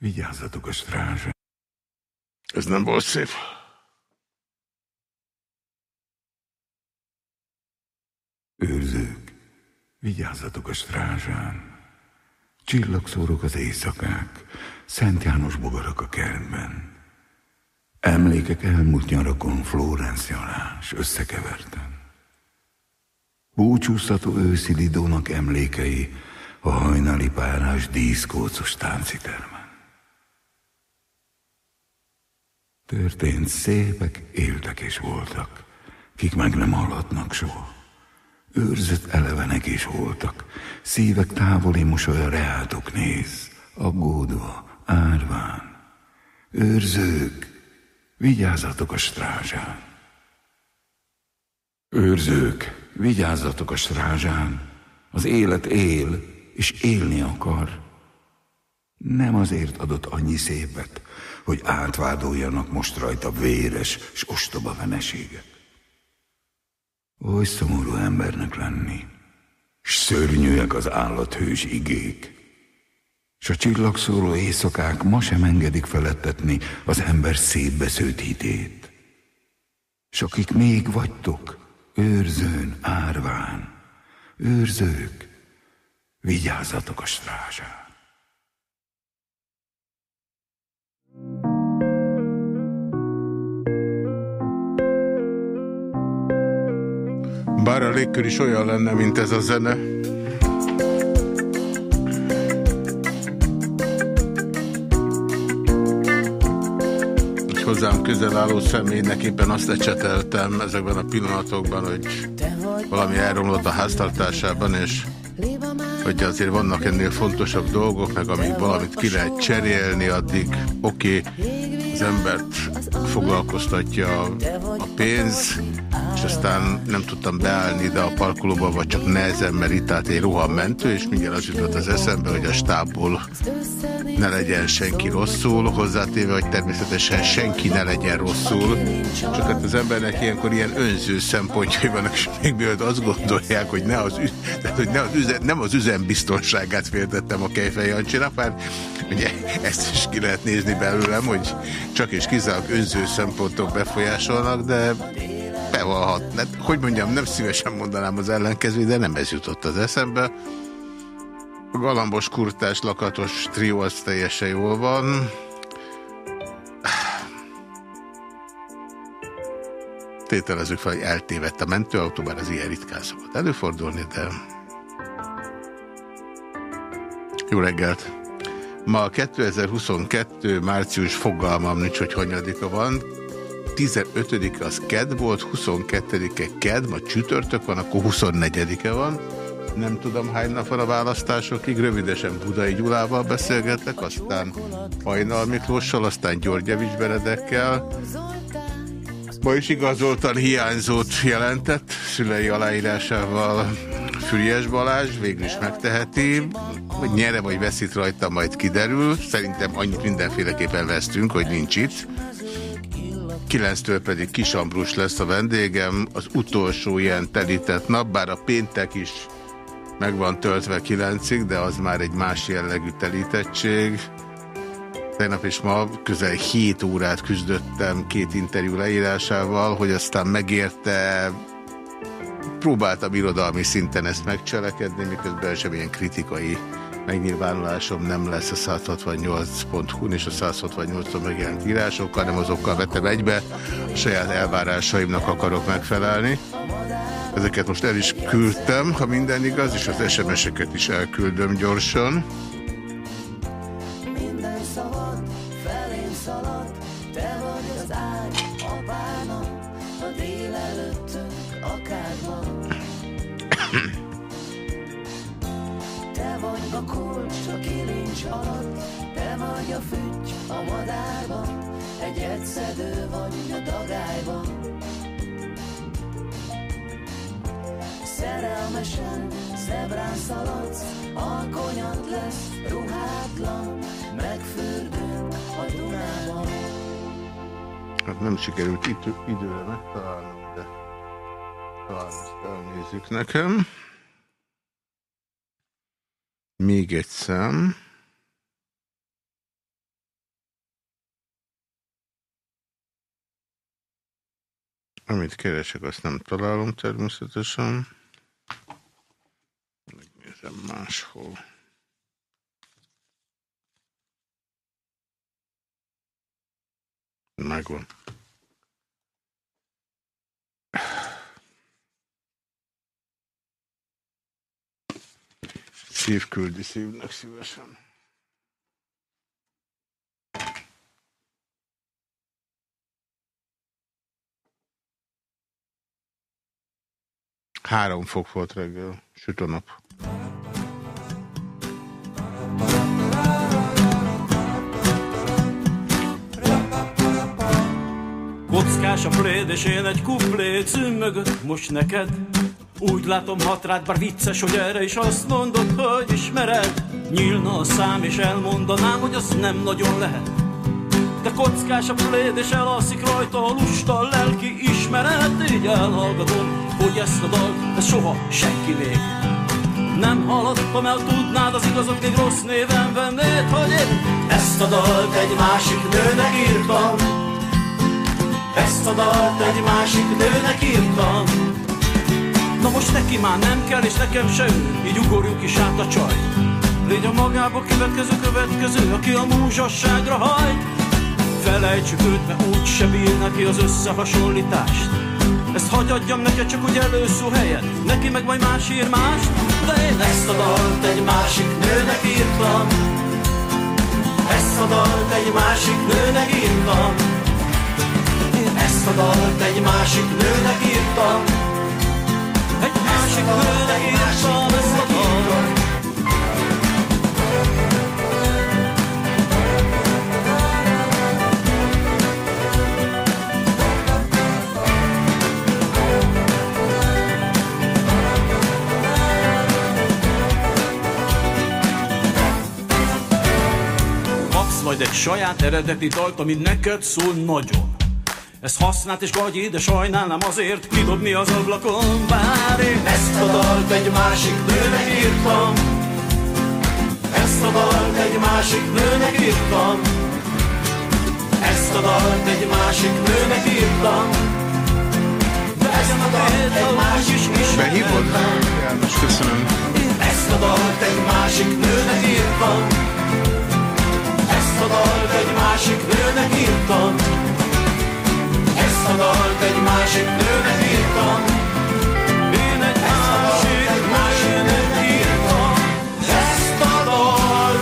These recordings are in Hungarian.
Vigyázzatok a strázsán. Ez nem volt szép. Őrzők, vigyázzatok a strázsán. Csillagszórok az éjszakák, Szent János bogarak a kertben. Emlékek elmúlt nyarakon Florence Jalás összekeverten. Búcsúztató őszi Lidónak emlékei a hajnali párás díszkócos táncitermen. Történt szépek, éltek és voltak, kik meg nem hallhatnak soha. Őrzött elevenek is voltak, szívek távoli mosolya reátok néz, aggódva, árván. Őrzők, vigyázzatok a strázsán. Őrzők, vigyázzatok a strázsán, az élet él, és élni akar. Nem azért adott annyi szépet, hogy átvádoljanak most rajta véres és ostoba veneséget. Oly szomorú embernek lenni, s szörnyűek az állathős igék, s a csillagszóró éjszakák ma sem engedik felettetni az ember szétbesződt hitét. S akik még vagytok, őrzőn, árván, őrzők, vigyázzatok a strázsán. Bár a légkör is olyan lenne, mint ez a zene. Egy hozzám közel álló személynek éppen azt ecseteltem ezekben a pillanatokban, hogy valami elromlott a háztartásában, és hogy azért vannak ennél fontosabb dolgok, meg amíg valamit ki lehet cserélni, addig oké, okay, az embert foglalkoztatja a pénz, és aztán nem tudtam beállni ide a parkolóba, vagy csak nehezen, mert itt állt egy rohammentő, és mindjárt az jutott az eszembe, hogy a stábból ne legyen senki rosszul, hozzátéve, hogy természetesen senki ne legyen rosszul, csak hát az embernek ilyenkor ilyen önző szempontjai vannak, és még mielőtt azt gondolják, hogy, ne az, tehát, hogy ne az üzen, nem az üzembiztonságát féltettem a Kejfej Jancsinak, mert ugye ezt is ki lehet nézni belőlem, hogy csak és kizárólag önző szempontok befolyásolnak, de bevallhat. Hát, hogy mondjam, nem szívesen mondanám az ellenkező, de nem ez jutott az eszembe. A galambos, kurtás, lakatos trió az teljesen jól van. Tételezzük fel, hogy eltévedt a mentőautó, bár az ilyen ritkán szokott előfordulni, de... Jó reggelt! Ma 2022. március fogalmam nincs, hogy hanyadika van. 15 az ked volt, 22-e ked, ma csütörtök van, akkor 24-e van. Nem tudom hány nap van a választásokig, rövidesen Budai Gyulával beszélgetek, aztán Hajnal Miklóssal, aztán Györgyevics Benedekkel. Ma is igazoltan hiányzót jelentett, szülei aláírásával Füriás Balázs, végül is megteheti, hogy nyere vagy veszít rajta, majd kiderül. Szerintem annyit mindenféleképpen vesztünk, hogy nincs itt. 9-től pedig Kis Ambrus lesz a vendégem, az utolsó ilyen telített nap, bár a péntek is meg van töltve 9-ig, de az már egy más jellegű telítettség. Tegnap és ma közel 7 órát küzdöttem két interjú leírásával, hogy aztán megérte, próbáltam irodalmi szinten ezt megcselekedni, miközben semmilyen kritikai megnyilvánulásom nem lesz a 168.hu-n és a 168-on megjelent írásokkal, nem azokkal vettem egybe, a saját elvárásaimnak akarok megfelelni. Ezeket most el is küldtem, ha minden igaz, és az SMS-eket is elküldöm gyorsan. Szedő vagy a dagályban Szerelmesen zebrán szaladsz, alkonyat lesz ruhátlan Megfürdünk a Dunában Hát nem sikerült itt időre megtalálnom, de talán ezt elnézzük nekem. Még egy szám. Amit keresek, azt nem találom természetesen. Megnézem máshol. Megvan. Szív küldi szívnek szívesen. Három fok volt reggel, süt a. Kockás a pléd, és én egy kuplé mögött most neked? Úgy látom hat rád, bár vicces, hogy erre is azt mondod, hogy ismered. Nyílna a szám, és elmondanám, hogy az nem nagyon lehet De kockás a pléd, és elalszik rajta a lusta lelki ismeret Így elhallgatom, hogy ezt a dalt, de soha senki még nem hallottam el, tudnád az igazat, még rossz néven vennéd, hogy én ezt a dalt egy másik nőnek írtam, ezt a dalt egy másik nőnek írtam. Na most neki már nem kell, és nekem se ő Így ugorjuk is át a csaj Légy a magába következő következő Aki a múzsasságra hajt Felejtsük őt, mert úgy se bír neki az összehasonlítást. Ezt hagyadjam neked csak úgy előszó helyet. Neki meg majd más ír mást. De én ezt a dalt egy másik nőnek írtam. Ezt a dalt egy másik nőnek írtam. Ezt a dalt egy másik nőnek írtam. Egy másik nőnek írtam. ezt a dalt majd egy saját eredeti dalt, ami neked szól nagyon. Ezt használt és gagyi, de sajnálnám azért kidobni az ablakon Bár én ezt a dalt egy másik nőnek írtam. Ezt a dalt egy másik nőnek írtam. Ezt a dalt egy másik nőnek írtam. De ezt a dalt egy másik nőnek Behívod? János, köszönöm. Ezt a dalt egy másik nőnek írtam Ezt a dalt egy másik nőnek írtam. Ezt a dalt egy másik nőnek írtam. Egy másik nőnek írtam. Ezt a dalt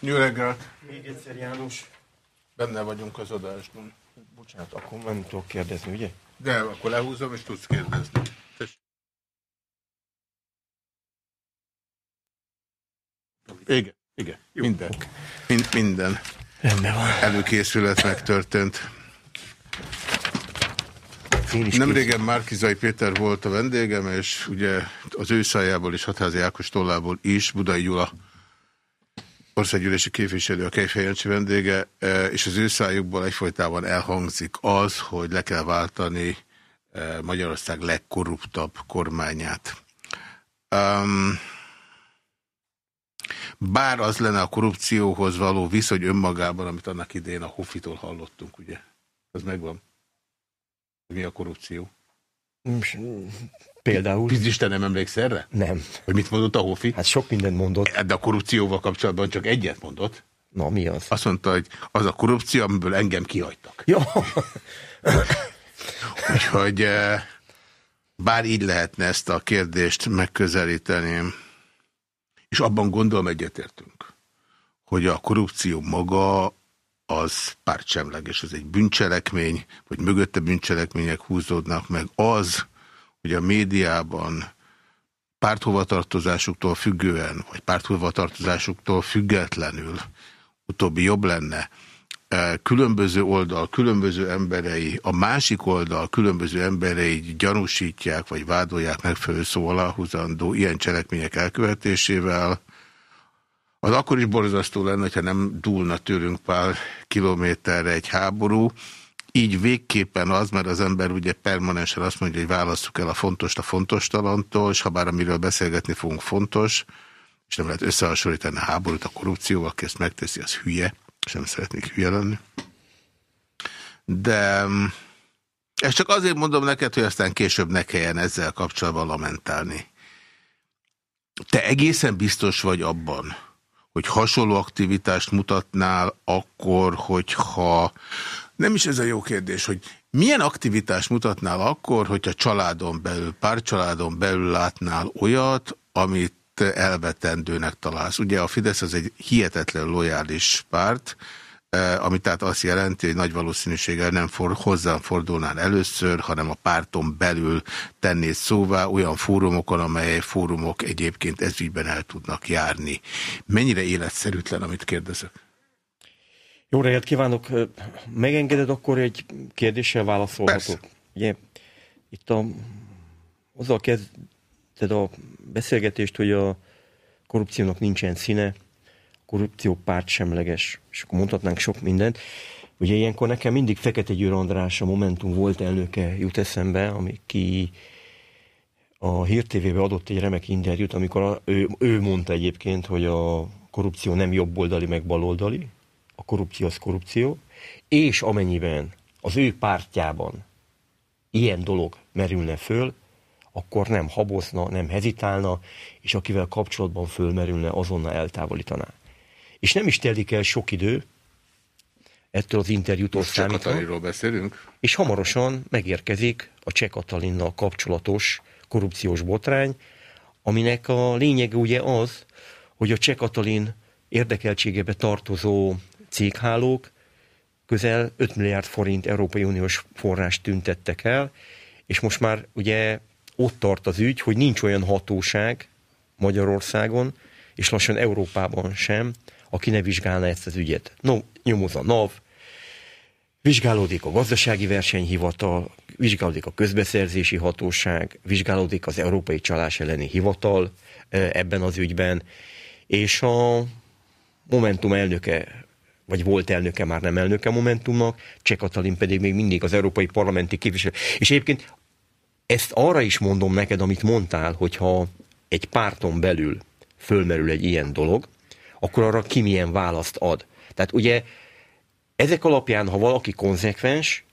Jó reggelt! Még egyszer János, Benne vagyunk az adásban. Bocsánat, akkor nem tudok kérdezni, ugye? De akkor lehúzom, és tudsz kérdezni. Tess. Igen, igen, minden. Mind, minden Rendben van. előkészület megtörtént. Nem régen Márkizai Péter volt a vendégem, és ugye az ő szájából és Hatházi Ákos tollából is Budai Gyula országgyűlési képviselő a Kejfej Jancsi vendége, eh, és az ő szájukból egyfolytában elhangzik az, hogy le kell váltani eh, Magyarország legkorruptabb kormányát. Um, bár az lenne a korrupcióhoz való viszony önmagában, amit annak idején a Hoffitól hallottunk, ugye? Az megvan. Mi a korrupció? Például? Pizisten nem emléksz erre? Nem. Hogy mit mondott a Hoffi? Hát sok mindent mondott. De a korrupcióval kapcsolatban csak egyet mondott. Na, mi az? Azt mondta, hogy az a korrupció, amiből engem kihagytak. Ja. Úgyhogy eh, bár így lehetne ezt a kérdést megközelíteni, és abban gondolom egyetértünk, hogy a korrupció maga az pártsemleges, ez egy bűncselekmény, vagy mögötte bűncselekmények húzódnak meg. Az, hogy a médiában párthovatartozásuktól függően, vagy párthovatartozásuktól függetlenül utóbbi jobb lenne, eh, különböző oldal, különböző emberei, a másik oldal különböző emberei gyanúsítják, vagy vádolják megfelelő szó aláhúzandó ilyen cselekmények elkövetésével, az akkor is borzasztó lenne, ha nem dúlna tőlünk pár kilométerre egy háború, így végképpen az, mert az ember ugye permanensen azt mondja, hogy válasszuk el a fontos a fontos talantól, és ha bár amiről beszélgetni fogunk fontos, és nem lehet összehasonlítani a háborút a korrupcióval, aki ezt megteszi, az hülye, és nem szeretnék hülye lenni. De mm, ezt csak azért mondom neked, hogy aztán később ne kelljen ezzel kapcsolatban lamentálni. Te egészen biztos vagy abban, hogy hasonló aktivitást mutatnál akkor, hogyha... Nem is ez a jó kérdés, hogy milyen aktivitást mutatnál akkor, hogyha családon belül, párcsaládon belül látnál olyat, amit elvetendőnek találsz. Ugye a Fidesz az egy hihetetlen lojális párt, Eh, ami tehát azt jelenti, hogy nagy valószínűséggel nem for, hozzám fordulnál először, hanem a párton belül tennéd szóvá olyan fórumokon, amely fórumok egyébként ezügyben el tudnak járni. Mennyire életszerűtlen, amit kérdezek? Jó reggelt kívánok! Megengeded akkor egy kérdéssel válaszolhatok? Ugye, itt a, azzal kezdted a beszélgetést, hogy a korrupciónak nincsen színe, korrupció pártsemleges, és akkor mondhatnánk sok mindent. Ugye ilyenkor nekem mindig Fekete Győr András, a Momentum volt elnöke jut eszembe, ami ki a Hír TV-be adott egy remek interjút, amikor a, ő, ő mondta egyébként, hogy a korrupció nem jobboldali, meg baloldali, a korrupció az korrupció, és amennyiben az ő pártjában ilyen dolog merülne föl, akkor nem habozna, nem hezitálna, és akivel kapcsolatban fölmerülne, azonnal eltávolítaná. És nem is telik el sok idő, ettől az interjútól számítva. beszélünk? És hamarosan megérkezik a Cseh Katalinnal kapcsolatos korrupciós botrány, aminek a lényege ugye az, hogy a Cseh Katalin érdekeltségebe tartozó céghálók közel 5 milliárd forint Európai Uniós forrást tüntettek el, és most már ugye ott tart az ügy, hogy nincs olyan hatóság Magyarországon, és lassan Európában sem, aki ne vizsgálna ezt az ügyet. No, nyomoz a NAV, vizsgálódik a gazdasági versenyhivatal, vizsgálódik a közbeszerzési hatóság, vizsgálódik az Európai Csalás elleni hivatal ebben az ügyben, és a Momentum elnöke, vagy volt elnöke, már nem elnöke Momentumnak, Cseh Katalin pedig még mindig az Európai Parlamenti képviselő. És egyébként ezt arra is mondom neked, amit mondtál, hogyha egy párton belül fölmerül egy ilyen dolog, akkor arra ki milyen választ ad. Tehát ugye ezek alapján, ha valaki konzekvens,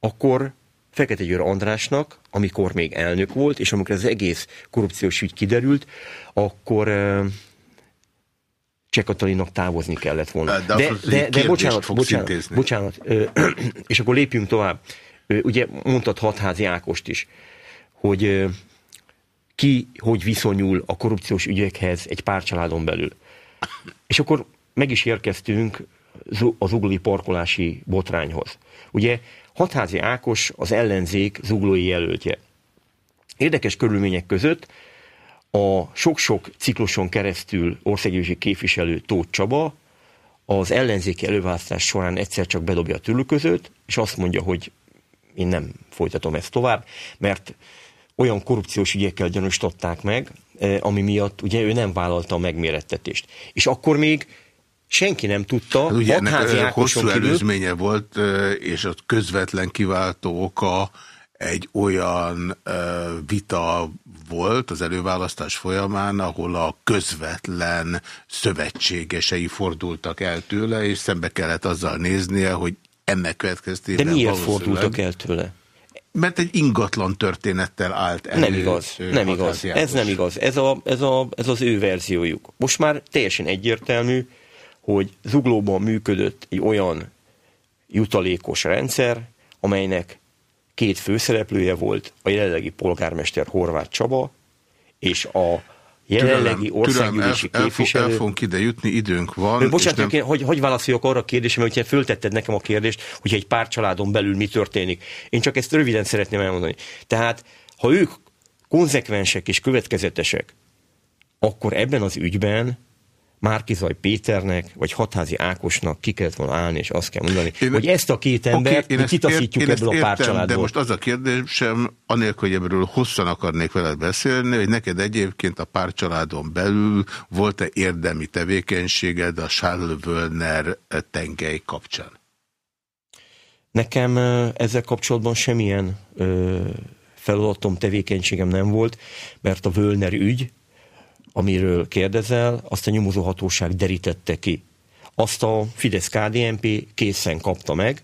akkor Fekete Győr Andrásnak, amikor még elnök volt, és amikor az egész korrupciós ügy kiderült, akkor Cseh Katalinnak távozni kellett volna. De, de, de, de bocsánat, bocsánat, bocsánat, és akkor lépjünk tovább. Ugye mondtad Hatházi Ákost is, hogy ki hogy viszonyul a korrupciós ügyekhez egy pár családon belül. És akkor meg is érkeztünk az ugli parkolási botrányhoz. Ugye Hatházi Ákos az ellenzék zuglói jelöltje. Érdekes körülmények között a sok-sok cikluson keresztül országgyűlési képviselő Tóth Csaba az ellenzéki előválasztás során egyszer csak bedobja a tülüközőt, és azt mondja, hogy én nem folytatom ezt tovább, mert olyan korrupciós ügyekkel gyanúsították meg, eh, ami miatt ugye ő nem vállalta a megmérettetést. És akkor még senki nem tudta. Hát ugye ennek hosszú kívül, előzménye volt, eh, és a közvetlen kiváltó oka egy olyan vita volt az előválasztás folyamán, ahol a közvetlen szövetségesei fordultak el tőle, és szembe kellett azzal néznie, hogy ennek következtében De miért fordultak el tőle? Mert egy ingatlan történettel állt elő. Nem igaz, nem igaz. Ez nem igaz. Ez, a, ez, a, ez az ő verziójuk. Most már teljesen egyértelmű, hogy Zuglóban működött egy olyan jutalékos rendszer, amelynek két főszereplője volt, a jelenlegi polgármester Horváth Csaba, és a jelenlegi országgyűlési el, képviselő... El, el fogunk ide jutni, időnk van. Bocsánat, nem... hogy, hogy válaszoljak arra a kérdésre, mert hogyha föltetted nekem a kérdést, hogy egy pár családon belül mi történik. Én csak ezt röviden szeretném elmondani. Tehát, ha ők konzekvensek és következetesek, akkor ebben az ügyben Márkizaj Péternek, vagy Hatházi Ákosnak ki kellett volna állni, és azt kell mondani, én, hogy ezt a két embert okay, mi kitaszítjuk ebből a párcsaládból. De most az a kérdésem, anélkül, hogy ebből hosszan akarnék veled beszélni, hogy neked egyébként a párcsaládon belül volt-e érdemi tevékenységed a Charles Wörner tengely kapcsán? Nekem ezzel kapcsolatban semmilyen ö, feladatom, tevékenységem nem volt, mert a Völner ügy, amiről kérdezel, azt a nyomozóhatóság derítette ki. Azt a Fidesz-KDNP készen kapta meg.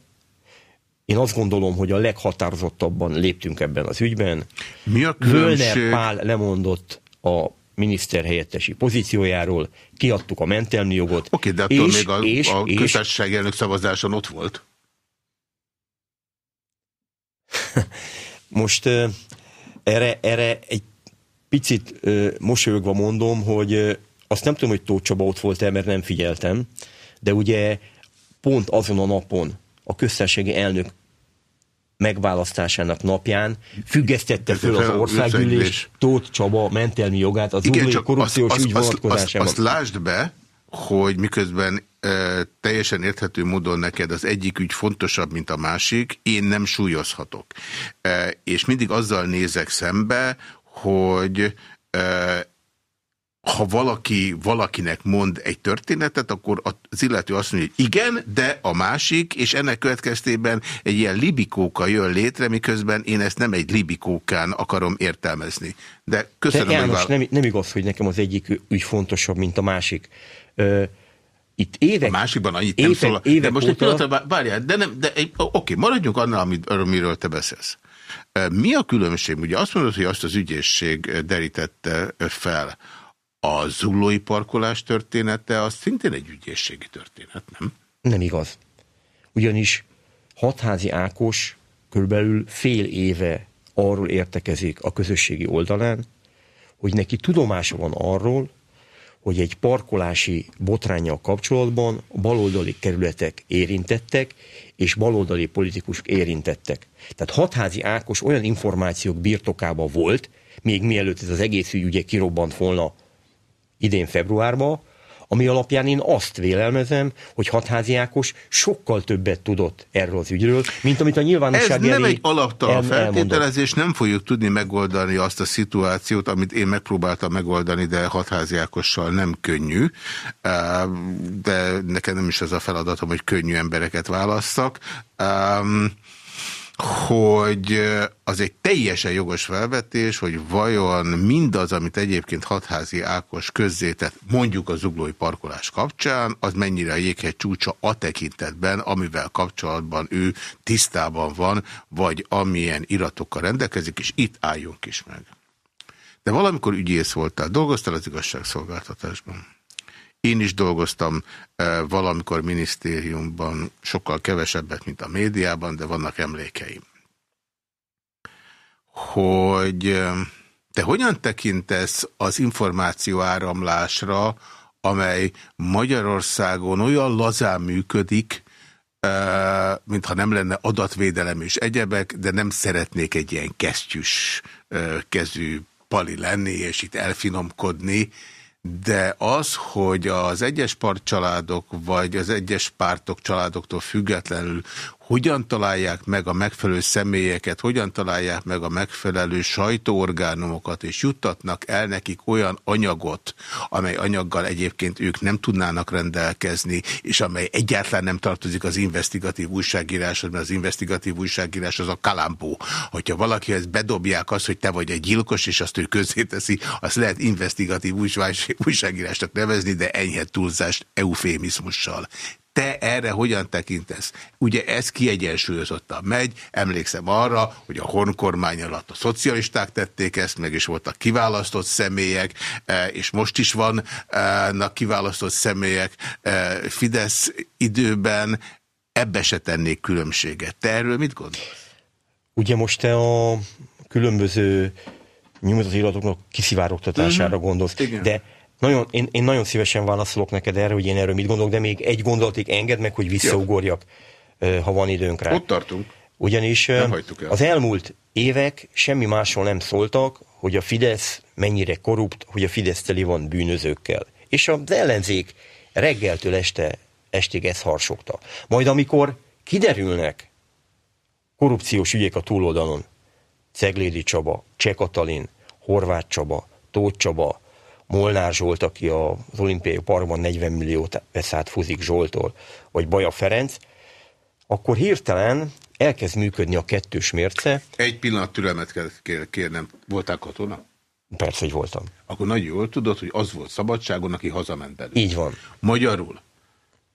Én azt gondolom, hogy a leghatározottabban léptünk ebben az ügyben. Mi a Völner különbség? Pál lemondott a miniszterhelyettesi pozíciójáról, kiadtuk a mentelmi jogot. Oké, de attól és, még a, és, a és, köztársasági elnök szavazáson ott volt. Most erre, erre egy picit mosolyogva mondom, hogy azt nem tudom, hogy Tóth Csaba ott volt-e, mert nem figyeltem, de ugye pont azon a napon a köztársasági elnök megválasztásának napján függesztette föl az országgyűlés. Tóth Csaba mentelmi jogát az zuglói korrupciós ügy azt, vonatkozásában. azt lásd be, hogy miközben e, teljesen érthető módon neked az egyik ügy fontosabb, mint a másik, én nem súlyozhatok. E, és mindig azzal nézek szembe, hogy ha valaki valakinek mond egy történetet, akkor az illető azt mondja, hogy igen, de a másik, és ennek következtében egy ilyen libikóka jön létre, miközben én ezt nem egy libikókán akarom értelmezni. De köszönöm, De János, nem, nem igaz, hogy nekem az egyik ügy fontosabb, mint a másik. Ö, itt évek... A másikban annyit nem évek, szól. De most egy óta- pillanatra, vá- várjál, de, nem, de egy- oké, maradjunk annál, amit, arról, miről te beszélsz. Mi a különbség? Ugye azt mondod, hogy azt az ügyészség derítette fel. A zullói parkolás története, az szintén egy ügyészségi történet, nem? Nem igaz. Ugyanis Hatházi Ákos körülbelül fél éve arról értekezik a közösségi oldalán, hogy neki tudomása van arról, hogy egy parkolási botrányjal kapcsolatban baloldali kerületek érintettek, és baloldali politikusok érintettek. Tehát Hatházi Ákos olyan információk birtokában volt, még mielőtt ez az egész ügy ugye kirobbant volna idén februárban, ami alapján én azt vélelmezem, hogy Hatházi Ákos sokkal többet tudott erről az ügyről, mint amit a Ez nyilvánosság nem elé egy alaptalan el- feltételezés, nem fogjuk tudni megoldani azt a szituációt, amit én megpróbáltam megoldani, de hatházi Ákossal nem könnyű, de nekem nem is ez a feladatom, hogy könnyű embereket válasszak. Hogy az egy teljesen jogos felvetés, hogy vajon mindaz, amit egyébként Hatházi Ákos közzétett, mondjuk a zuglói parkolás kapcsán, az mennyire a jéghegy csúcsa a tekintetben, amivel kapcsolatban ő tisztában van, vagy amilyen iratokkal rendelkezik, és itt álljunk is meg. De valamikor ügyész voltál, dolgoztál az igazságszolgáltatásban. Én is dolgoztam eh, valamikor minisztériumban, sokkal kevesebbet, mint a médiában, de vannak emlékeim. Hogy eh, te hogyan tekintesz az információ áramlásra, amely Magyarországon olyan lazán működik, eh, mintha nem lenne adatvédelem és egyebek, de nem szeretnék egy ilyen kesztyűs kezű pali lenni, és itt elfinomkodni, de az, hogy az egyes pártcsaládok, vagy az egyes pártok családoktól függetlenül hogyan találják meg a megfelelő személyeket, hogyan találják meg a megfelelő sajtóorgánumokat, és juttatnak el nekik olyan anyagot, amely anyaggal egyébként ők nem tudnának rendelkezni, és amely egyáltalán nem tartozik az investigatív újságíráshoz, mert az investigatív újságírás az a kalambó. Hogyha valakihez bedobják azt, hogy te vagy egy gyilkos, és azt ő közzéteszi, azt lehet investigatív újság- újságírásnak nevezni, de enyhe túlzást eufémizmussal. Te erre hogyan tekintesz? Ugye ez kiegyensúlyozottan megy, emlékszem arra, hogy a honkormány alatt a szocialisták tették ezt, meg is voltak kiválasztott személyek, eh, és most is vannak kiválasztott személyek eh, Fidesz időben, ebbe se tennék különbséget. Te erről mit gondolsz? Ugye most te a különböző nyomozati iratoknak kiszivárogtatására uh-huh. gondolsz. Igen. De nagyon, én, én nagyon szívesen válaszolok neked erre, hogy én erről mit gondolok, de még egy gondolatig engedd meg, hogy visszaugorjak, ö, ha van időnk rá. Ott tartunk. Ugyanis el. az elmúlt évek semmi másról nem szóltak, hogy a Fidesz mennyire korrupt, hogy a Fidesz teli van bűnözőkkel. És az ellenzék reggeltől este, estig ezt harsogta. Majd amikor kiderülnek korrupciós ügyek a túloldalon, Ceglédi Csaba, Cseh Katalin, Horváth Csaba, Tóth Csaba, Molnár Zsolt, aki az olimpiai parkban 40 milliót vesz át Fuzik Zsoltól, vagy Baja Ferenc, akkor hirtelen elkezd működni a kettős mérce. Egy pillanat türelmet kell kér- kérnem. Voltál katona? Persze, hogy voltam. Akkor nagyon jól tudod, hogy az volt szabadságon, aki hazament belőle. Így van. Magyarul,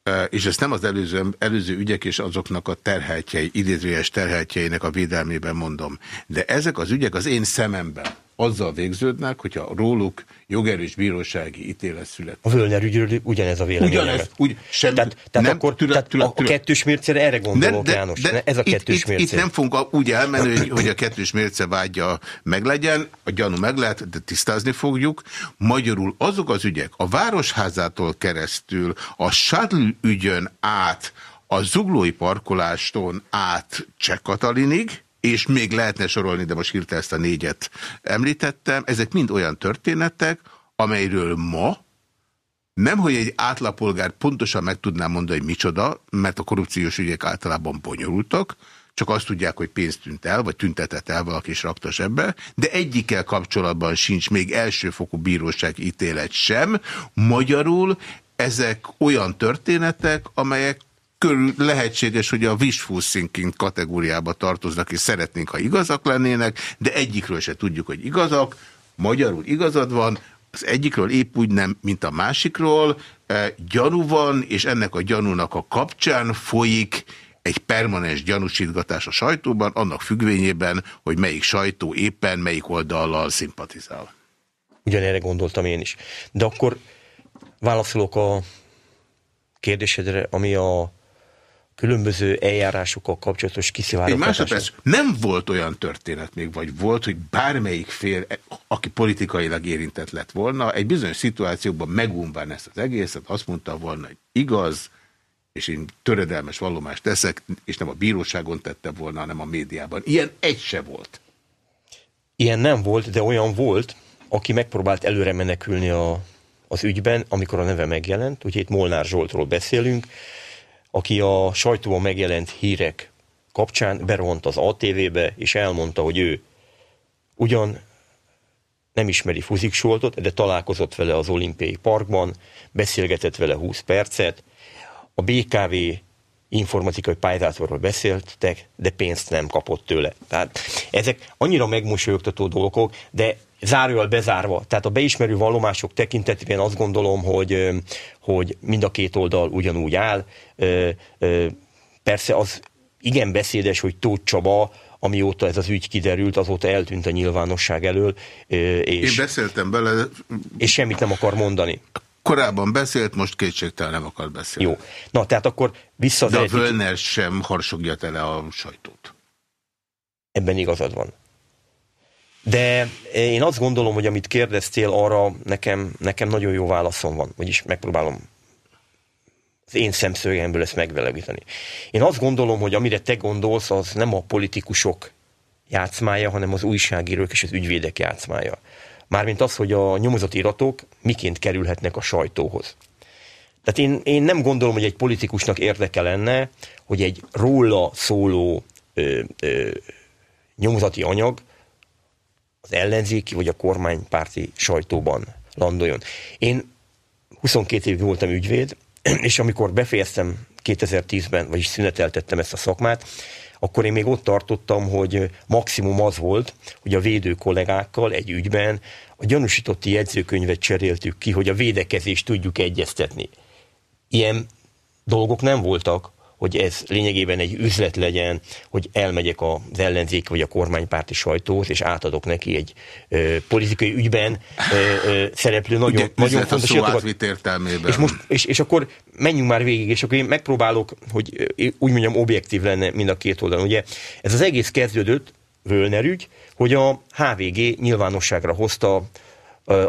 e, és ezt nem az előző, előző ügyek és azoknak a terheltjei, idézőjes terheltjeinek a védelmében mondom, de ezek az ügyek az én szememben azzal végződnek, hogyha róluk jogerős bírósági ítélet szület. A Völner ügyről ugyanez a vélemény. Ugyanez, úgy, sem, Tehát, tehát nem, akkor türe- tehát türe- a, a kettős mércére erre gondolok, János. Ne, ez a itt, kettős itt, mérce. Itt nem fogunk úgy elmenni, hogy, hogy a kettős mérce vágya meglegyen, a gyanú meg lehet, de tisztázni fogjuk. Magyarul azok az ügyek, a Városházától keresztül, a Shuttle ügyön át, a Zuglói parkolástól át Cseh Katalinig, és még lehetne sorolni, de most hirtelen ezt a négyet említettem, ezek mind olyan történetek, amelyről ma nem, hogy egy átlagpolgár pontosan meg tudná mondani, hogy micsoda, mert a korrupciós ügyek általában bonyolultak, csak azt tudják, hogy pénzt tűnt el, vagy tüntetett el valaki és rakta zsebbe, de egyikkel kapcsolatban sincs még elsőfokú bíróság ítélet sem. Magyarul ezek olyan történetek, amelyek körül lehetséges, hogy a wishful thinking kategóriába tartoznak, és szeretnénk, ha igazak lennének, de egyikről se tudjuk, hogy igazak. Magyarul igazad van, az egyikről épp úgy nem, mint a másikról. E, Gyanú van, és ennek a gyanúnak a kapcsán folyik egy permanens gyanúsítgatás a sajtóban, annak függvényében, hogy melyik sajtó éppen melyik oldallal szimpatizál. Ugyanerre gondoltam én is. De akkor válaszolok a kérdésedre, ami a különböző eljárásokkal kapcsolatos Egy kiszivárogtatás. másodperc, nem volt olyan történet még, vagy volt, hogy bármelyik fél, aki politikailag érintett lett volna, egy bizonyos szituációban megunván ezt az egészet, azt mondta volna, hogy igaz, és én töredelmes vallomást teszek, és nem a bíróságon tette volna, hanem a médiában. Ilyen egy se volt. Ilyen nem volt, de olyan volt, aki megpróbált előre menekülni a, az ügyben, amikor a neve megjelent. Ugye itt Molnár Zsoltról beszélünk, aki a sajtóban megjelent hírek kapcsán berohant az ATV-be, és elmondta, hogy ő ugyan nem ismeri Fuzik Zsoltot, de találkozott vele az olimpiai parkban, beszélgetett vele 20 percet, a BKV informatikai pályázatról beszéltek, de pénzt nem kapott tőle. Tehát ezek annyira megmosolyogtató dolgok, de zárójal bezárva. Tehát a beismerő vallomások tekintetében azt gondolom, hogy, hogy mind a két oldal ugyanúgy áll. Persze az igen beszédes, hogy Tóth Csaba, amióta ez az ügy kiderült, azóta eltűnt a nyilvánosság elől, ö, Én és, beszéltem bele, és semmit nem akar mondani. korábban beszélt, most kétségtelen nem akar beszélni. Jó. Na, tehát akkor vissza De a Völner sem harsogja tele a sajtót. Ebben igazad van. De én azt gondolom, hogy amit kérdeztél, arra nekem, nekem nagyon jó válaszom van, vagyis megpróbálom az én szemszögemből ezt megvelegíteni. Én azt gondolom, hogy amire te gondolsz, az nem a politikusok játszmája, hanem az újságírók és az ügyvédek játszmája. Mármint az, hogy a nyomozati iratok miként kerülhetnek a sajtóhoz. Tehát én, én nem gondolom, hogy egy politikusnak érdeke lenne, hogy egy róla szóló ö, ö, nyomozati anyag az ellenzéki vagy a kormánypárti sajtóban landoljon. Én 22 évig voltam ügyvéd, és amikor befejeztem 2010-ben, vagyis szüneteltettem ezt a szakmát, akkor én még ott tartottam, hogy maximum az volt, hogy a védő kollégákkal egy ügyben a gyanúsítotti jegyzőkönyvet cseréltük ki, hogy a védekezést tudjuk egyeztetni. Ilyen dolgok nem voltak, hogy ez lényegében egy üzlet legyen, hogy elmegyek az ellenzék vagy a kormánypárti sajtóhoz, és átadok neki egy ö, politikai ügyben ö, ö, szereplő nagyon, Ugye, nagyon fontos iratokat. értelmében. És, most, és, és akkor menjünk már végig, és akkor én megpróbálok, hogy úgy mondjam, objektív lenne mind a két oldalon. Ugye ez az egész kezdődött, Völner ügy, hogy a HVG nyilvánosságra hozta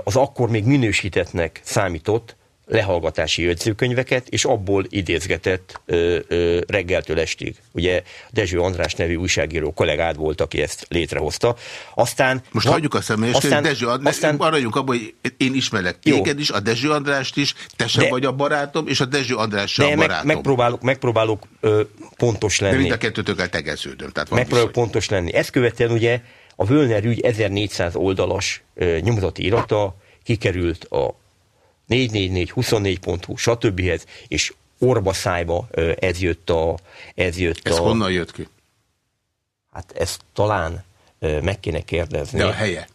az akkor még minősítetnek számított lehallgatási jegyzőkönyveket, és abból idézgetett ö, ö, reggeltől estig. Ugye Dezső András nevű újságíró kollégád volt, aki ezt létrehozta. Aztán... Most hagyjuk a személyességet, Dezső, aztán, aztán, maradjunk abban, hogy én ismerlek Jó. téged is, a Dezső Andrást is, te sem De- vagy a barátom, és a Dezső András sem de a meg, barátom. megpróbálok, megpróbálok ö, pontos De lenni. mind a kettőtökkel tegeződöm. Tehát van Megpróbálok viszony. pontos lenni. Ezt követően ugye a Völner ügy 1400 oldalas ö, nyomozati irata kikerült a 444, 24.hu, stb. és orba szájba ez jött a... Ez jött Ez a honnan jött ki? Hát ezt talán meg kéne kérdezni. De a helye?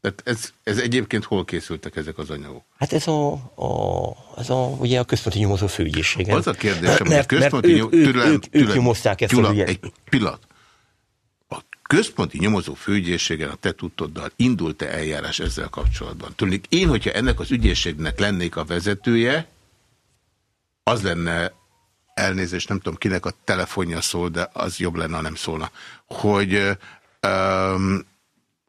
Tehát ez, ez egyébként hol készültek ezek az anyagok? Hát ez a, a, ez a, ugye a központi nyomozó főügyészségen. Az a kérdésem, hogy a mert, mert központi ők, nyom- ők, ők, ők türelem- nyomozták ezt Gyula, az ügyet. egy pillanat. Központi nyomozó főügyészségen a te tudtoddal indult-e eljárás ezzel kapcsolatban? Tudnék, én, hogyha ennek az ügyészségnek lennék a vezetője, az lenne elnézést, nem tudom kinek a telefonja szól, de az jobb lenne, ha nem szólna, hogy um,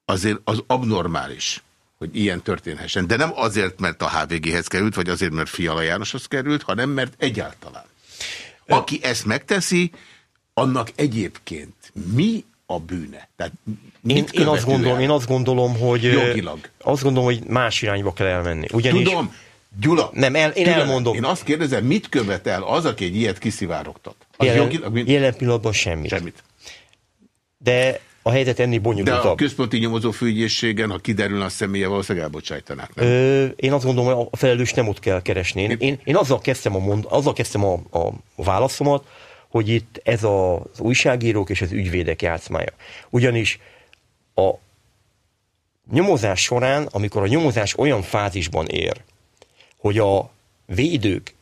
azért az abnormális, hogy ilyen történhessen. De nem azért, mert a HVG-hez került, vagy azért, mert Fiala Jánoshoz került, hanem mert egyáltalán. Aki ezt megteszi, annak egyébként mi a bűne? Tehát Én, én, azt gondolom, én azt gondolom, hogy Jogilag. azt gondolom, hogy más irányba kell elmenni. Ugyanis Tudom, Gyula. Nem, el- én türelem. elmondom. Én azt kérdezem, mit követel az, aki egy ilyet kiszivárogtat? Az jelen, jogilag mit? jelen pillanatban semmit. Semmit. De a helyzet ennél De a bonyolultabb. központi nyomozó főügyészségen, ha kiderülne a személye, valószínűleg elbocsájtanak. Nem? Ö, én azt gondolom, hogy a felelős nem ott kell keresni. Én, én, én azzal kezdtem, a, mond, azzal kezdtem a, a válaszomat, hogy itt ez az újságírók és az ügyvédek játszmája. Ugyanis a nyomozás során, amikor a nyomozás olyan fázisban ér, hogy a védők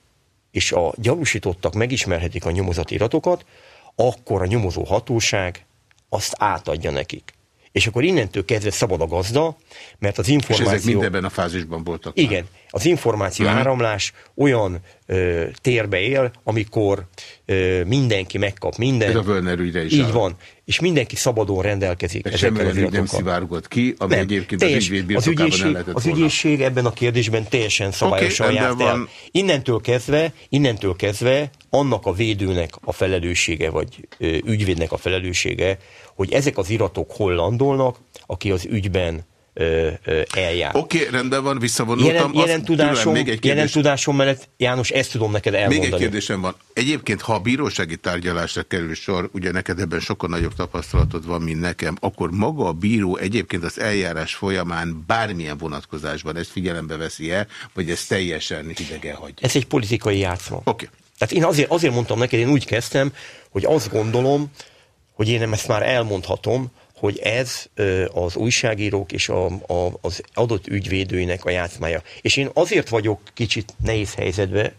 és a gyanúsítottak megismerhetik a nyomozati iratokat, akkor a nyomozó hatóság azt átadja nekik. És akkor innentől kezdve szabad a gazda, mert az És ezek információ... mind ebben a fázisban voltak. már. Igen, az információ Mhm. áramlás olyan ö, térbe él, amikor ö, mindenki megkap mindent. Ez a Völner ügyre is Így áll. van. És mindenki szabadon rendelkezik De ezekkel semmi az olyan ügy nem szivárgott ki, ami Nem, egyébként az teljes- ügyvéd az birtokában nem ügyészség, az ügyészség ebben a kérdésben teljesen szabályosan rendben járt el. Innentől kezdve, innentől kezdve annak a védőnek a felelőssége, vagy ö, ügyvédnek a felelőssége, hogy ezek az iratok hol landolnak, aki az ügyben ö, ö, eljár. Oké, okay, rendben van, visszavonultam. Jelen, jelen, Azt- tudásom, tőlem még egy jelen tudásom mellett, János, ezt tudom neked elmondani. még egy kérdésem van. Egyébként, ha a bírósági tárgyalásra kerül sor, ugye neked ebben sokkal nagyobb tapasztalatod van, mint nekem, akkor maga a bíró egyébként az eljárás folyamán bármilyen vonatkozásban ezt figyelembe veszi-e, vagy ez teljesen hidegen hagyja? Ez egy politikai játszma. Oké. Tehát én azért, azért mondtam neked, én úgy kezdtem, hogy azt gondolom, hogy én ezt már elmondhatom, hogy ez az újságírók és a, a, az adott ügyvédőinek a játszmája. És én azért vagyok kicsit nehéz helyzetbe,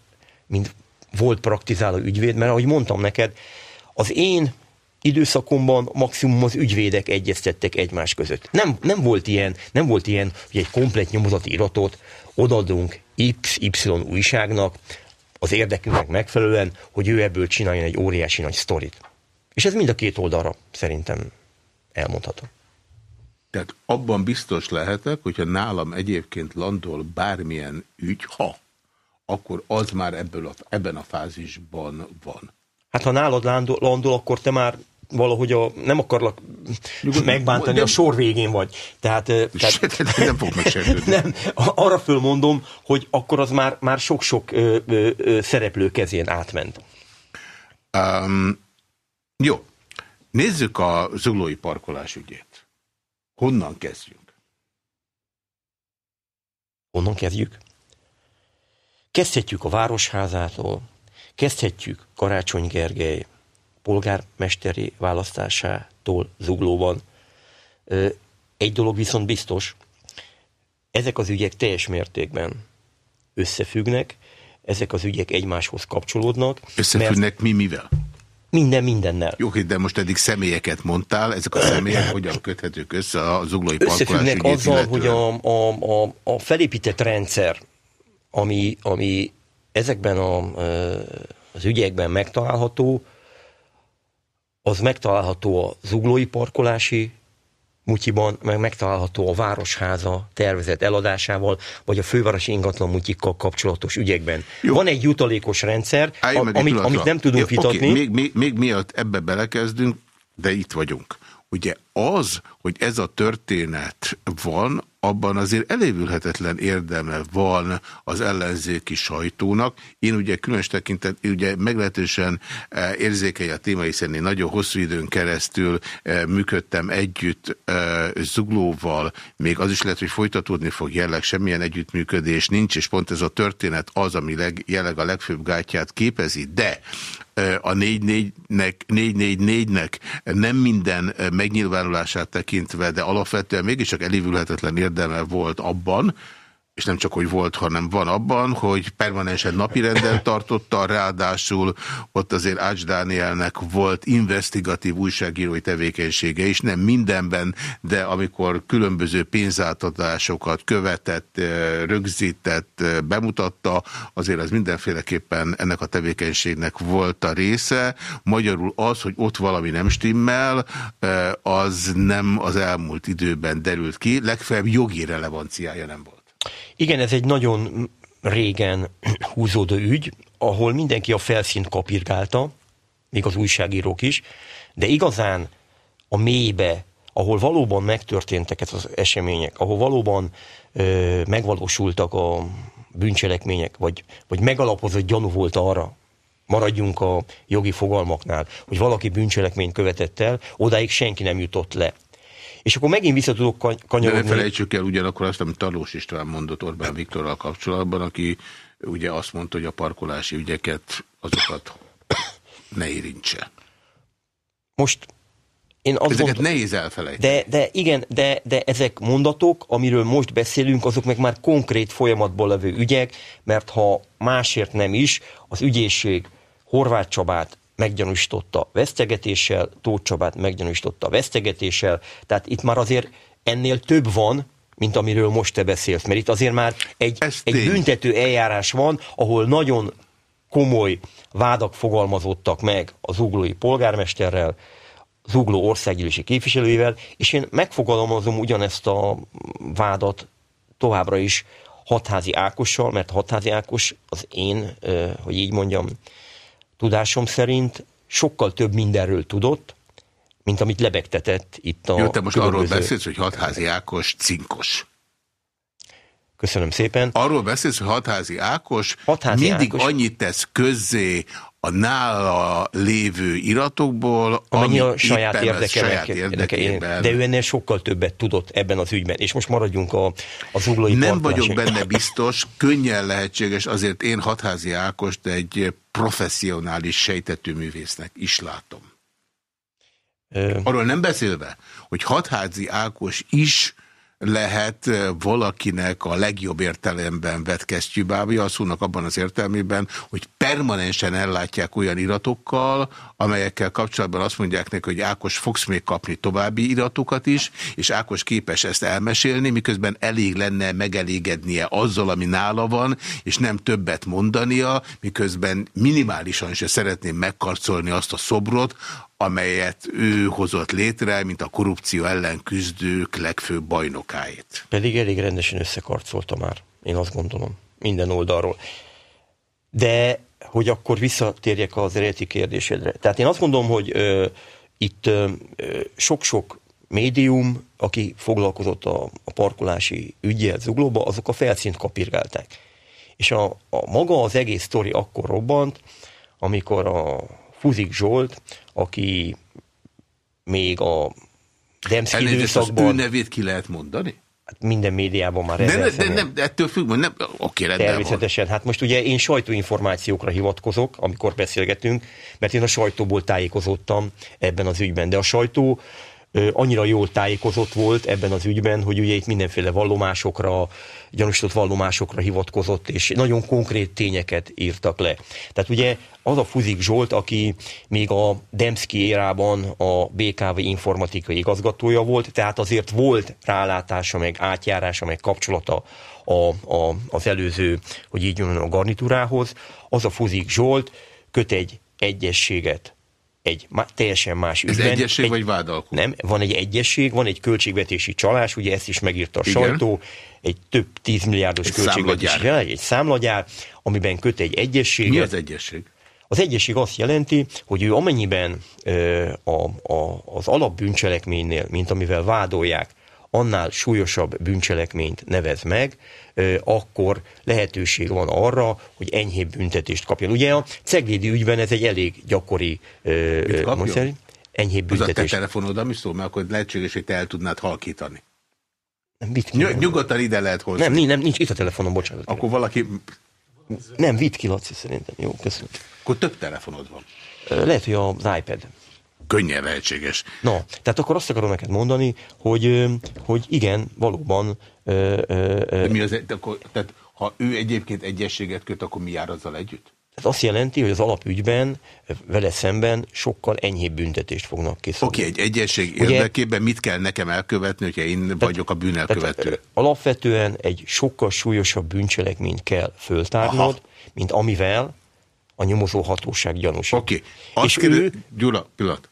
mint volt praktizáló ügyvéd, mert ahogy mondtam neked, az én időszakomban maximum az ügyvédek egyeztettek egymás között. Nem, nem volt ilyen, nem volt ilyen, hogy egy komplet nyomozati iratot odadunk XY újságnak, az érdekünknek megfelelően, hogy ő ebből csináljon egy óriási nagy sztorit. És ez mind a két oldalra szerintem elmondható. Tehát abban biztos lehetek, hogyha nálam egyébként landol bármilyen ügy, ha, akkor az már ebből a, ebben a fázisban van. Hát ha nálad landol, landol akkor te már valahogy a, nem akarlak megbántani, de- a sor végén vagy. Tehát, ö, tehát nem fog megsértődni. nem, arra fölmondom, hogy akkor az már, már sok-sok ö, ö, szereplő kezén átment. Um, jó, nézzük a zuglói parkolás ügyét. Honnan kezdjünk? Honnan kezdjük? Kezdhetjük a Városházától, kezdhetjük Karácsony Gergely polgármesteri választásától Zuglóban. Egy dolog viszont biztos, ezek az ügyek teljes mértékben összefüggnek, ezek az ügyek egymáshoz kapcsolódnak. mert Összefüggnek mi mivel? Minden mindennel. Jó, de most eddig személyeket mondtál, ezek a személyek hogyan köthetők össze a zuglói parkolás Összefüggnek azzal, illetően? hogy a, a, a, a felépített rendszer, ami, ami ezekben a, az ügyekben megtalálható, az megtalálható a zuglói parkolási mutyiban, meg megtalálható a Városháza tervezett eladásával, vagy a fővárosi ingatlan mutyikkal kapcsolatos ügyekben. Jó. Van egy jutalékos rendszer, egy amit, amit nem tudunk Jó, vitatni. Oké, még, még, még mielőtt ebbe belekezdünk, de itt vagyunk. Ugye az, hogy ez a történet van, abban azért elévülhetetlen érdeme van az ellenzéki sajtónak. Én ugye különös tekintet, ugye meglehetősen e, érzékeny a téma, hiszen én nagyon hosszú időn keresztül e, működtem együtt e, Zuglóval, még az is lehet, hogy folytatódni fog jelleg, semmilyen együttműködés nincs, és pont ez a történet az, ami leg, jelleg a legfőbb gátját képezi, de a 444-nek nem minden megnyilvánulását tekintve, de alapvetően mégiscsak elévülhetetlen érdeme volt abban, és nem csak, hogy volt, hanem van abban, hogy permanensen napirenden tartotta, ráadásul ott azért Ács Dánielnek volt investigatív újságírói tevékenysége is, nem mindenben, de amikor különböző pénzáltatásokat követett, eh, rögzített, eh, bemutatta, azért az mindenféleképpen ennek a tevékenységnek volt a része. Magyarul az, hogy ott valami nem stimmel, eh, az nem az elmúlt időben derült ki, legfeljebb jogi relevanciája nem volt. Igen, ez egy nagyon régen húzódó ügy, ahol mindenki a felszínt kapirgálta, még az újságírók is, de igazán a mélybe, ahol valóban megtörténtek ezek az események, ahol valóban ö, megvalósultak a bűncselekmények, vagy, vagy megalapozott gyanú volt arra, maradjunk a jogi fogalmaknál, hogy valaki bűncselekményt követett el, odáig senki nem jutott le. És akkor megint vissza tudok kanyarodni. De ne felejtsük el ugyanakkor azt, amit Talós István mondott Orbán Viktorral kapcsolatban, aki ugye azt mondta, hogy a parkolási ügyeket, azokat ne érintse. Most én azt Ezeket gondol... nehéz elfelejteni. De, de igen, de, de ezek mondatok, amiről most beszélünk, azok meg már konkrét folyamatból levő ügyek, mert ha másért nem is, az ügyészség Horváth Csabát meggyanúsította vesztegetéssel, Tóth Csabát meggyanúsította vesztegetéssel, tehát itt már azért ennél több van, mint amiről most te beszélsz, mert itt azért már egy, egy büntető eljárás van, ahol nagyon komoly vádak fogalmazottak meg az uglói polgármesterrel, az ugló országgyűlési képviselőivel, és én megfogalmazom ugyanezt a vádat továbbra is Hatházi Ákossal, mert Hatházi Ákos az én, hogy így mondjam, tudásom szerint sokkal több mindenről tudott, mint amit lebegtetett itt a... Jó, te most különböző... arról beszélsz, hogy Hatházi Ákos cinkos. Köszönöm szépen. Arról beszélsz, hogy Hatházi Ákos Hatházi mindig Ákos... annyit tesz közzé a nála lévő iratokból, amennyi a saját, érdeke, saját érdekében. De ő ennél sokkal többet tudott ebben az ügyben, és most maradjunk a, a zuglói Nem vagyok benne biztos, könnyen lehetséges, azért én Hatházi Ákost egy professzionális sejtetőművésznek is látom. Arról nem beszélve, hogy Hatházi Ákos is lehet valakinek a legjobb értelemben vett kesztyűbábja, a szónak abban az értelmében, hogy permanensen ellátják olyan iratokkal, amelyekkel kapcsolatban azt mondják neki, hogy Ákos fogsz még kapni további iratokat is, és Ákos képes ezt elmesélni, miközben elég lenne megelégednie azzal, ami nála van, és nem többet mondania, miközben minimálisan se szeretném megkarcolni azt a szobrot, amelyet ő hozott létre, mint a korrupció ellen küzdők legfőbb bajnokáit. Pedig elég rendesen összekarcolta már, én azt gondolom, minden oldalról. De hogy akkor visszatérjek az eredeti kérdésedre. Tehát én azt gondolom, hogy ö, itt sok-sok médium, aki foglalkozott a, a parkolási ügyel zuglóba, azok a felszínt kapirgálták. És a, a maga az egész sztori akkor robbant, amikor a Fuzik Zsolt, aki még a Demszki időszakban... az ő nevét ki lehet mondani? Hát minden médiában már de, de, de nem, de ettől függ, nem, oké, rendben Természetesen. Van. Hát most ugye én sajtóinformációkra hivatkozok, amikor beszélgetünk, mert én a sajtóból tájékozottam ebben az ügyben. De a sajtó annyira jól tájékozott volt ebben az ügyben, hogy ugye itt mindenféle vallomásokra, gyanúsított vallomásokra hivatkozott, és nagyon konkrét tényeket írtak le. Tehát ugye az a Fuzik Zsolt, aki még a Demszki érában a BKV informatikai igazgatója volt, tehát azért volt rálátása, meg átjárása, meg kapcsolata a, a, az előző, hogy így mondjam, a garnitúrához. Az a Fuzik Zsolt köt egy egyességet egy teljesen más Ez ügyben. egyesség egy, vagy vádalkó? Nem, van egy egyesség, van egy költségvetési csalás, ugye ezt is megírta a Igen. sajtó, egy több tízmilliárdos költségvetési számlagyár. egy számlagyár, amiben köt egy egyességet. Mi az egyesség? Az egyesség azt jelenti, hogy ő amennyiben ö, a, a, az alapbűncselekménynél, mint amivel vádolják, annál súlyosabb bűncselekményt nevez meg, akkor lehetőség van arra, hogy enyhébb büntetést kapjon. Ugye a Ceglédi ügyben ez egy elég gyakori Mit kapjon? szerint enyhébb Az a te büntetést. telefonod, ami szól, mert akkor lehetséges, hogy te el tudnád halkítani. Nem, vitt ki. Ny- nyugodtan ide lehet hozni. nem, nem, nincs itt a telefonom, bocsánat. Akkor valaki, Nem, vitt ki, Laci, szerintem. Jó, köszönöm. akkor több telefonod van. Lehet, hogy az iPad. Könnyen lehetséges. Na, tehát akkor azt akarom neked mondani, hogy, hogy igen, valóban ö, ö, ö, De mi az, akkor, tehát ha ő egyébként egyességet köt, akkor mi jár azzal együtt? ez azt jelenti, hogy az alapügyben vele szemben sokkal enyhébb büntetést fognak kiszabni. Oké, egy egyesség Ugye- érdekében mit kell nekem elkövetni, hogyha én vagyok a bűnelkövető? Tehát, alapvetően egy sokkal súlyosabb bűncselekményt kell föltárnod, Aha. Mint amivel a nyomozó hatóság gyanúsít. Oké, azt És kérde... ő, Gyula, pillanat.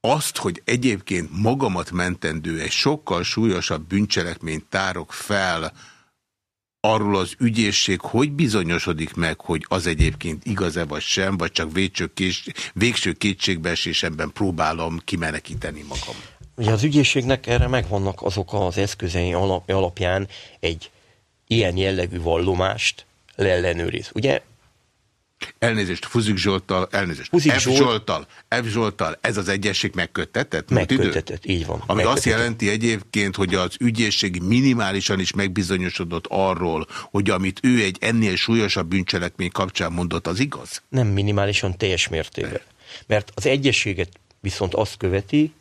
Azt, hogy egyébként magamat mentendő egy sokkal súlyosabb bűncselekményt tárok fel, arról az ügyészség hogy bizonyosodik meg, hogy az egyébként igaz-e vagy sem, vagy csak kés... végső kétségbeesésemben próbálom kimenekíteni magam. Ugye az ügyészségnek erre megvannak azok az eszközei alap, alapján egy ilyen jellegű vallomást leellenőriz. Ugye Elnézést, Fuzik Zsolttal, elnézést, Fuzik F. Zsolt- Zsolttal, F. Zsolttal, ez az egyesség megköttetett? idő? megkötetett, így van. Ami azt jelenti egyébként, hogy az ügyészség minimálisan is megbizonyosodott arról, hogy amit ő egy ennél súlyosabb bűncselekmény kapcsán mondott, az igaz? Nem minimálisan, teljes mértékben. Mert az egyességet viszont azt követi,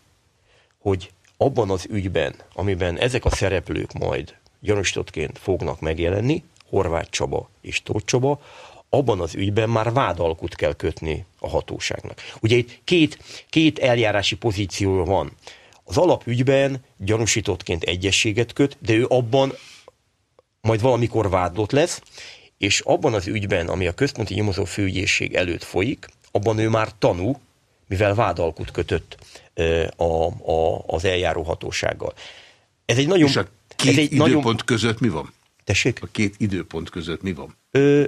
hogy abban az ügyben, amiben ezek a szereplők majd gyanúsítottként fognak megjelenni, Horváth Csaba és Tóth Csaba, abban az ügyben már vádalkut kell kötni a hatóságnak. Ugye itt két, két eljárási pozíció van. Az alapügyben gyanúsítottként egyességet köt, de ő abban majd valamikor vádlott lesz, és abban az ügyben, ami a központi nyomozó főügyészség előtt folyik, abban ő már tanú, mivel vádalkut kötött a, a, az eljáró hatósággal. Ez egy nagyon... És a ez két egy időpont nagyon, között mi van? tessék? A két időpont között mi van? Ö,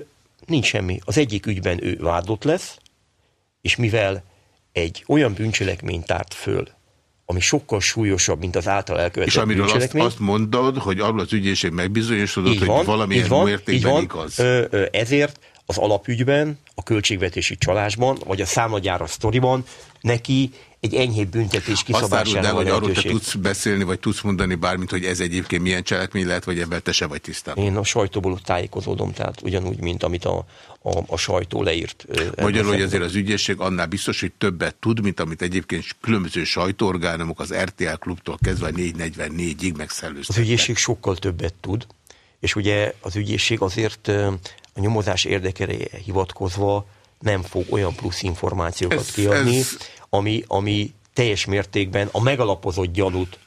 nincs semmi. Az egyik ügyben ő vádlott lesz, és mivel egy olyan bűncselekményt tárt föl, ami sokkal súlyosabb, mint az által elkövetett És amiről azt, azt mondod, hogy arról az ügyészség megbizonyosodott, hogy van, valamilyen így van, mértékben így van. igaz. Ezért az alapügyben, a költségvetési csalásban, vagy a számlagyára sztoriban neki egy enyhébb büntetés kiszabására van arról te tudsz beszélni, vagy tudsz mondani bármit, hogy ez egyébként milyen cselekmény lehet, vagy ebben te se vagy tisztában. Én a sajtóból tájékozódom, tehát ugyanúgy, mint amit a, a, a sajtó leírt. Magyarul, hogy azért az ügyészség annál biztos, hogy többet tud, mint amit egyébként különböző sajtóorgánumok az RTL klubtól kezdve a 444-ig Az megszellőztettek. ügyészség sokkal többet tud, és ugye az ügyészség azért a nyomozás érdekére hivatkozva nem fog olyan plusz információkat Ez- kiadni, ez- ami, ami teljes mértékben a megalapozott gyanút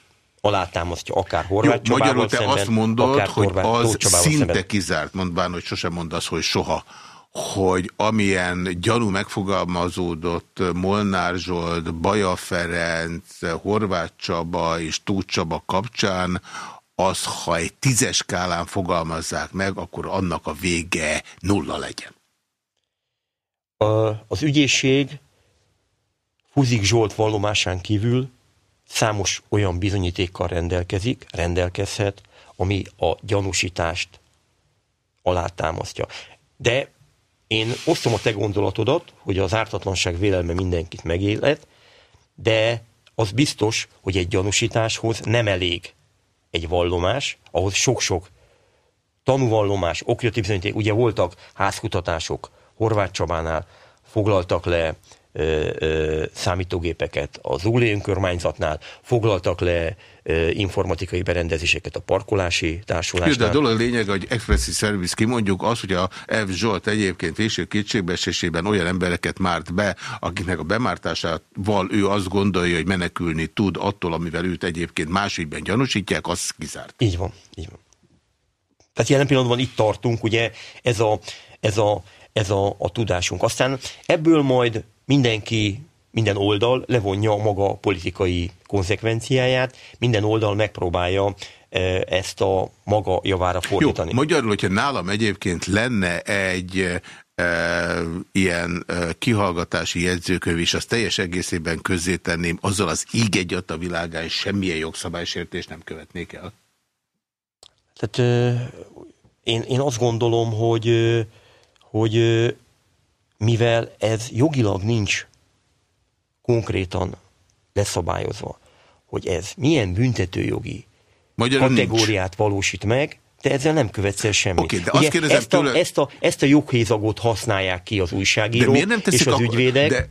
alátámasztja akár Jó, Horváth Csabával magyarul te szemben, azt mondod, hogy Horváth- az szinte szemben. kizárt, mondván, hogy sosem mondasz, hogy soha, hogy amilyen gyanú megfogalmazódott Molnár Zsolt, Baja Ferenc, Horváth Csaba és Tóth Csaba kapcsán, az, ha egy tízes skálán fogalmazzák meg, akkor annak a vége nulla legyen. A- Az ügyészség Fuzik Zsolt vallomásán kívül számos olyan bizonyítékkal rendelkezik, rendelkezhet, ami a gyanúsítást alátámasztja. De én osztom a te gondolatodat, hogy az ártatlanság vélelme mindenkit megélet, de az biztos, hogy egy gyanúsításhoz nem elég egy vallomás, ahhoz sok-sok tanúvallomás, okirati bizonyíték, ugye voltak házkutatások Horváth Csabánál, foglaltak le ö, ö, számítógépeket az Zúlé önkormányzatnál, foglaltak le ö, informatikai berendezéseket a parkolási Jó, de a társulásnál. dolog lényeg, hogy expressi service kimondjuk az, hogy a F. Zsolt egyébként véső kétségbeesésében olyan embereket márt be, akiknek a bemártásával ő azt gondolja, hogy menekülni tud attól, amivel őt egyébként másügyben gyanúsítják, az kizárt. Így van, így van. Tehát jelen pillanatban itt tartunk, ugye ez a, ez a, ez a, a tudásunk. Aztán ebből majd mindenki, minden oldal levonja a maga politikai konzekvenciáját, minden oldal megpróbálja eh, ezt a maga javára Jó, fordítani. magyarul, hogyha nálam egyébként lenne egy e, ilyen e, kihallgatási jegyzőkönyv, és azt teljes egészében közzétenném, azzal az íg egyat a világán semmilyen jogszabálysértést nem követnék el? Tehát ö, én, én azt gondolom, hogy, ö, hogy mivel ez jogilag nincs konkrétan leszabályozva, hogy ez milyen büntetőjogi Magyarul kategóriát nincs. valósít meg, de ezzel nem követsz el semmit. Oké, de azt kérdezem ezt, a, tőle- ezt, a, ezt a joghézagot használják ki az De újságírók miért nem teszik és az akkor- ügyvédek, De,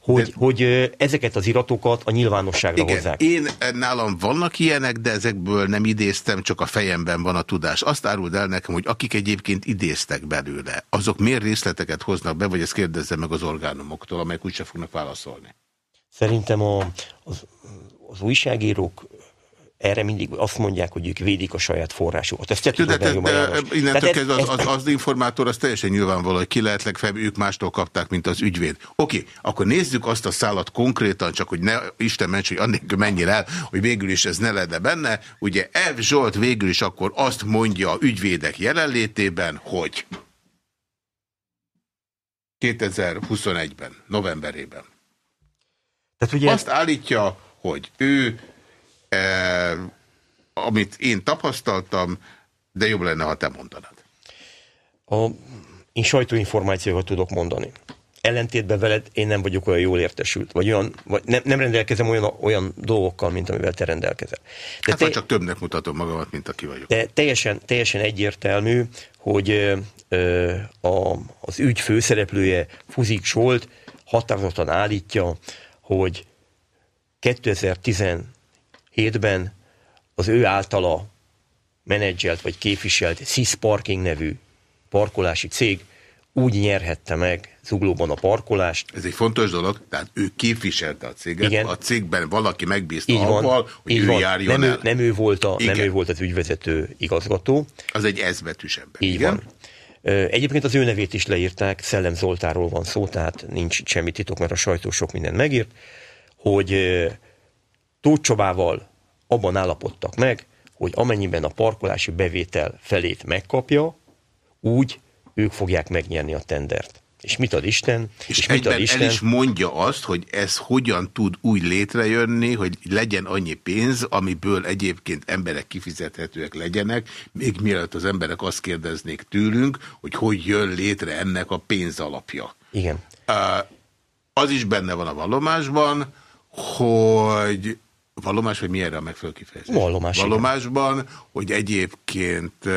hogy, de, hogy ezeket az iratokat a nyilvánosságra igen, hozzák. én e, nálam vannak ilyenek, de ezekből nem idéztem, csak a fejemben van a tudás. Azt áruld el nekem, hogy akik egyébként idéztek belőle, azok miért részleteket hoznak be, vagy ezt kérdezze meg az orgánumoktól, amelyek úgyse fognak válaszolni. Szerintem a, az, az újságírók erre mindig azt mondják, hogy ők védik a saját forrásukat. Ezt De, de, de, de innentől Tehát kezdve ez- az, az, az informátor, az teljesen nyilvánvaló, hogy ki lehet legfeljebb, ők mástól kapták, mint az ügyvéd. Oké, akkor nézzük azt a szállat konkrétan, csak hogy ne, Isten ments, hogy annélkül menjél el, hogy végül is ez ne lenne benne. Ugye Ev Zsolt végül is akkor azt mondja a ügyvédek jelenlétében, hogy 2021-ben, novemberében. Tehát ugye Azt állítja, hogy ő, eh, amit én tapasztaltam, de jobb lenne, ha te mondanád. a, én sajtóinformációkat tudok mondani. Ellentétben veled én nem vagyok olyan jól értesült, vagy, olyan, vagy nem, nem rendelkezem olyan, olyan dolgokkal, mint amivel te rendelkezel. De, Hát te... csak többnek mutatom magamat, mint aki vagyok. de teljesen, teljesen egyértelmű, hogy ö, a, az ügy főszereplője Fuzik Zsolt határozottan állítja, hogy 2017-ben az ő általa menedzselt vagy képviselt SIS Parking nevű parkolási cég úgy nyerhette meg Zuglóban a parkolást, Ez egy fontos dolog, tehát ő képviselte a céget, Igen. a cégben valaki megbízta így van, avval, hogy így ő van. járjon nem, el. ő, nem, ő volt a, nem Igen. ő volt az ügyvezető igazgató, Az egy ezbetűs ember. így igen? van. Egyébként az ő nevét is leírták, Szellem Zoltáról van szó, tehát nincs semmi titok, mert a sajtó sok mindent megírt, hogy Tóth Csabával abban állapodtak meg, hogy amennyiben a parkolási bevétel felét megkapja, úgy ők fogják megnyerni a tendert. És mit ad Isten? És, és mit ad Isten? el is mondja azt, hogy ez hogyan tud úgy létrejönni, hogy legyen annyi pénz, amiből egyébként emberek kifizethetőek legyenek, még mielőtt az emberek azt kérdeznék tőlünk, hogy hogy jön létre ennek a pénzalapja. Igen. Uh, az is benne van a vallomásban, hogy vallomás, vagy mi erre a megfelelő kifejezés? Vallomás, igen. Vallomásban, hogy egyébként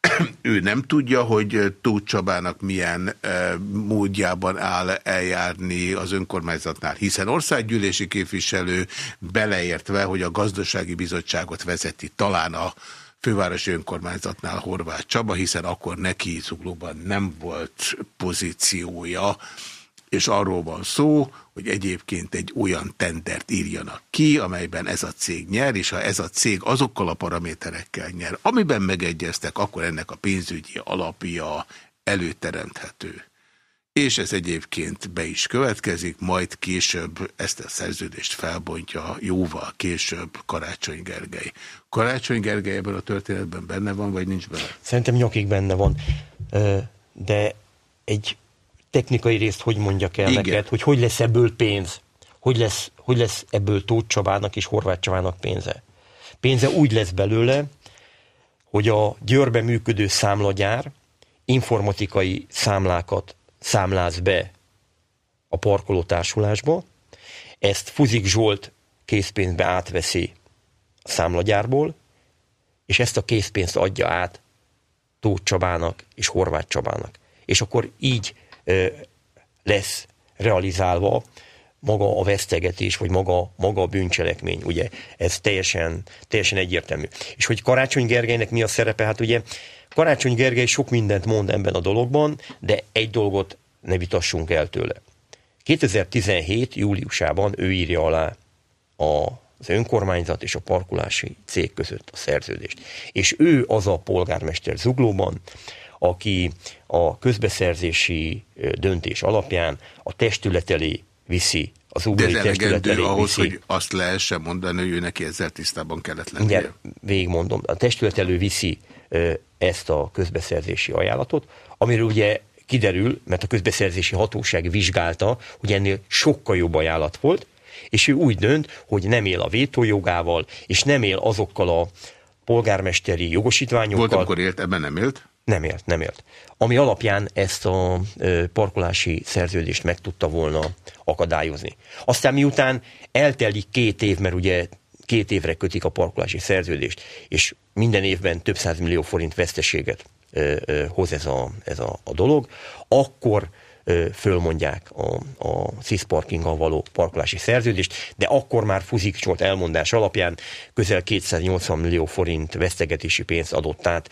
ő nem tudja, hogy Tóth Csabának milyen uh, módjában áll eljárni az önkormányzatnál, hiszen országgyűlési képviselő beleértve, hogy a gazdasági bizottságot vezeti talán a fővárosi önkormányzatnál Horváth Csaba, hiszen akkor neki Zuglóban nem volt pozíciója, és arról van szó, hogy egyébként egy olyan tendert írjanak ki, amelyben ez a cég nyer, és ha ez a cég azokkal a paraméterekkel nyer, amiben megegyeztek, akkor ennek a pénzügyi alapja előteremthető. És ez egyébként be is következik, majd később ezt a szerződést felbontja jóval később Karácsony Gergely. Karácsony Gergely ebben a történetben benne van, vagy nincs benne? Szerintem nyakig benne van. De egy technikai részt hogy mondjak el Igen. neked, hogy hogy lesz ebből pénz? Hogy lesz, hogy lesz ebből Tóth Csabának és Horváth Csabának pénze? Pénze úgy lesz belőle, hogy a Győrbe működő számlagyár informatikai számlákat számláz be a parkolótársulásba, ezt Fuzik Zsolt készpénzbe átveszi a számlagyárból, és ezt a készpénzt adja át Tóth Csabának és Horváth Csabának. És akkor így lesz realizálva maga a vesztegetés, vagy maga, maga a bűncselekmény, ugye, ez teljesen, teljesen egyértelmű. És hogy Karácsony Gergelynek mi a szerepe? Hát ugye Karácsony Gergely sok mindent mond ebben a dologban, de egy dolgot ne vitassunk el tőle. 2017. júliusában ő írja alá a az önkormányzat és a parkolási cég között a szerződést. És ő az a polgármester Zuglóban, aki a közbeszerzési döntés alapján a testület elé viszi, az De zuglói ez testület elegendő elé ahhoz, viszi. hogy azt lehessen mondani, hogy ő neki ezzel tisztában kellett lennie. Mindjárt végigmondom. A testület elő viszi ezt a közbeszerzési ajánlatot, amiről ugye kiderül, mert a közbeszerzési hatóság vizsgálta, hogy ennél sokkal jobb ajánlat volt, és ő úgy dönt, hogy nem él a vétójogával, és nem él azokkal a polgármesteri jogosítványokkal. Volt, amikor élt, ebben nem élt? Nem élt, nem élt. Ami alapján ezt a parkolási szerződést meg tudta volna akadályozni. Aztán miután eltelik két év, mert ugye két évre kötik a parkolási szerződést, és minden évben több millió forint veszteséget ö, ö, hoz ez a, ez a, a dolog, akkor ö, fölmondják a, a CIS parkinggal való parkolási szerződést, de akkor már Fuzik volt elmondás alapján közel 280 millió forint vesztegetési pénzt adott át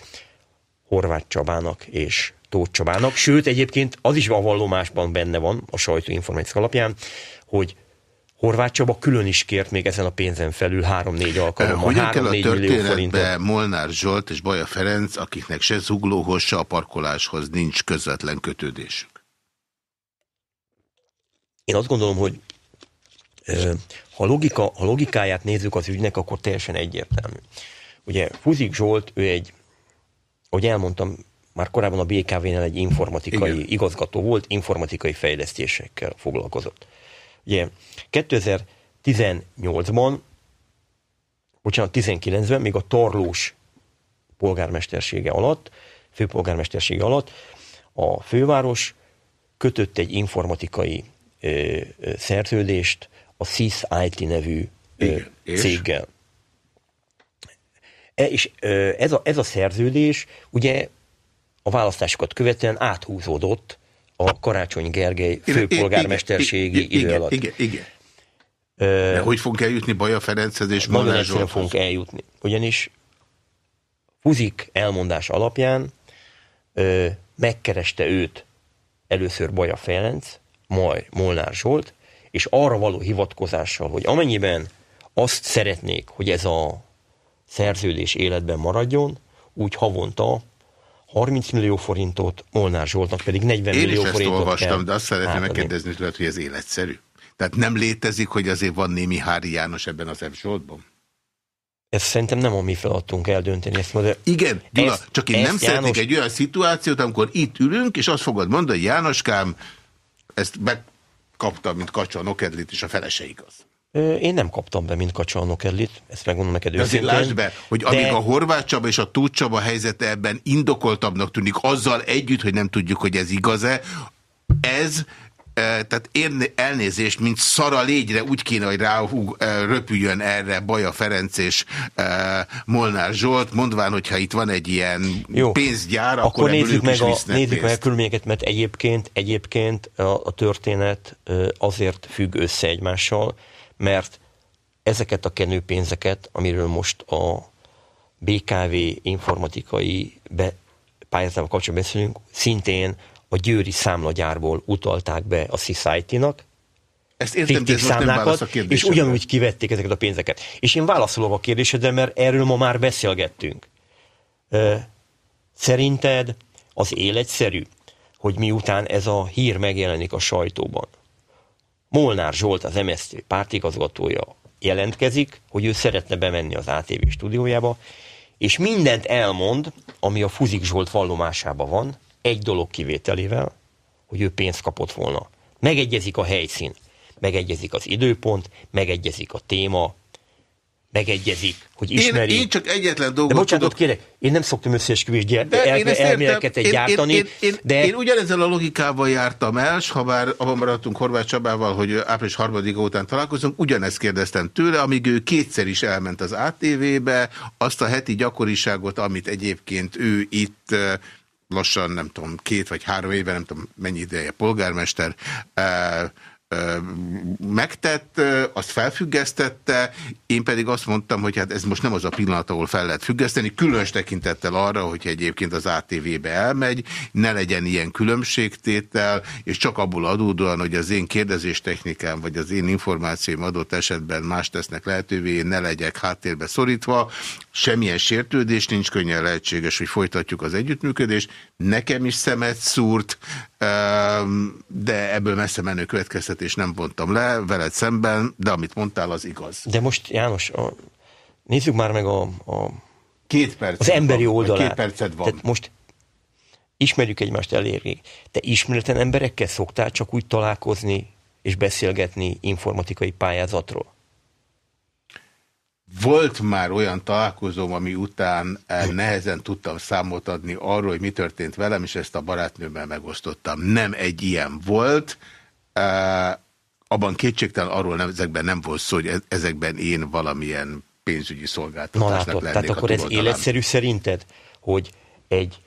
Horváth Csabának és Tóth Csabának. Sőt, egyébként az is a vallomásban benne van a sajtóinformáció alapján, hogy Horváth Csaba külön is kért még ezen a pénzen felül 3-4 alkalommal. Hogyan kell a történetbe Molnár Zsolt és Baja Ferenc, akiknek se zuglóhoz, se a parkoláshoz nincs közvetlen kötődésük? Én azt gondolom, hogy ha, logika, ha logikáját nézzük az ügynek, akkor teljesen egyértelmű. Ugye Fuzik Zsolt, ő egy, ahogy elmondtam, már korábban a BKV-nél egy informatikai Igen. igazgató volt, informatikai fejlesztésekkel foglalkozott. Ugye 2018-ban, bocsánat, 19-ben, még a Tarlós polgármestersége alatt, főpolgármestersége alatt a főváros kötött egy informatikai ö, ö, szerződést a SIS IT nevű ö, Igen, céggel. E, és ö, ez, a, ez a szerződés ugye a választásokat követően áthúzódott a Karácsony Gergely főpolgármesterségi idő alatt. Igen, igen. De hogy fogunk eljutni Baja Ferenchez és Nagyon egyszerűen fogunk eljutni. Ugyanis Fuzik elmondás alapján ö, megkereste őt először Baja Ferenc, majd Molnár Zsolt, és arra való hivatkozással, hogy amennyiben azt szeretnék, hogy ez a szerződés életben maradjon, úgy havonta 30 millió forintot, Molnár Zsoltnak pedig 40 Én millió forintot Én is ezt olvastam, de azt szeretném megkérdezni tőled, hogy ez életszerű. Tehát nem létezik, hogy azért van némi Hári János ebben az. Zsoltban? Ezt szerintem nem a mi feladatunk eldönteni. Ezt de Igen, Gyula, ezt, csak én nem János... szeretnék egy olyan szituációt, amikor itt ülünk, és azt fogod mondani, Jánoskám, ezt megkaptam, mint Kacsa Nokedlit, és a felese igaz. Én nem kaptam be, mint Kacsalnok Ellit, ezt megmondom neked őszintén. Azért lásd be, hogy amíg de... a Horváth Csaba és a Tóth Csaba helyzete ebben indokoltabbnak tűnik, azzal együtt, hogy nem tudjuk, hogy ez igaz-e, ez tehát én elnézést, mint szara légyre úgy kéne, hogy rá röpüljön erre Baja Ferenc és Molnár Zsolt, mondván, hogyha itt van egy ilyen Jó. pénzgyár, akkor, akkor nézzük meg a, nézzük meg a körülményeket, mert egyébként, egyébként a, a történet azért függ össze egymással, mert ezeket a kenőpénzeket, amiről most a BKV informatikai be, pályázatával kapcsolatban beszélünk, szintén a győri számlagyárból utalták be a Society-nak, ezt értem, de ez számlákat, a és ugyanúgy kivették ezeket a pénzeket. És én válaszolom a kérdésedre, mert erről ma már beszélgettünk. Szerinted az életszerű, hogy miután ez a hír megjelenik a sajtóban, Molnár Zsolt, az MSZT pártigazgatója jelentkezik, hogy ő szeretne bemenni az ATV stúdiójába, és mindent elmond, ami a Fuzik Zsolt vallomásában van, egy dolog kivételével, hogy ő pénzt kapott volna. Megegyezik a helyszín, megegyezik az időpont, megegyezik a téma, megegyezik, hogy ismeri. Én, én csak egyetlen dolgot De bocsánat, tudok... kérek, én nem szoktam összeesküvés el, elméleteket gyártani. Én, én, én, de... én ugyanezzel a logikával jártam el, ha már abban maradtunk Horváth Csabával, hogy április harmadika után találkozunk, ugyanezt kérdeztem tőle, amíg ő kétszer is elment az ATV-be, azt a heti gyakoriságot, amit egyébként ő itt lassan, nem tudom, két vagy három éve, nem tudom mennyi ideje polgármester, megtett, azt felfüggesztette, én pedig azt mondtam, hogy hát ez most nem az a pillanat, ahol fel lehet függeszteni, különös tekintettel arra, hogy egyébként az ATV-be elmegy, ne legyen ilyen különbségtétel, és csak abból adódóan, hogy az én kérdezéstechnikám, vagy az én információim adott esetben más tesznek lehetővé, ne legyek háttérbe szorítva, semmilyen sértődés nincs, könnyen lehetséges, hogy folytatjuk az együttműködést, nekem is szemet szúrt, de ebből messze menő következtetés nem vontam le veled szemben, de amit mondtál, az igaz. De most, János, a, nézzük már meg a, a két perc az emberi van, oldalát. Két percet van. Tehát most ismerjük egymást elérni. Te ismeretlen emberekkel szoktál csak úgy találkozni és beszélgetni informatikai pályázatról? Volt már olyan találkozóm, ami után nehezen tudtam számot adni arról, hogy mi történt velem, és ezt a barátnőmmel megosztottam. Nem egy ilyen volt. Abban kétségtelen arról nem, ezekben nem volt szó, hogy e- ezekben én valamilyen pénzügyi szolgáltatásnak Na látod, lennék tehát akkor ez életszerű szerinted, hogy egy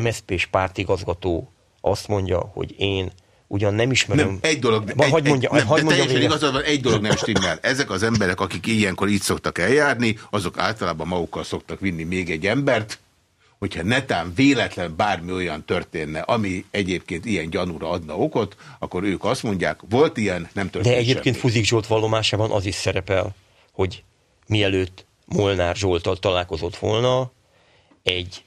MSZP-s pártigazgató azt mondja, hogy én ugyan nem ismerem. Nem, egy dolog, egy, hogy mondja, nem, hogy de teljesen igazad van, egy dolog nem stimmel. Ezek az emberek, akik ilyenkor így szoktak eljárni, azok általában magukkal szoktak vinni még egy embert, hogyha netán véletlen bármi olyan történne, ami egyébként ilyen gyanúra adna okot, akkor ők azt mondják, volt ilyen, nem történt De egyébként semmi. Fuzik Zsolt vallomásában az is szerepel, hogy mielőtt Molnár Zsoltal találkozott volna, egy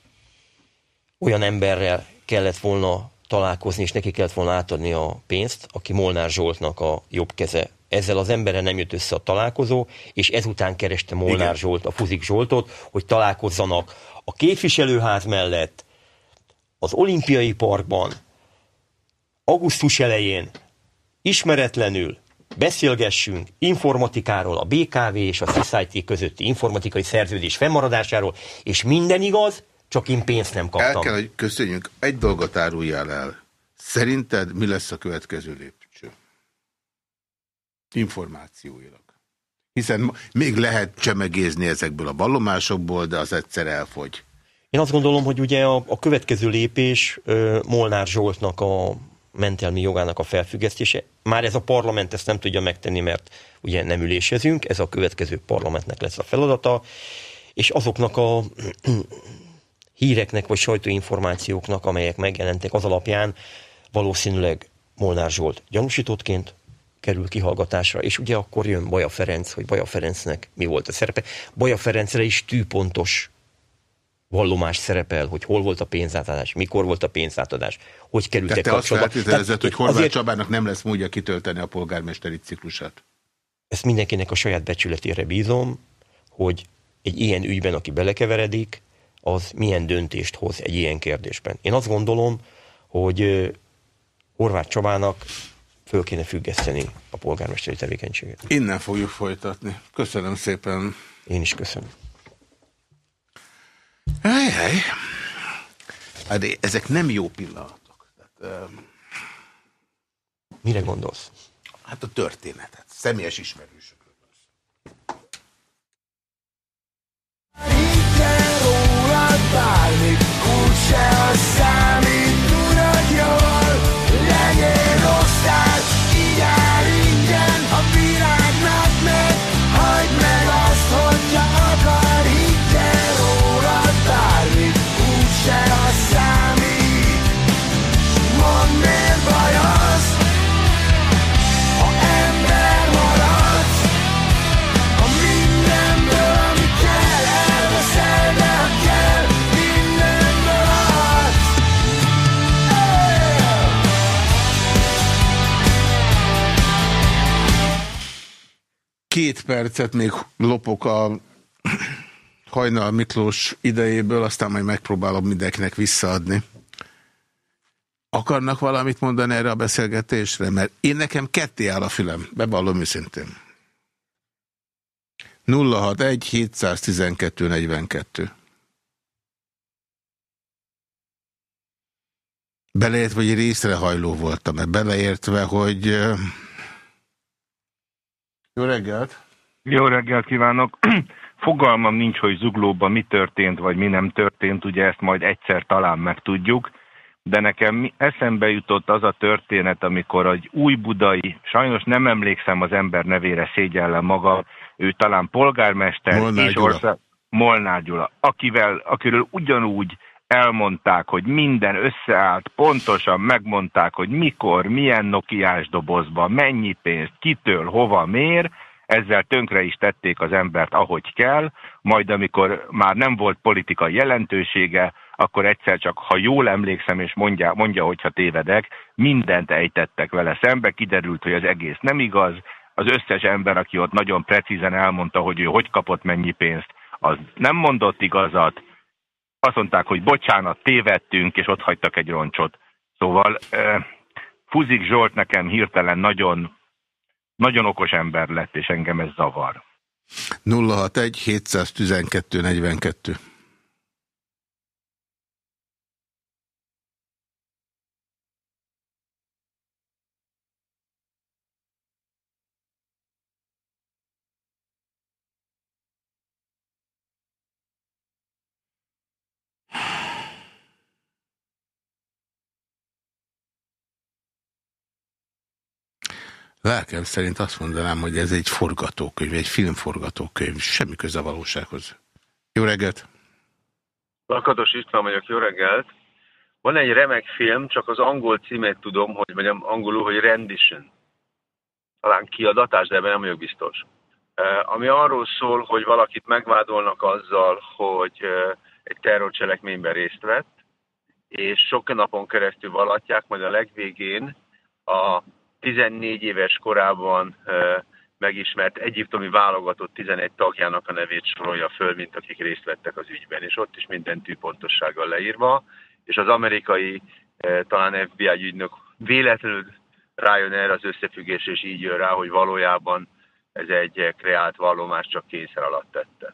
olyan emberrel kellett volna találkozni, és neki kellett volna átadni a pénzt, aki Molnár Zsoltnak a jobb keze. Ezzel az emberrel nem jött össze a találkozó, és ezután kereste Molnár Igen. Zsolt, a Fuzik Zsoltot, hogy találkozzanak a képviselőház mellett, az olimpiai parkban, augusztus elején, ismeretlenül, beszélgessünk informatikáról, a BKV és a Society közötti informatikai szerződés fennmaradásáról, és minden igaz, csak én pénzt nem kaptam. El kell, hogy köszönjünk. Egy dolgot áruljál el. Szerinted mi lesz a következő lépcső? Információilag. Hiszen még lehet csemegézni ezekből a vallomásokból, de az egyszer elfogy. Én azt gondolom, hogy ugye a, a következő lépés Molnár Zsoltnak a mentelmi jogának a felfüggesztése. Már ez a parlament ezt nem tudja megtenni, mert ugye nem ülésezünk, ez a következő parlamentnek lesz a feladata, és azoknak a híreknek vagy sajtóinformációknak, amelyek megjelentek az alapján, valószínűleg Molnár Zsolt gyanúsítottként kerül kihallgatásra, és ugye akkor jön Baja Ferenc, hogy Baja Ferencnek mi volt a szerepe. Baja Ferencre is tűpontos vallomás szerepel, hogy hol volt a pénzátadás, mikor volt a pénzátadás, hogy kerültek Tehát te kapcsolatba. azt feltételezed, hogy Horváth azért... Csabának nem lesz módja kitölteni a polgármesteri ciklusát? Ezt mindenkinek a saját becsületére bízom, hogy egy ilyen ügyben, aki belekeveredik, az milyen döntést hoz egy ilyen kérdésben. Én azt gondolom, hogy Horváth Csabának föl kéne függeszteni a polgármesteri tevékenységet. Innen fogjuk folytatni. Köszönöm szépen. Én is köszönöm. Ajaj. Hát ezek nem jó pillanatok. Tehát, um... Mire gondolsz? Hát a történetet, személyes ismerősökről. bármi, úgyse a számít, Két percet még lopok a Hajnal Miklós idejéből, aztán majd megpróbálom mindenkinek visszaadni. Akarnak valamit mondani erre a beszélgetésre? Mert én nekem ketté áll a fülem, bevallom őszintén. 061 712 42 Beleértve, hogy részrehajló voltam, mert beleértve, hogy... Jó reggelt! Jó reggelt kívánok! Fogalmam nincs, hogy zuglóban mi történt, vagy mi nem történt, ugye ezt majd egyszer talán megtudjuk, de nekem eszembe jutott az a történet, amikor egy új budai, sajnos nem emlékszem az ember nevére, szégyellem maga, ő talán polgármester Molnár és Gyula. ország... Molnár Gyula, akivel, akiről ugyanúgy elmondták, hogy minden összeállt, pontosan megmondták, hogy mikor, milyen nokiás dobozba, mennyi pénzt, kitől, hova, miért, ezzel tönkre is tették az embert, ahogy kell, majd amikor már nem volt politikai jelentősége, akkor egyszer csak, ha jól emlékszem, és mondja, mondja hogyha tévedek, mindent ejtettek vele szembe, kiderült, hogy az egész nem igaz, az összes ember, aki ott nagyon precízen elmondta, hogy ő hogy kapott mennyi pénzt, az nem mondott igazat, azt mondták, hogy bocsánat, tévedtünk, és ott hagytak egy roncsot. Szóval Fuzik Zsolt nekem hirtelen nagyon, nagyon okos ember lett, és engem ez zavar. 061 712 42 Lelkem szerint azt mondanám, hogy ez egy forgatókönyv, egy filmforgatókönyv, semmi köze a valósághoz. Jó reggelt! Lakatos István vagyok, jó reggelt! Van egy remek film, csak az angol címét tudom, hogy mondjam angolul, hogy Rendition. Talán kiadatás, de ebben nem vagyok biztos. Ami arról szól, hogy valakit megvádolnak azzal, hogy egy terrorcselekményben részt vett, és sok napon keresztül valatják, majd a legvégén a 14 éves korában megismert egyiptomi válogatott 11 tagjának a nevét sorolja föl, mint akik részt vettek az ügyben, és ott is minden tűpontossággal leírva, és az amerikai, talán FBI ügynök véletlenül rájön erre az összefüggés, és így jön rá, hogy valójában ez egy kreált vallomás csak kényszer alatt tette.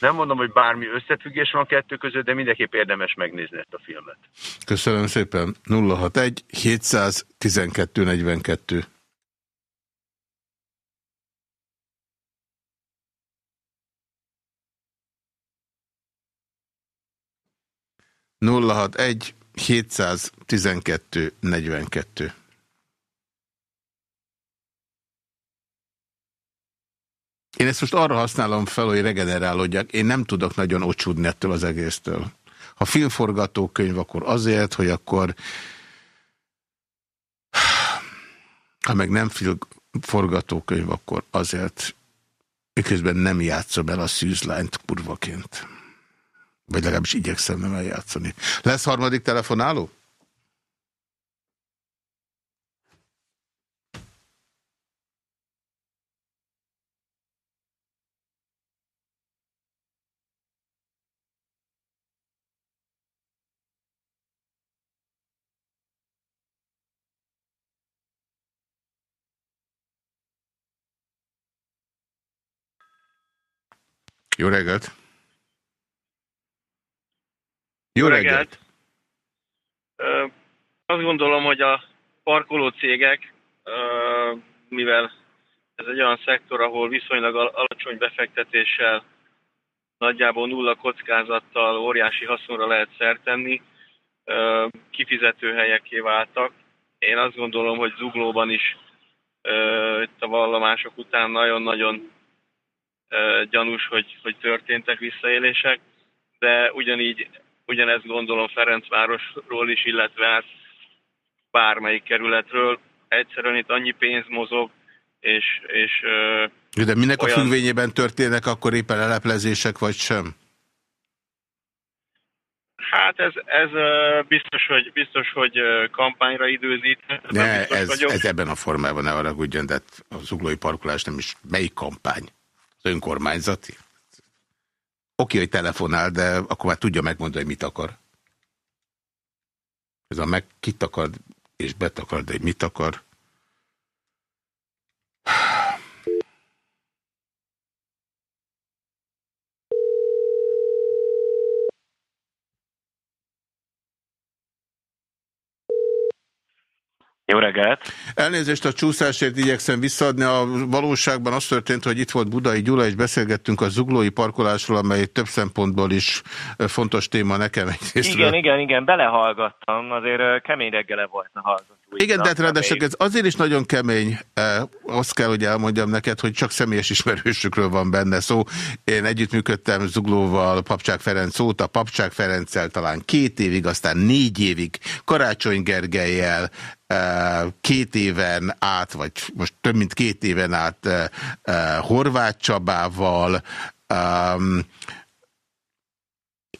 Nem mondom, hogy bármi összefüggés van kettő között, de mindenképp érdemes megnézni ezt a filmet. Köszönöm szépen. 061 712 42 061 712 42 Én ezt most arra használom fel, hogy regenerálódjak. Én nem tudok nagyon ocsúdni ettől az egésztől. Ha filmforgatókönyv, akkor azért, hogy akkor... Ha meg nem filmforgatókönyv, akkor azért, miközben nem játszom el a szűzlányt kurvaként. Vagy legalábbis igyekszem nem eljátszani. Lesz harmadik telefonáló? Jó reggelt! Jó, reggelt! Ö, azt gondolom, hogy a parkoló cégek, mivel ez egy olyan szektor, ahol viszonylag alacsony befektetéssel, nagyjából nulla kockázattal óriási haszonra lehet szert tenni, kifizető helyeké váltak. Én azt gondolom, hogy Zuglóban is itt a vallomások után nagyon-nagyon gyanús, hogy, hogy történtek visszaélések, de ugyanígy, ugyanezt gondolom Ferencvárosról is, illetve hát bármelyik kerületről. Egyszerűen itt annyi pénz mozog, és... és de minek olyan... a függvényében történnek akkor éppen leleplezések, vagy sem? Hát ez, ez biztos, hogy, biztos, hogy kampányra időzít. Ne, ez, ez ebben a formában ne arra de a zuglói parkolás nem is. Melyik kampány? Az önkormányzati? Oké, hogy telefonál, de akkor már tudja megmondani, hogy mit akar. Ez a meg kit akar és betakar, de mit akar. Jó reggelt! Elnézést a csúszásért igyekszem visszaadni. A valóságban az történt, hogy itt volt Budai Gyula, és beszélgettünk a zuglói parkolásról, amely több szempontból is fontos téma nekem egyrészt. Igen, igen, igen, belehallgattam. Azért kemény reggele volt a. Igen, de hát ez azért is nagyon kemény, azt kell, hogy elmondjam neked, hogy csak személyes ismerősökről van benne szó. Én együttműködtem Zuglóval, Papcsák Ferenc óta, Papcsák Ferenccel talán két évig, aztán négy évig, Karácsony Gergelyel, két éven át, vagy most több mint két éven át Horváth Csabával,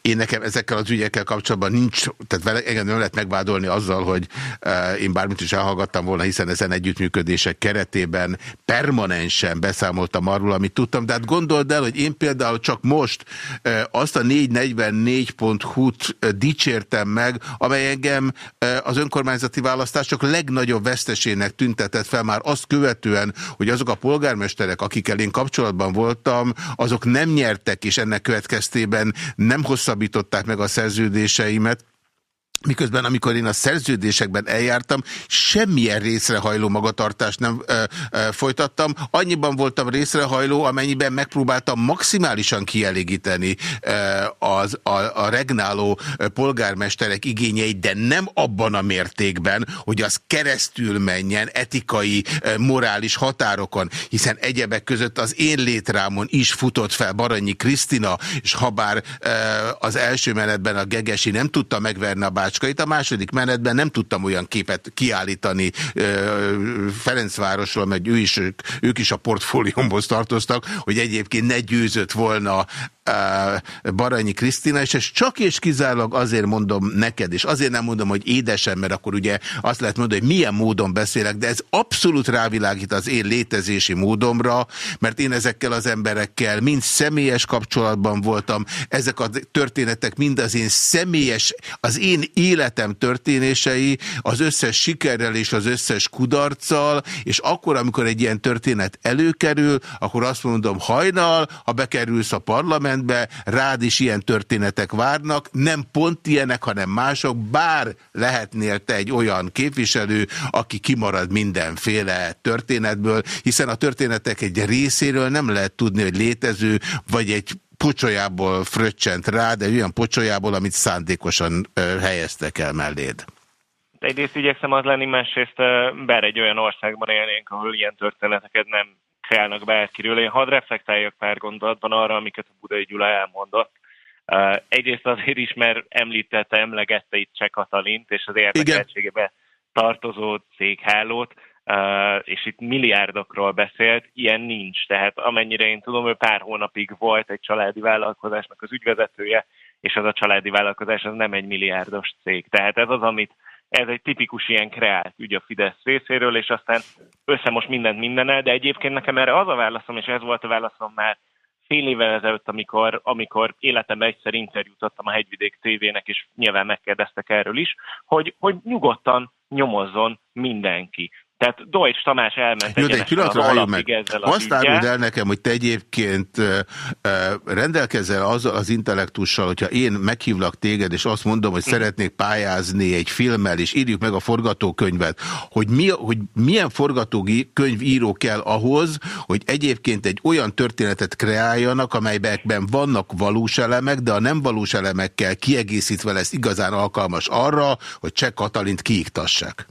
Én nekem ezekkel az ügyekkel kapcsolatban nincs, tehát vele, engem nem lehet megvádolni azzal, hogy uh, én bármit is elhallgattam volna, hiszen ezen együttműködések keretében permanensen beszámoltam arról, amit tudtam, de hát gondold el, hogy én például csak most uh, azt a 444.hu-t uh, dicsértem meg, amely engem az önkormányzati választások legnagyobb vesztesének tüntetett fel már azt követően, hogy azok a polgármesterek, akikkel én kapcsolatban voltam, azok nem nyertek, és ennek következtében nem hosszabbították meg a szerződéseimet, Miközben, amikor én a szerződésekben eljártam, semmilyen részrehajló magatartást nem ö, ö, folytattam. Annyiban voltam részrehajló, amennyiben megpróbáltam maximálisan kielégíteni ö, az, a, a regnáló polgármesterek igényeit, de nem abban a mértékben, hogy az keresztül menjen etikai, ö, morális határokon, hiszen egyebek között az én létrámon is futott fel Baranyi Krisztina, és habár ö, az első menetben a Gegesi nem tudta megverni a bácskait, a második menetben nem tudtam olyan képet kiállítani Ferencvárosról, mert ő is, ők is a portfóliómhoz tartoztak, hogy egyébként ne győzött volna Baranyi Krisztina, és ezt csak és kizárólag azért mondom neked, és azért nem mondom, hogy édesem, mert akkor ugye azt lehet mondani, hogy milyen módon beszélek, de ez abszolút rávilágít az én létezési módomra, mert én ezekkel az emberekkel mind személyes kapcsolatban voltam, ezek a történetek mind az én személyes, az én életem történései, az összes sikerrel és az összes kudarccal, és akkor, amikor egy ilyen történet előkerül, akkor azt mondom, hajnal, ha bekerülsz a parlament, parlamentbe, rád is ilyen történetek várnak, nem pont ilyenek, hanem mások, bár lehetnél te egy olyan képviselő, aki kimarad mindenféle történetből, hiszen a történetek egy részéről nem lehet tudni, hogy létező, vagy egy pocsolyából fröccsent rá, de olyan pocsolyából, amit szándékosan helyeztek el melléd. Egyrészt igyekszem az lenni, másrészt bár egy olyan országban élnénk, ahol ilyen történeteket nem kreálnak bárkiről. Én hadd reflektáljak pár gondolatban arra, amiket a Budai Gyula elmondott. Uh, egyrészt azért is, mert említette, emlegette itt Cseh Katalint, és az érdekeltségebe tartozó céghálót, uh, és itt milliárdokról beszélt, ilyen nincs. Tehát amennyire én tudom, ő pár hónapig volt egy családi vállalkozásnak az ügyvezetője, és az a családi vállalkozás az nem egy milliárdos cég. Tehát ez az, amit ez egy tipikus ilyen kreált ügy a Fidesz részéről, és aztán össze most mindent mindennel, de egyébként nekem erre az a válaszom, és ez volt a válaszom már fél évvel ezelőtt, amikor, amikor életemben egyszer interjút adtam a Hegyvidék TV-nek, és nyilván megkérdeztek erről is, hogy, hogy nyugodtan nyomozzon mindenki. Tehát Deutsch Tamás elment Jó, de egy pillanatra álljunk meg. Ezzel Azt áruld el nekem, hogy te egyébként rendelkezel azzal az intellektussal, hogyha én meghívlak téged, és azt mondom, hogy hm. szeretnék pályázni egy filmmel, és írjuk meg a forgatókönyvet, hogy, mi, hogy milyen forgatókönyvíró kell ahhoz, hogy egyébként egy olyan történetet kreáljanak, amelyben vannak valós elemek, de a nem valós elemekkel kiegészítve lesz igazán alkalmas arra, hogy Cseh Katalint kiiktassák.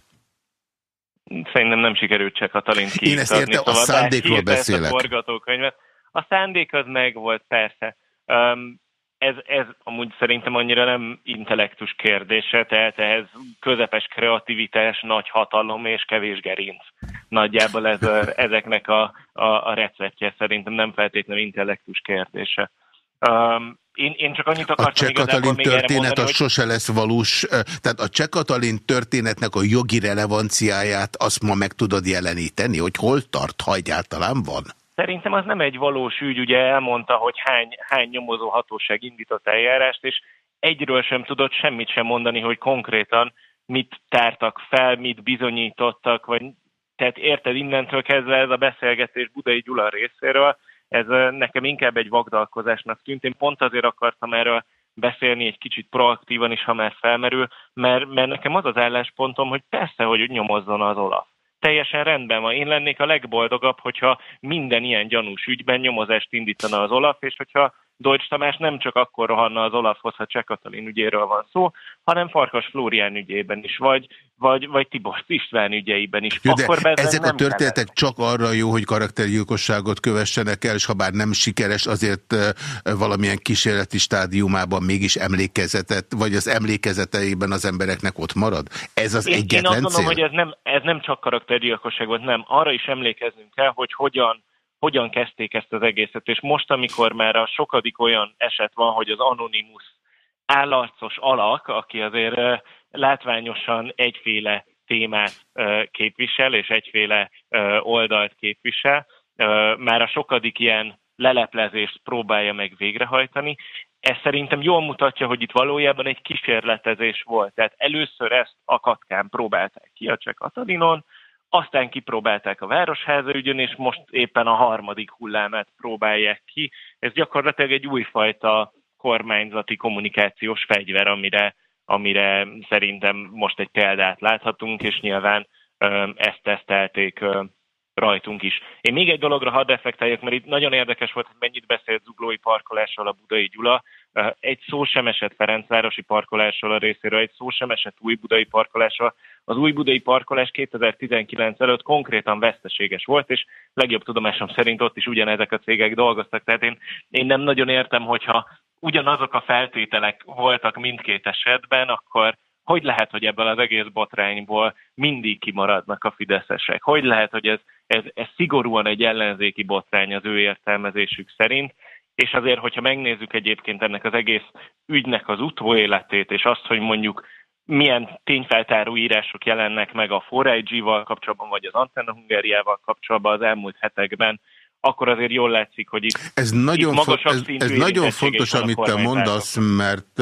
Szerintem nem sikerült csak Katalin ki. Én ezt értem, a szándékról beszélek. A forgatókönyvet. A szándék az meg volt, persze. Um, ez, ez amúgy szerintem annyira nem intellektus kérdése, tehát ehhez közepes kreativitás, nagy hatalom és kevés gerinc. Nagyjából ez ezeknek a, a, a receptje szerintem nem feltétlenül intellektus kérdése. Um, én, én csak annyit akartam A Cseh Katalin történet mondani, az hogy... sose lesz valós, tehát a Cseh Katalin történetnek a jogi relevanciáját azt ma meg tudod jeleníteni, hogy hol tart, ha egyáltalán van? Szerintem az nem egy valós ügy, ugye elmondta, hogy hány, hány nyomozó hatóság indított eljárást, és egyről sem tudott semmit sem mondani, hogy konkrétan mit tártak fel, mit bizonyítottak, vagy tehát érted, innentől kezdve ez a beszélgetés Budai Gyula részéről, ez nekem inkább egy vagdalkozásnak tűnt. Én pont azért akartam erről beszélni egy kicsit proaktívan is, ha már felmerül, mert, mert nekem az az álláspontom, hogy persze, hogy nyomozzon az Olaf. Teljesen rendben van. Én lennék a legboldogabb, hogyha minden ilyen gyanús ügyben nyomozást indítana az Olaf, és hogyha Deutsch Tamás nem csak akkor rohanna az Olafhoz, ha Cseh Katalin ügyéről van szó, hanem Farkas Flórián ügyében is, vagy, vagy, vagy Tibor István ügyeiben is. Jó, akkor ezek a történetek kellett. csak arra jó, hogy karaktergyilkosságot kövessenek el, és ha bár nem sikeres, azért valamilyen kísérleti stádiumában mégis emlékezetet, vagy az emlékezeteiben az embereknek ott marad? Ez az én, egyetlen Én azt gondolom, hogy ez nem, ez nem csak karaktergyilkosság volt, nem. Arra is emlékeznünk kell, hogy hogyan hogyan kezdték ezt az egészet. És most, amikor már a sokadik olyan eset van, hogy az Anonymous állarcos alak, aki azért látványosan egyféle témát képvisel, és egyféle oldalt képvisel, már a sokadik ilyen leleplezést próbálja meg végrehajtani. Ez szerintem jól mutatja, hogy itt valójában egy kísérletezés volt. Tehát először ezt a katkán próbálták ki a Cseh Katalinon, aztán kipróbálták a Városháza ügyön, és most éppen a harmadik hullámát próbálják ki. Ez gyakorlatilag egy újfajta kormányzati kommunikációs fegyver, amire, amire szerintem most egy példát láthatunk, és nyilván ezt tesztelték rajtunk is. Én még egy dologra hadd effekteljek, mert itt nagyon érdekes volt, hogy mennyit beszélt zuglói parkolásról a Budai Gyula. Egy szó sem esett Ferencvárosi parkolásról a részéről, egy szó sem esett új budai parkolásról. Az új budai parkolás 2019 előtt konkrétan veszteséges volt, és legjobb tudomásom szerint ott is ugyanezek a cégek dolgoztak. Tehát én, én nem nagyon értem, hogyha ugyanazok a feltételek voltak mindkét esetben, akkor hogy lehet, hogy ebből az egész botrányból mindig kimaradnak a fideszesek? Hogy lehet, hogy ez, ez, ez szigorúan egy ellenzéki botrány az ő értelmezésük szerint? És azért, hogyha megnézzük egyébként ennek az egész ügynek az utóéletét, és azt, hogy mondjuk milyen tényfeltáró írások jelennek meg a 4IG-val kapcsolatban, vagy az Antenna Hungariával kapcsolatban az elmúlt hetekben, akkor azért jól látszik, hogy itt, ez nagyon, itt magasabb ez, ez nagyon fontos, amit te mondasz, mert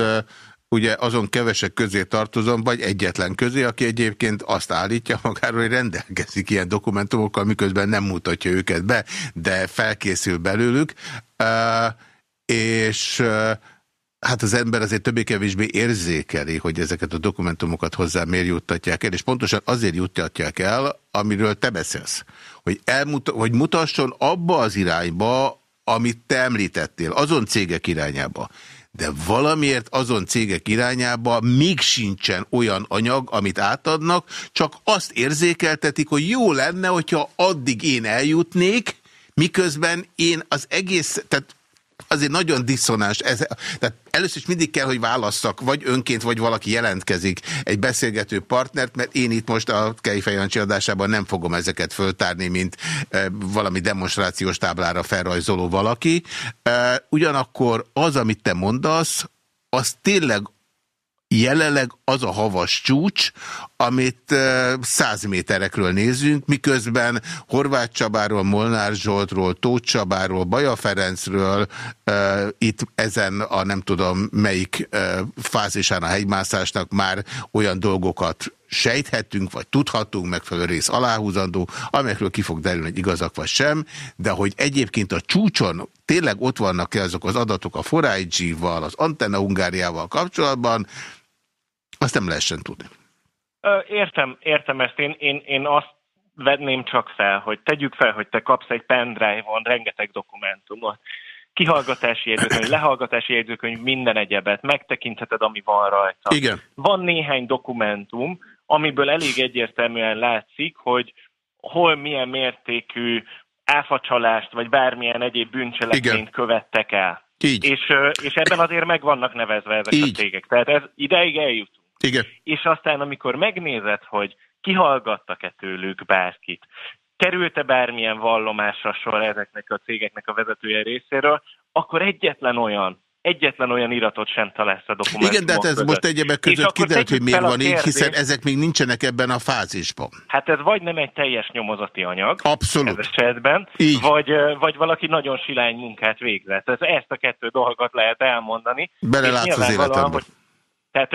ugye azon kevesek közé tartozom, vagy egyetlen közé, aki egyébként azt állítja magáról, hogy rendelkezik ilyen dokumentumokkal, miközben nem mutatja őket be, de felkészül belőlük, és hát az ember azért többé-kevésbé érzékeli, hogy ezeket a dokumentumokat hozzá miért juttatják el, és pontosan azért juttatják el, amiről te beszélsz. Hogy, elmut hogy mutasson abba az irányba, amit te említettél, azon cégek irányába, de valamiért azon cégek irányába még sincsen olyan anyag, amit átadnak, csak azt érzékeltetik, hogy jó lenne, hogyha addig én eljutnék, miközben én az egész, tehát azért nagyon diszonás. Ez, tehát először is mindig kell, hogy válasszak, vagy önként, vagy valaki jelentkezik egy beszélgető partnert, mert én itt most a Kejfejancsi adásában nem fogom ezeket föltárni, mint e, valami demonstrációs táblára felrajzoló valaki. E, ugyanakkor az, amit te mondasz, az tényleg jelenleg az a havas csúcs, amit száz méterekről nézünk, miközben Horváth Csabáról, Molnár Zsoltról, Tóth Csabáról, Baja Ferencről, itt ezen a nem tudom melyik fázisán a hegymászásnak már olyan dolgokat sejthetünk, vagy tudhatunk, megfelelő rész aláhúzandó, amelyekről ki fog derülni, hogy igazak vagy sem, de hogy egyébként a csúcson tényleg ott vannak-e azok az adatok a 4IG-val, az Antenna Hungáriával kapcsolatban, azt nem lehessen tudni. Értem, értem ezt. Én, én, én azt vedném csak fel, hogy tegyük fel, hogy te kapsz egy pendrive-on rengeteg dokumentumot, kihallgatási jegyzőkönyv, lehallgatási jegyzőkönyv, minden egyebet, megtekintheted, ami van rajta. Igen. Van néhány dokumentum, amiből elég egyértelműen látszik, hogy hol milyen mértékű áfacsalást, vagy bármilyen egyéb bűncselekményt követtek el. Így. És, és ebben azért meg vannak nevezve ezek Így. a cégek. Tehát ez ideig eljutunk. Igen. És aztán, amikor megnézed, hogy kihallgattak-e tőlük bárkit, került-e bármilyen vallomásra sor ezeknek a cégeknek a vezetője részéről, akkor egyetlen olyan, egyetlen olyan iratot sem találsz a dokumentumok Igen, de hát ez között. most egyebek között kiderült, hogy miért van így, hiszen ezek még nincsenek ebben a fázisban. Hát ez vagy nem egy teljes nyomozati anyag, Abszolút. ez esetben, Így. vagy, vagy valaki nagyon silány munkát végzett. Ez, ezt a kettő dolgot lehet elmondani. Belelátsz az életembe. Hogy, tehát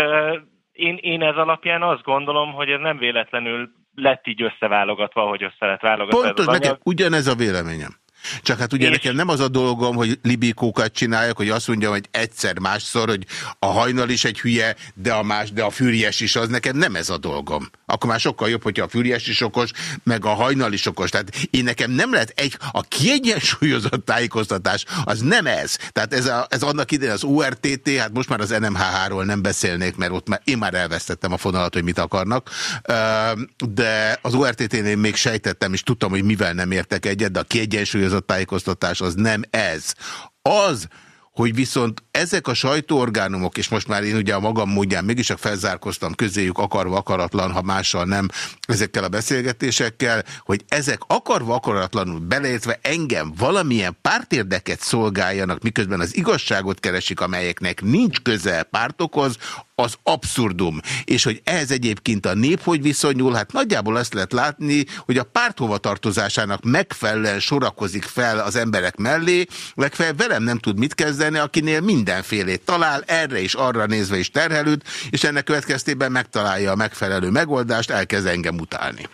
én, én ez alapján azt gondolom, hogy ez nem véletlenül lett így összeválogatva, ahogy össze lett válogatva Pontos, nekem ugyanez a véleményem. Csak hát ugye És- nekem nem az a dolgom, hogy libikókat csináljak, hogy azt mondjam, hogy egyszer másszor, hogy a hajnal is egy hülye, de a más, de a fűries is az. Nekem nem ez a dolgom. Akkor már sokkal jobb, hogyha a fűries is okos, meg a hajnal is okos. Tehát én nekem nem lehet egy, a kiegyensúlyozott tájékoztatás, az nem ez. Tehát ez, a, ez annak idején az URTT, hát most már az NMHH-ról nem beszélnék, mert ott már, én már elvesztettem a fonalat, hogy mit akarnak. De az URTT-nél még sejtettem, és tudtam, hogy mivel nem értek egyet, de a kiegyensúlyozott tájékoztatás az nem ez. Az, hogy viszont ezek a sajtóorgánumok, és most már én ugye a magam módján mégis csak felzárkoztam közéjük akarva akaratlan, ha mással nem ezekkel a beszélgetésekkel, hogy ezek akarva akaratlanul beleértve engem valamilyen pártérdeket szolgáljanak, miközben az igazságot keresik, amelyeknek nincs köze pártokhoz, az abszurdum. És hogy ehhez egyébként a nép hogy viszonyul, hát nagyjából ezt lehet látni, hogy a párt hovatartozásának megfelelően sorakozik fel az emberek mellé, legfeljebb velem nem tud mit kezdeni, akinél mindenfélét talál, erre és arra nézve is terhelőd, és ennek következtében megtalálja a megfelelő megoldást, elkezd engem utálni.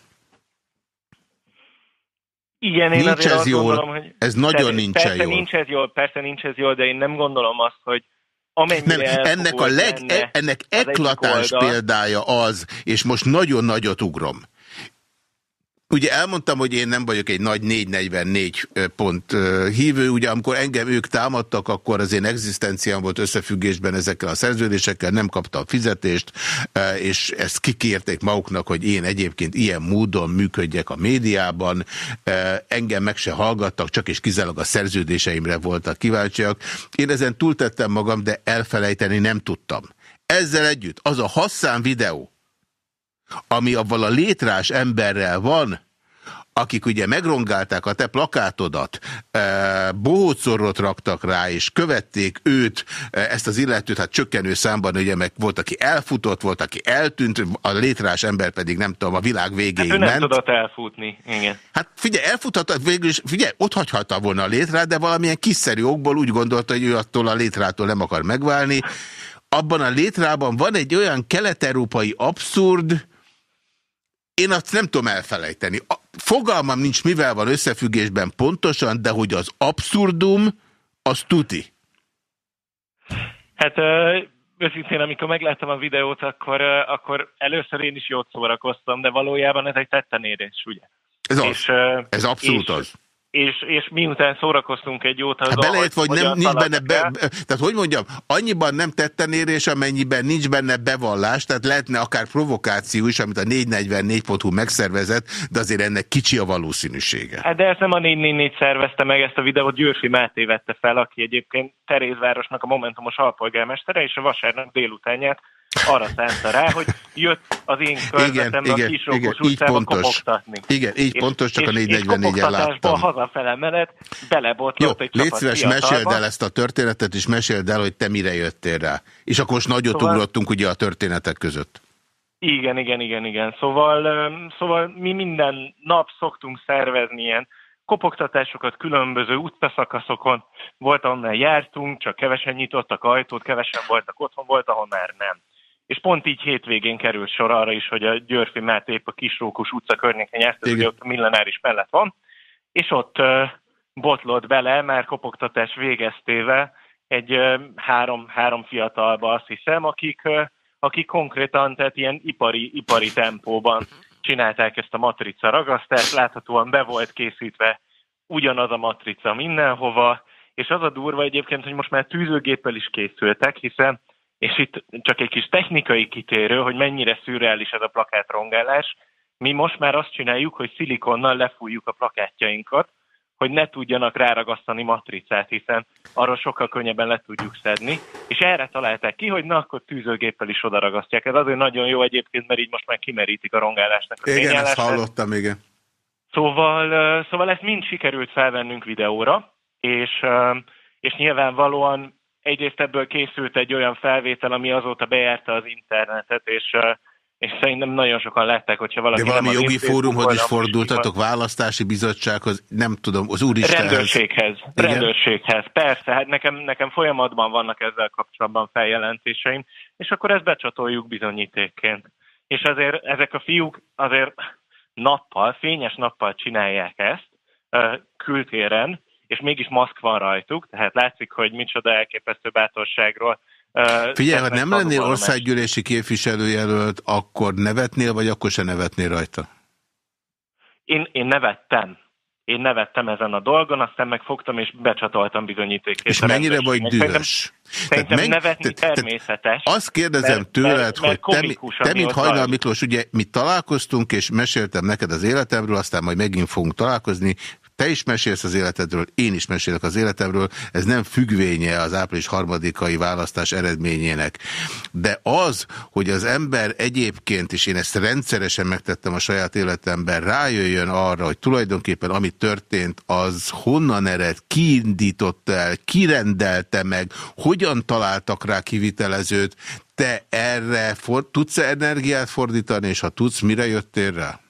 Igen, én Nincs ez jól. gondolom, hogy... Ez nagyon persze, nincsen persze jól. Nincs ez jól. Persze nincs ez jól, de én nem gondolom azt, hogy Nem, ennek a leg, lenne ennek oldal- példája az, és most nagyon nagyot ugrom. Ugye elmondtam, hogy én nem vagyok egy nagy 444 pont hívő, ugye amikor engem ők támadtak, akkor az én egzisztenciám volt összefüggésben ezekkel a szerződésekkel, nem kaptam fizetést, és ezt kikérték maguknak, hogy én egyébként ilyen módon működjek a médiában, engem meg se hallgattak, csak és kizárólag a szerződéseimre voltak kíváncsiak. Én ezen túltettem magam, de elfelejteni nem tudtam. Ezzel együtt az a Hassan videó, ami avval a létrás emberrel van, akik ugye megrongálták a te plakátodat, eh, bohócorrot raktak rá, és követték őt, eh, ezt az illetőt, hát csökkenő számban, ugye meg volt, aki elfutott, volt, aki eltűnt, a létrás ember pedig nem tudom, a világ végéig Hát ő nem ment. tudott elfutni. Igen. Hát figyelj, elfuthatta végül is, figyelj, ott hagyhatta volna a létrát, de valamilyen kiszerű okból úgy gondolta, hogy ő attól a létrától nem akar megválni. Abban a létrában van egy olyan kelet-európai abszurd, én azt nem tudom elfelejteni. Fogalmam nincs, mivel van összefüggésben pontosan, de hogy az abszurdum, az tuti. Hát őszintén, amikor megláttam a videót, akkor, akkor először én is jót szórakoztam, de valójában ez egy tettenérés, ugye? Ez az. És, Ez abszolút és, az. És, és miután szórakoztunk egy jót, az Hát beleért, vagy nem, nincs benne, be- tehát hogy mondjam, annyiban nem tetten érés, amennyiben nincs benne bevallás, tehát lehetne akár provokáció is, amit a 444.hu megszervezett, de azért ennek kicsi a valószínűsége. Hát de ezt nem a 444 szervezte meg, ezt a videót Győrfi Máté vette fel, aki egyébként Terézvárosnak a Momentumos alpolgármestere, és a vasárnap délutánját arra szánta rá, hogy jött az én a igen, igen, így utcába kopogtatni. Igen, így És- pontos, csak a és- és 444-en kopogtatásból láttam. hazafele mellett belebotlott egy légy szíves, meséld el ezt a történetet, és meséld el, hogy te mire jöttél rá. És akkor most nagyot Szóval- ugrottunk ugye a történetek között. Igen, igen, igen, igen. Szóval, szóval mi minden nap szoktunk szervezni ilyen kopogtatásokat különböző utcaszakaszokon. Volt, ahonnan jártunk, csak kevesen nyitottak ajtót, kevesen voltak otthon, volt, ahol már nem. És pont így hétvégén került sor arra is, hogy a Györfi Máté épp a Kisrókus utca környéken járt, ez Igen. ugye ott a millenáris mellett van, és ott botlott bele, már kopogtatás végeztével egy három, három fiatalba azt hiszem, akik, akik konkrétan, tehát ilyen ipari, ipari tempóban csinálták ezt a matrica ragasztást, láthatóan be volt készítve ugyanaz a matrica mindenhova, és az a durva egyébként, hogy most már tűzőgéppel is készültek, hiszen, és itt csak egy kis technikai kitérő, hogy mennyire szürreális ez a plakátrongálás, mi most már azt csináljuk, hogy szilikonnal lefújjuk a plakátjainkat, hogy ne tudjanak ráragasztani matricát, hiszen arról sokkal könnyebben le tudjuk szedni. És erre találták ki, hogy na, akkor tűzőgéppel is odaragasztják. Ez azért nagyon jó egyébként, mert így most már kimerítik a rongálásnak a Igen, ezt hallottam, igen. Szóval, szóval ezt mind sikerült felvennünk videóra, és, és nyilvánvalóan egyrészt ebből készült egy olyan felvétel, ami azóta bejárta az internetet, és, és szerintem nagyon sokan látták, hogyha valaki De valami jogi fórumhoz is fordultatok, választási bizottsághoz, nem tudom, az úristenhez. Rendőrséghez, rendőrséghez, persze, hát nekem, nekem folyamatban vannak ezzel kapcsolatban feljelentéseim, és akkor ezt becsatoljuk bizonyítékként. És azért ezek a fiúk azért nappal, fényes nappal csinálják ezt, kültéren, és mégis maszk van rajtuk, tehát látszik, hogy micsoda elképesztő bátorságról. Figyelj, ha nem lennél országgyűlési képviselőjelölt, akkor nevetnél, vagy akkor se nevetnél rajta? Én, én nevettem. Én nevettem ezen a dolgon, aztán megfogtam és becsatoltam bizonyítékét. És mennyire vagy dühös? Szerintem meg- nevetni te- te- természetes. Azt kérdezem mert- tőled, mert- mert hogy te, te mint Hajnal zajlik. Miklós, ugye mi találkoztunk, és meséltem neked az életemről, aztán majd megint fogunk találkozni, te is mesélsz az életedről, én is mesélek az életemről, ez nem függvénye az április harmadikai választás eredményének. De az, hogy az ember egyébként, és én ezt rendszeresen megtettem a saját életemben, rájöjjön arra, hogy tulajdonképpen ami történt, az honnan ered, ki indította el, ki rendelte meg, hogyan találtak rá kivitelezőt, te erre for, tudsz -e energiát fordítani, és ha tudsz, mire jöttél rá?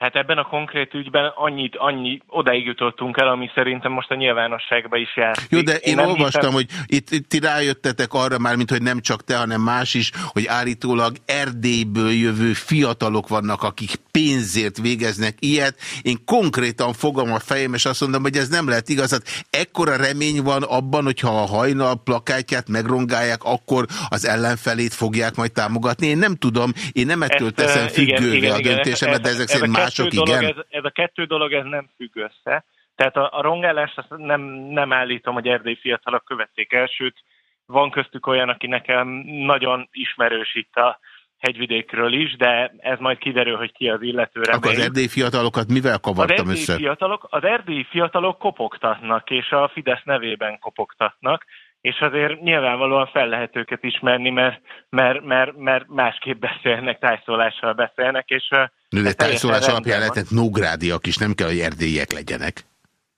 Hát ebben a konkrét ügyben annyit, annyi, odaig jutottunk el, ami szerintem most a nyilvánosságba is jár. Jó, de én, én olvastam, hiszem... hogy itt, itt ti rájöttetek arra már, mint hogy nem csak te, hanem más is, hogy állítólag Erdélyből jövő fiatalok vannak, akik pénzért végeznek ilyet. Én konkrétan fogom a fejem, és azt mondom, hogy ez nem lehet igaz. Hát ekkora remény van abban, hogyha a hajnal plakátját megrongálják, akkor az ellenfelét fogják majd támogatni. Én nem tudom, én nem ettől Ezt, teszem függővé a döntésemet, de ezek szerint más mások dolog, igen. Ez, ez a kettő dolog, ez nem függ össze. Tehát a, a rongálást azt nem, nem állítom, hogy erdélyi fiatalok követték el, sőt, van köztük olyan, aki nekem nagyon ismerős itt a hegyvidékről is, de ez majd kiderül, hogy ki az illető remény. Akkor az erdélyi fiatalokat mivel kavartam az össze? Fiatalok, az erdélyi fiatalok kopogtatnak, és a Fidesz nevében kopogtatnak, és azért nyilvánvalóan fel lehet őket ismerni, mert, mert, mert, mert másképp beszélnek, tájszólással beszélnek, és Nő, de tájszólás alapján lehetett nógrádiak is, nem kell, hogy erdélyiek legyenek.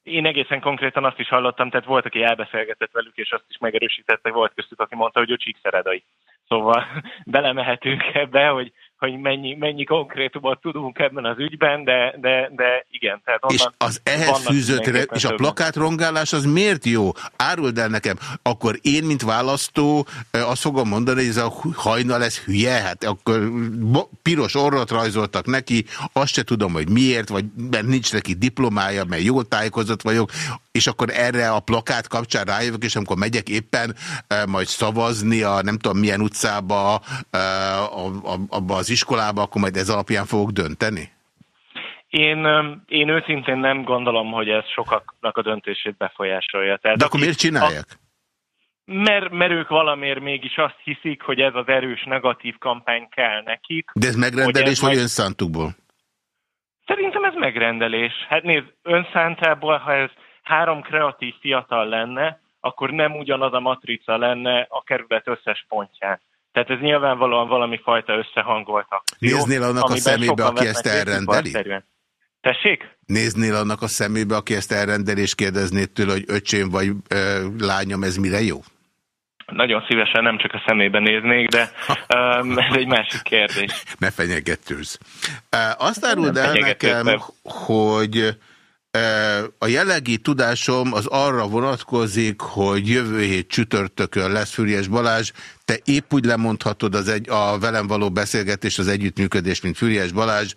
Én egészen konkrétan azt is hallottam, tehát volt, aki elbeszélgetett velük, és azt is megerősítette, volt köztük, aki mondta, hogy ő csíkszeredai. Szóval belemehetünk ebbe, hogy hogy mennyi, mennyi konkrétumot tudunk ebben az ügyben, de, de, de igen. Tehát és az ehhez fűzött, és a plakátrongálás az miért jó? Áruld el nekem. Akkor én, mint választó, azt fogom mondani, hogy ez a hajna lesz hülye, hát akkor piros orrot rajzoltak neki, azt se tudom, hogy miért, vagy mert nincs neki diplomája, mert jól tájékozott vagyok, és akkor erre a plakát kapcsán rájövök, és amikor megyek éppen majd szavazni a nem tudom milyen utcába, abba az iskolába, akkor majd ez alapján fogok dönteni? Én, én őszintén nem gondolom, hogy ez sokaknak a döntését befolyásolja. Tehát De akkor miért csinálják? A, mert, mert ők valamiért mégis azt hiszik, hogy ez az erős negatív kampány kell nekik. De ez megrendelés vagy majd... önszántukból? Szerintem ez megrendelés. Hát nézd, önszántából, ha ez három kreatív fiatal lenne, akkor nem ugyanaz a matrica lenne a kerület összes pontján. Tehát ez nyilvánvalóan valami fajta összehangolt akció. Néznél annak a szemébe, aki ezt elrendeli? Tessék? Néznél annak a szemébe, aki ezt elrendeli, és kérdeznéd tőle, hogy öcsém vagy ö, lányom, ez mire jó? Nagyon szívesen nem csak a szemébe néznék, de um, ez egy másik kérdés. Ne fenyegetőz. Azt áruld el nekem, hogy a jellegi tudásom az arra vonatkozik, hogy jövő hét csütörtökön lesz Füriyes Balázs, te épp úgy lemondhatod az egy, a velem való beszélgetést, az együttműködés, mint Füriás Balázs.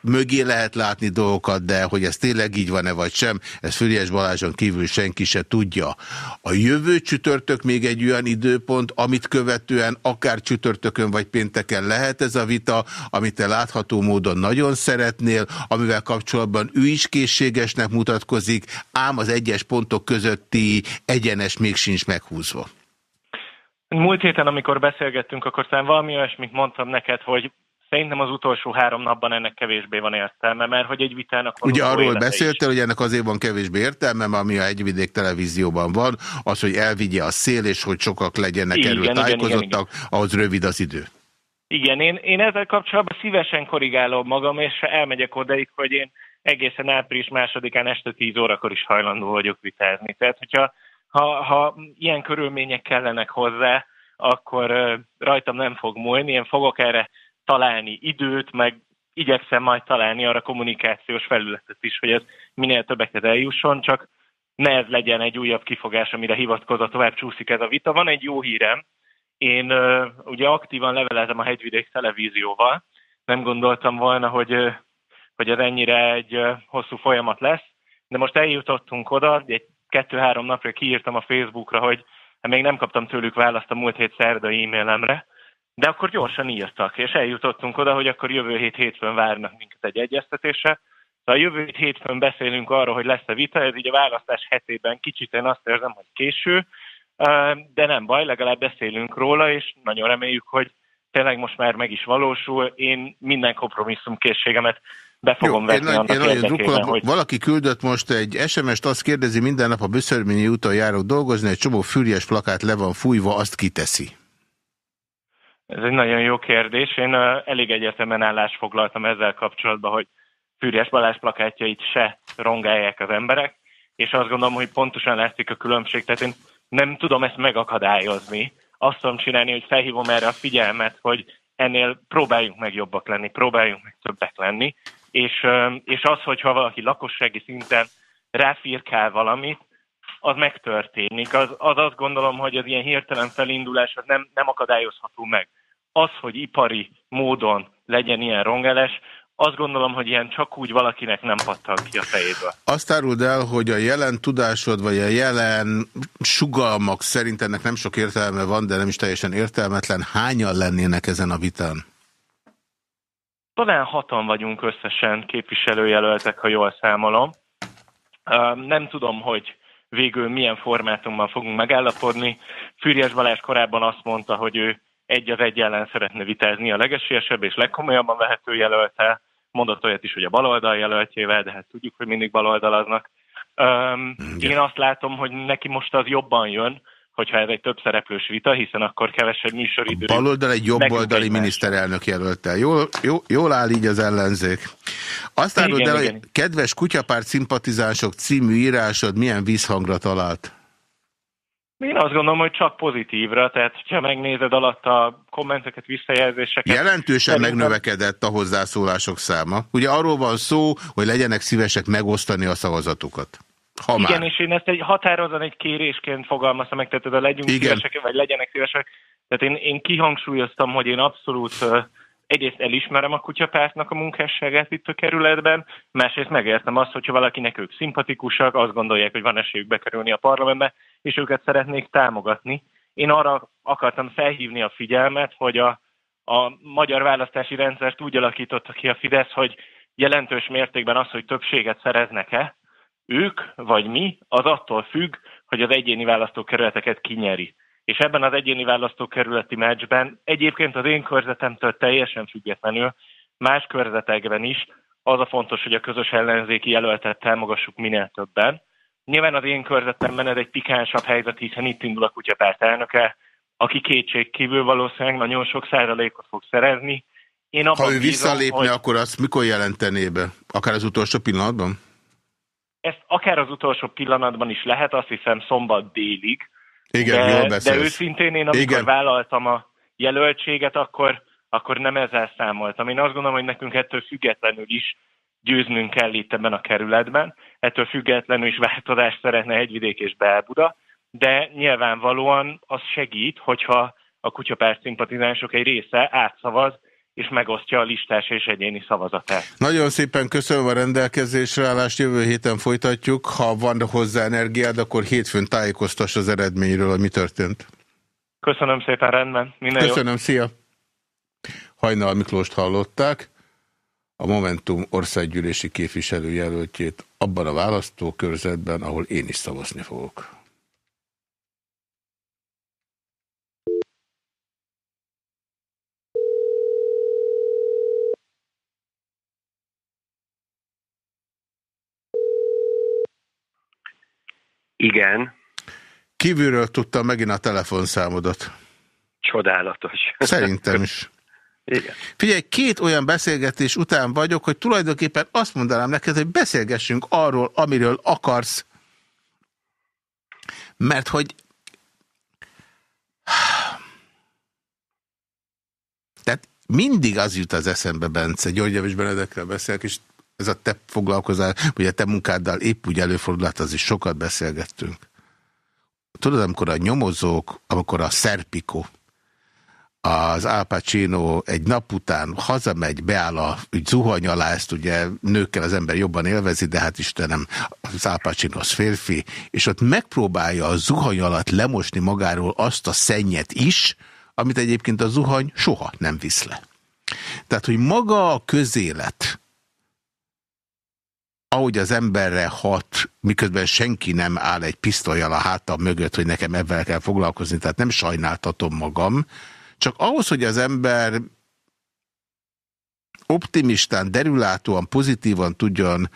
Mögé lehet látni dolgokat, de hogy ez tényleg így van-e vagy sem, ez Füriás Balázson kívül senki se tudja. A jövő csütörtök még egy olyan időpont, amit követően akár csütörtökön vagy pénteken lehet ez a vita, amit te látható módon nagyon szeretnél, amivel kapcsolatban ő is készségesnek mutatkozik, ám az egyes pontok közötti egyenes még sincs meghúzva. Múlt héten, amikor beszélgettünk, akkor talán valami olyasmit mondtam neked, hogy szerintem az utolsó három napban ennek kevésbé van értelme, mert hogy egy vitának van Ugye arról beszéltél, hogy ennek azért van kevésbé értelme, ami a Egyvidék televízióban van, az, hogy elvigye a szél, és hogy sokak legyenek igen, erről tájékozottak, igen, igen, ahhoz rövid az idő. Igen, én, én ezzel kapcsolatban szívesen korrigálom magam, és elmegyek odaig, hogy én egészen április másodikán este 10 órakor is hajlandó vagyok vitázni. Tehát, hogyha ha, ha ilyen körülmények kellenek hozzá, akkor rajtam nem fog múlni, én fogok erre találni időt, meg igyekszem majd találni arra kommunikációs felületet is, hogy ez minél többeket eljusson, csak ne ez legyen egy újabb kifogás, amire hivatkozva tovább csúszik ez a vita. Van egy jó hírem, én ugye aktívan levelezem a Hegyvidék televízióval, nem gondoltam volna, hogy, hogy ez ennyire egy hosszú folyamat lesz, de most eljutottunk oda, egy kettő-három napra kiírtam a Facebookra, hogy hát még nem kaptam tőlük választ a múlt hét szerdai e-mailemre, de akkor gyorsan írtak, és eljutottunk oda, hogy akkor jövő hét hétfőn várnak minket egy egyeztetésre. Szóval jövő hét hétfőn beszélünk arról, hogy lesz a vita, ez így a választás hetében kicsit én azt érzem, hogy késő, de nem baj, legalább beszélünk róla, és nagyon reméljük, hogy tényleg most már meg is valósul. Én minden kompromisszum készségemet be fogom Jó, vetni én, annak én érdekében, hogy Valaki küldött most egy SMS-t, azt kérdezi, minden nap a Böszörményi úton járok dolgozni, egy csomó fűries plakát le van fújva, azt kiteszi. Ez egy nagyon jó kérdés. Én elég egyetemen állást foglaltam ezzel kapcsolatban, hogy Fűrjes Balázs plakátjait se rongálják az emberek, és azt gondolom, hogy pontosan látszik a különbség. Tehát én nem tudom ezt megakadályozni. Azt tudom csinálni, hogy felhívom erre a figyelmet, hogy ennél próbáljunk meg jobbak lenni, próbáljunk meg többek lenni, és, és az, hogyha valaki lakossági szinten ráfirkál valamit, az megtörténik. Az, az azt gondolom, hogy az ilyen hirtelen felindulás az nem, nem akadályozható meg. Az, hogy ipari módon legyen ilyen rongeles, azt gondolom, hogy ilyen csak úgy valakinek nem pattan ki a fejéből. Azt áruld el, hogy a jelen tudásod, vagy a jelen sugalmak szerint ennek nem sok értelme van, de nem is teljesen értelmetlen. Hányan lennének ezen a vitán? Talán hatan vagyunk összesen képviselőjelöltek, ha jól számolom. Nem tudom, hogy végül milyen formátumban fogunk megállapodni. Fűrjes Balázs korábban azt mondta, hogy ő egy az egy ellen szeretne vitázni a legesélyesebb és legkomolyabban vehető jelöltel. Mondott olyat is, hogy a baloldal jelöltjével, de hát tudjuk, hogy mindig baloldalaznak. Öm, én azt látom, hogy neki most az jobban jön, hogyha ez egy több szereplős vita, hiszen akkor kevesebb műsoridő. Baloldal egy jobboldali miniszterelnök jelöltel. Jól, jó, jól áll így az ellenzék. Azt áruld el, hogy kedves kutyapárt szimpatizánsok című írásod milyen vízhangra talált? Én azt gondolom, hogy csak pozitívra, tehát ha megnézed alatt a kommenteket, visszajelzéseket. Jelentősen szerintem- megnövekedett a hozzászólások száma. Ugye arról van szó, hogy legyenek szívesek megosztani a szavazatukat. Ha Igen, már. és én ezt egy határozan egy kérésként fogalmaztam meg, tehát oda legyünk Igen. szívesek, vagy legyenek szívesek. Tehát én, én kihangsúlyoztam, hogy én abszolút egyrészt elismerem a kutyapártnak a munkásságát itt a kerületben, másrészt megértem azt, hogyha valakinek ők szimpatikusak, azt gondolják, hogy van esélyük bekerülni a parlamentbe, és őket szeretnék támogatni. Én arra akartam felhívni a figyelmet, hogy a, a magyar választási rendszert úgy alakította ki a Fidesz, hogy jelentős mértékben az, hogy többséget szereznek-e, ők vagy mi, az attól függ, hogy az egyéni választókerületeket kinyeri. És ebben az egyéni választókerületi meccsben egyébként az én körzetemtől teljesen függetlenül más körzetekben is az a fontos, hogy a közös ellenzéki jelöltet támogassuk minél többen. Nyilván az én körzetemben ez egy pikánsabb helyzet, hiszen itt indul a kutyapárt elnöke, aki kétség kívül valószínűleg nagyon sok százalékot fog szerezni. Én abban Ha ő bízom, visszalépne, hogy... akkor azt mikor jelentené be? Akár az utolsó pillanatban? ezt akár az utolsó pillanatban is lehet, azt hiszem szombat délig. Igen, de, jól de beszélsz. őszintén én, amikor. Igen. vállaltam a jelöltséget, akkor, akkor nem ezzel számoltam. Én azt gondolom, hogy nekünk ettől függetlenül is győznünk kell itt ebben a kerületben. Ettől függetlenül is változást szeretne Hegyvidék és Belbuda, de nyilvánvalóan az segít, hogyha a kutyapárt szimpatizánsok egy része átszavaz, és megosztja a listás és egyéni szavazatát. Nagyon szépen köszönöm a rendelkezésre állást, jövő héten folytatjuk. Ha van hozzá energiád, akkor hétfőn tájékoztass az eredményről, hogy mi történt. Köszönöm szépen, rendben. Minden. Köszönöm, szia! Hajnal Miklóst hallották, a Momentum országgyűlési képviselőjelöltjét abban a választókörzetben, ahol én is szavazni fogok. Igen, Kívülről tudtam megint a telefonszámodat. csodálatos. Szerintem is. Igen. Figyelj, két olyan beszélgetés után vagyok, hogy tulajdonképpen azt mondanám neked, hogy beszélgessünk arról, amiről akarsz. Mert hogy tehát mindig az jut az eszembe, Bence, György Javis Benedekkel beszélek, és ez a te foglalkozás, vagy a te munkáddal épp úgy előfordulhat, az is sokat beszélgettünk. Tudod, amikor a nyomozók, amikor a Szerpiko, az Al Pacino egy nap után hazamegy, beáll a úgy zuhany alá, ezt ugye nőkkel az ember jobban élvezi, de hát Istenem, az Al Pacino az férfi, és ott megpróbálja a zuhany alatt lemosni magáról azt a szennyet is, amit egyébként a zuhany soha nem visz le. Tehát, hogy maga a közélet, ahogy az emberre hat, miközben senki nem áll egy pisztolyjal a hátam mögött, hogy nekem ebben kell foglalkozni, tehát nem sajnáltatom magam, csak ahhoz, hogy az ember optimistán, derülátóan, pozitívan tudjon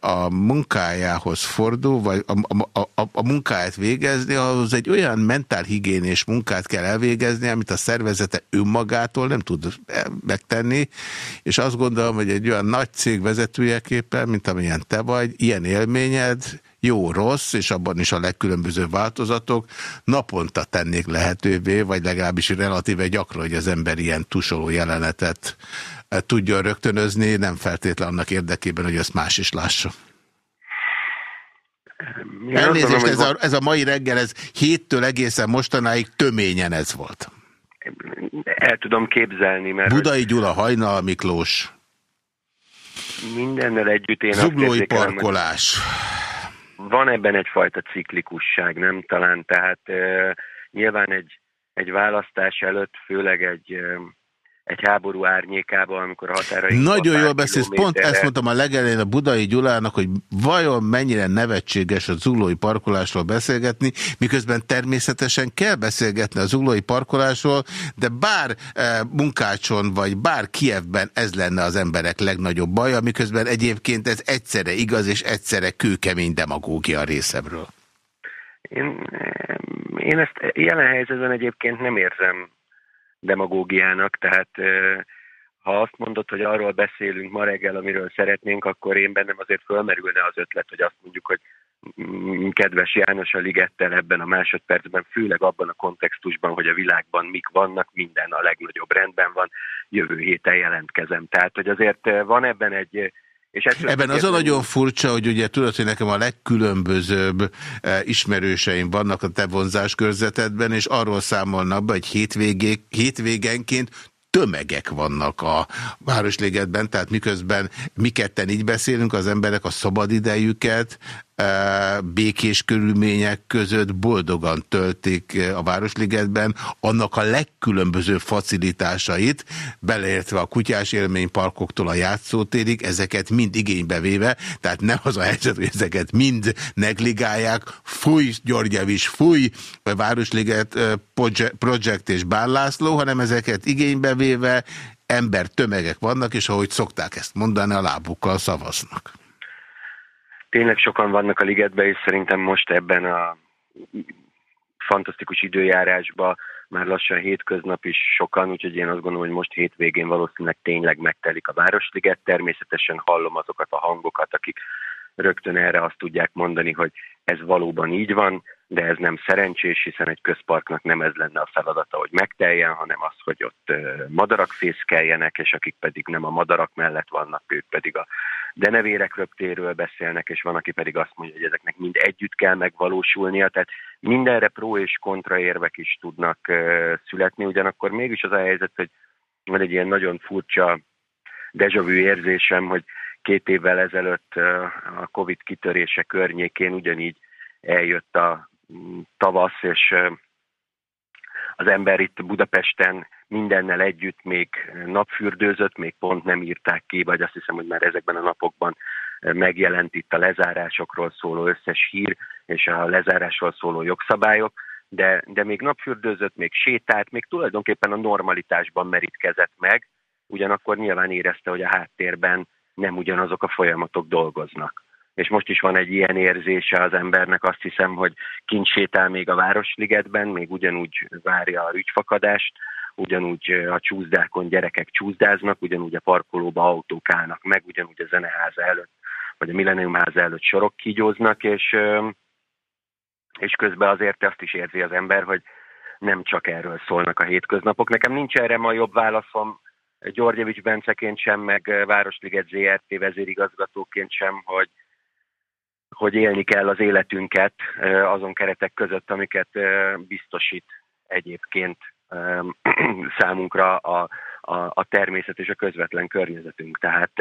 a munkájához fordul, vagy a, a, a, a munkáját végezni, ahhoz egy olyan mentálhigiénés munkát kell elvégezni, amit a szervezete önmagától nem tud megtenni, és azt gondolom, hogy egy olyan nagy cég vezetőjeképpen, mint amilyen te vagy, ilyen élményed, jó-rossz, és abban is a legkülönbözőbb változatok naponta tennék lehetővé, vagy legalábbis relatíve gyakran, hogy az ember ilyen tusoló jelenetet tudjon rögtönözni, nem feltétlen annak érdekében, hogy ezt más is lássa. Én Elnézést, ez, a, ez a mai reggel, ez héttől egészen mostanáig töményen ez volt. El tudom képzelni, mert... Budai Gyula, Hajnal Miklós. Mindennel együtt én Zuglói parkolás. Van ebben egyfajta ciklikusság, nem? Talán, tehát nyilván egy, egy választás előtt, főleg egy... Egy háború árnyékába, amikor a határaink... Nagyon jól beszélsz, pont ezt mondtam a legelején a Budai Gyulának, hogy vajon mennyire nevetséges a zuglói parkolásról beszélgetni, miközben természetesen kell beszélgetni a zuglói parkolásról, de bár e, Munkácson vagy bár Kievben ez lenne az emberek legnagyobb baja, miközben egyébként ez egyszerre igaz és egyszerre kőkemény demagógia részemről. Én, én ezt jelen helyzetben egyébként nem érzem demagógiának, tehát ha azt mondod, hogy arról beszélünk ma reggel, amiről szeretnénk, akkor én bennem azért fölmerülne az ötlet, hogy azt mondjuk, hogy mm, kedves János a Ligettel ebben a másodpercben, főleg abban a kontextusban, hogy a világban mik vannak, minden a legnagyobb rendben van, jövő héten jelentkezem. Tehát, hogy azért van ebben egy és Ebben az a nagyon furcsa, hogy ugye tudod, hogy nekem a legkülönbözőbb eh, ismerőseim vannak a te vonzás körzetedben, és arról számolnak be, hogy hétvégenként tömegek vannak a Városligetben, tehát miközben mi ketten így beszélünk, az emberek a szabadidejüket békés körülmények között boldogan töltik a Városligetben annak a legkülönbözőbb facilitásait, beleértve a kutyás élményparkoktól a játszótérig, ezeket mind igénybe véve, tehát nem az a helyzet, hogy ezeket mind negligálják, fúj Györgyevis, fúj! Városliget Project és Bárlászló, hanem ezeket igénybe véve ember tömegek vannak, és ahogy szokták ezt mondani, a lábukkal szavaznak tényleg sokan vannak a ligetben, és szerintem most ebben a fantasztikus időjárásban már lassan hétköznap is sokan, úgyhogy én azt gondolom, hogy most hétvégén valószínűleg tényleg megtelik a Városliget. Természetesen hallom azokat a hangokat, akik rögtön erre azt tudják mondani, hogy ez valóban így van, de ez nem szerencsés, hiszen egy közparknak nem ez lenne a feladata, hogy megteljen, hanem az, hogy ott madarak fészkeljenek, és akik pedig nem a madarak mellett vannak, ők pedig a denevérek röptéről beszélnek, és van, aki pedig azt mondja, hogy ezeknek mind együtt kell megvalósulnia, tehát mindenre pró és kontra érvek is tudnak születni, ugyanakkor mégis az a helyzet, hogy van egy ilyen nagyon furcsa vu érzésem, hogy két évvel ezelőtt a Covid kitörése környékén ugyanígy eljött a tavasz, és az ember itt Budapesten mindennel együtt még napfürdőzött, még pont nem írták ki, vagy azt hiszem, hogy már ezekben a napokban megjelent itt a lezárásokról szóló összes hír, és a lezárásról szóló jogszabályok, de, de még napfürdőzött, még sétált, még tulajdonképpen a normalitásban merítkezett meg, ugyanakkor nyilván érezte, hogy a háttérben nem ugyanazok a folyamatok dolgoznak és most is van egy ilyen érzése az embernek, azt hiszem, hogy kint sétál még a Városligetben, még ugyanúgy várja a rügyfakadást, ugyanúgy a csúszdákon gyerekek csúszdáznak, ugyanúgy a parkolóba autók állnak meg, ugyanúgy a zeneháza előtt, vagy a Millennium háza előtt sorok kígyóznak, és, és közben azért azt is érzi az ember, hogy nem csak erről szólnak a hétköznapok. Nekem nincs erre ma jobb válaszom, Györgyevics Benceként sem, meg Városliget ZRT vezérigazgatóként sem, hogy hogy élni kell az életünket azon keretek között, amiket biztosít egyébként számunkra a, a, a természet és a közvetlen környezetünk. Tehát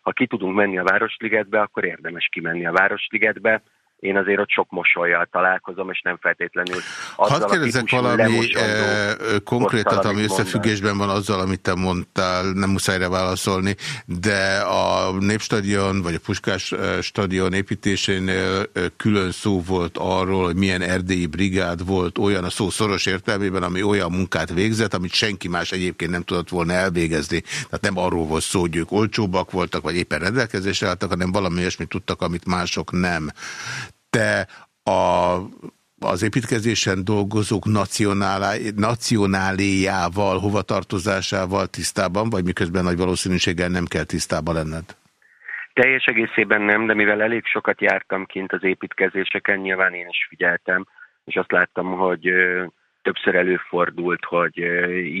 ha ki tudunk menni a Városligetbe, akkor érdemes kimenni a Városligetbe. Én azért ott sok mosolyjal találkozom, és nem feltétlenül azzal Hadd kérdezek valami e, konkrétat, ami összefüggésben van azzal, amit te mondtál, nem muszáj rá válaszolni, de a Népstadion vagy a Puskás eh, stadion építésénél eh, külön szó volt arról, hogy milyen erdélyi brigád volt olyan a szó szoros értelmében, ami olyan munkát végzett, amit senki más egyébként nem tudott volna elvégezni. Tehát nem arról volt szó, hogy ők olcsóbbak voltak, vagy éppen rendelkezésre álltak, hanem valami olyasmit tudtak, amit mások nem te a, az építkezésen dolgozók nacionáléjával, hovatartozásával tisztában, vagy miközben nagy valószínűséggel nem kell tisztában lenned? Teljes egészében nem, de mivel elég sokat jártam kint az építkezéseken, nyilván én is figyeltem, és azt láttam, hogy többször előfordult, hogy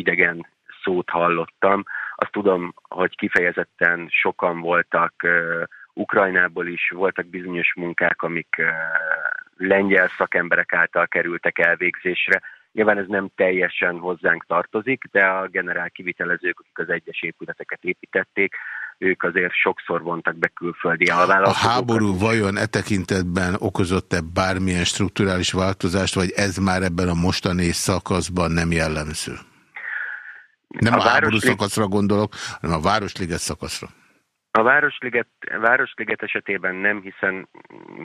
idegen szót hallottam. Azt tudom, hogy kifejezetten sokan voltak Ukrajnából is voltak bizonyos munkák, amik lengyel szakemberek által kerültek elvégzésre. Nyilván ez nem teljesen hozzánk tartozik, de a generál kivitelezők, akik az egyes épületeket építették, ők azért sokszor vontak be külföldi alvállalkozókat. A háború vajon e tekintetben okozott-e bármilyen strukturális változást, vagy ez már ebben a mostani szakaszban nem jellemző? Nem a, a háború szakaszra gondolok, hanem a Városliget szakaszra. A Városliget, Városliget esetében nem, hiszen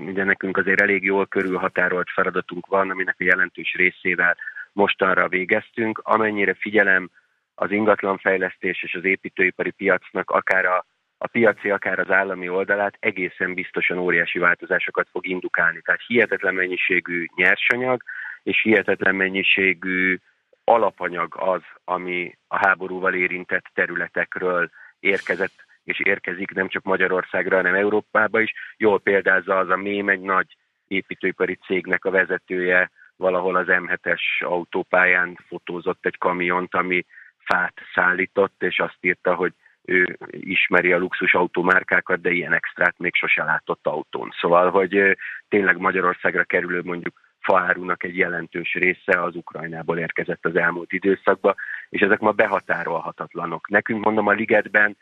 ugye nekünk azért elég jól körülhatárolt feladatunk van, aminek a jelentős részével mostanra végeztünk. Amennyire figyelem az ingatlanfejlesztés és az építőipari piacnak akár a, a piaci, akár az állami oldalát egészen biztosan óriási változásokat fog indukálni. Tehát hihetetlen mennyiségű nyersanyag és hihetetlen mennyiségű alapanyag az, ami a háborúval érintett területekről érkezett és érkezik nem csak Magyarországra, hanem Európába is. Jól példázza az a mém, egy nagy építőipari cégnek a vezetője valahol az M7-es autópályán fotózott egy kamiont, ami fát szállított, és azt írta, hogy ő ismeri a luxus automárkákat, de ilyen extrát még sose látott autón. Szóval, hogy tényleg Magyarországra kerülő mondjuk faárunak egy jelentős része az Ukrajnából érkezett az elmúlt időszakban, és ezek ma behatárolhatatlanok. Nekünk mondom a ligetben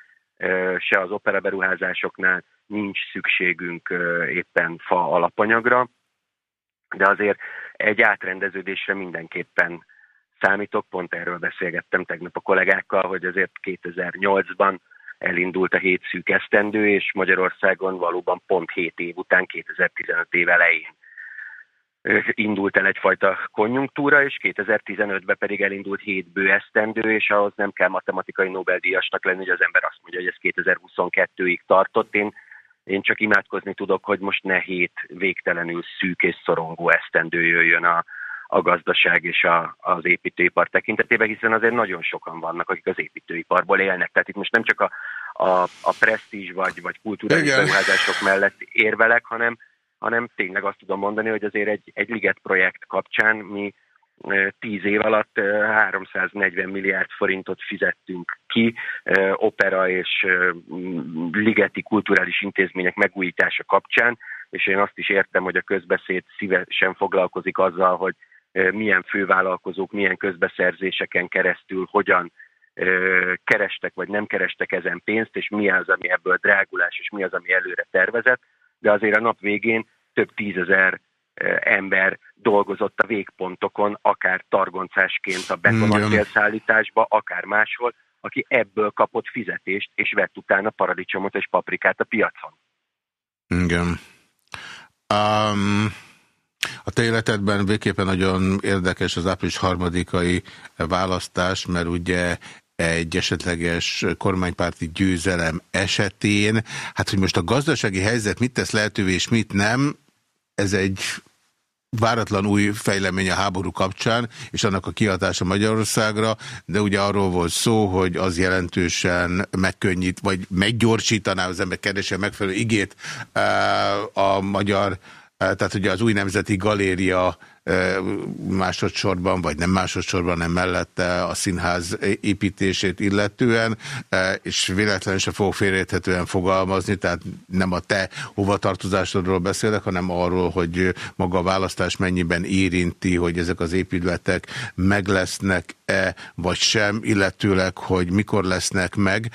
se az operaberuházásoknál nincs szükségünk éppen fa alapanyagra, de azért egy átrendeződésre mindenképpen számítok, pont erről beszélgettem tegnap a kollégákkal, hogy azért 2008-ban elindult a hét szűk esztendő, és Magyarországon valóban pont 7 év után, 2015 év elején indult el egyfajta konjunktúra, és 2015-ben pedig elindult hét bő esztendő, és ahhoz nem kell matematikai Nobel-díjasnak lenni, hogy az ember azt mondja, hogy ez 2022-ig tartott. Én, én csak imádkozni tudok, hogy most ne hét végtelenül szűk és szorongó esztendő jöjjön a, a gazdaság és a, az építőipar tekintetében, hiszen azért nagyon sokan vannak, akik az építőiparból élnek. Tehát itt most nem csak a, a, a presztízs vagy, vagy kulturális beruházások mellett érvelek, hanem hanem tényleg azt tudom mondani, hogy azért egy, egy Liget projekt kapcsán mi tíz év alatt 340 milliárd forintot fizettünk ki opera és ligeti kulturális intézmények megújítása kapcsán, és én azt is értem, hogy a közbeszéd szívesen foglalkozik azzal, hogy milyen fővállalkozók, milyen közbeszerzéseken keresztül, hogyan kerestek vagy nem kerestek ezen pénzt, és mi az, ami ebből drágulás, és mi az, ami előre tervezett de azért a nap végén több tízezer eh, ember dolgozott a végpontokon, akár targoncásként a betonacélszállításba, akár máshol, aki ebből kapott fizetést, és vett utána paradicsomot és paprikát a piacon. Igen. Um, a te életedben végképpen nagyon érdekes az április harmadikai választás, mert ugye egy esetleges kormánypárti győzelem esetén. Hát, hogy most a gazdasági helyzet mit tesz lehetővé és mit nem, ez egy váratlan új fejlemény a háború kapcsán, és annak a kihatása Magyarországra, de ugye arról volt szó, hogy az jelentősen megkönnyít, vagy meggyorsítaná az ember keresen megfelelő igét eh, a magyar, tehát ugye az új nemzeti galéria másodszorban, vagy nem másodszorban, nem mellette a színház építését illetően, és véletlenül se fog félrejthetően fogalmazni, tehát nem a te hovatartozásodról beszélek, hanem arról, hogy maga a választás mennyiben érinti, hogy ezek az épületek meg lesznek-e, vagy sem, illetőleg, hogy mikor lesznek meg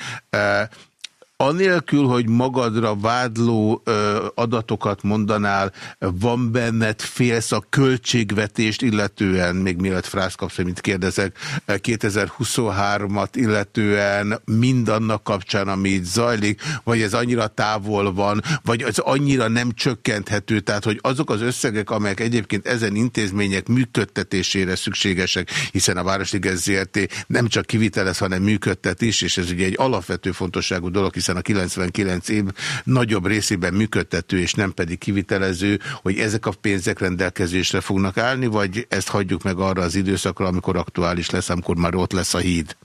anélkül, hogy magadra vádló ö, adatokat mondanál, van benned félsz a költségvetést illetően, még mielőtt frász kapsz, mint kérdezek, 2023-at illetően mindannak kapcsán, ami itt zajlik, vagy ez annyira távol van, vagy ez annyira nem csökkenthető, tehát hogy azok az összegek, amelyek egyébként ezen intézmények működtetésére szükségesek, hiszen a Városliges ZRT. nem csak kivitelez, hanem működtet is, és ez ugye egy alapvető fontosságú dolog, hiszen a 99 év nagyobb részében működtető, és nem pedig kivitelező, hogy ezek a pénzek rendelkezésre fognak állni, vagy ezt hagyjuk meg arra az időszakra, amikor aktuális lesz, amikor már ott lesz a híd?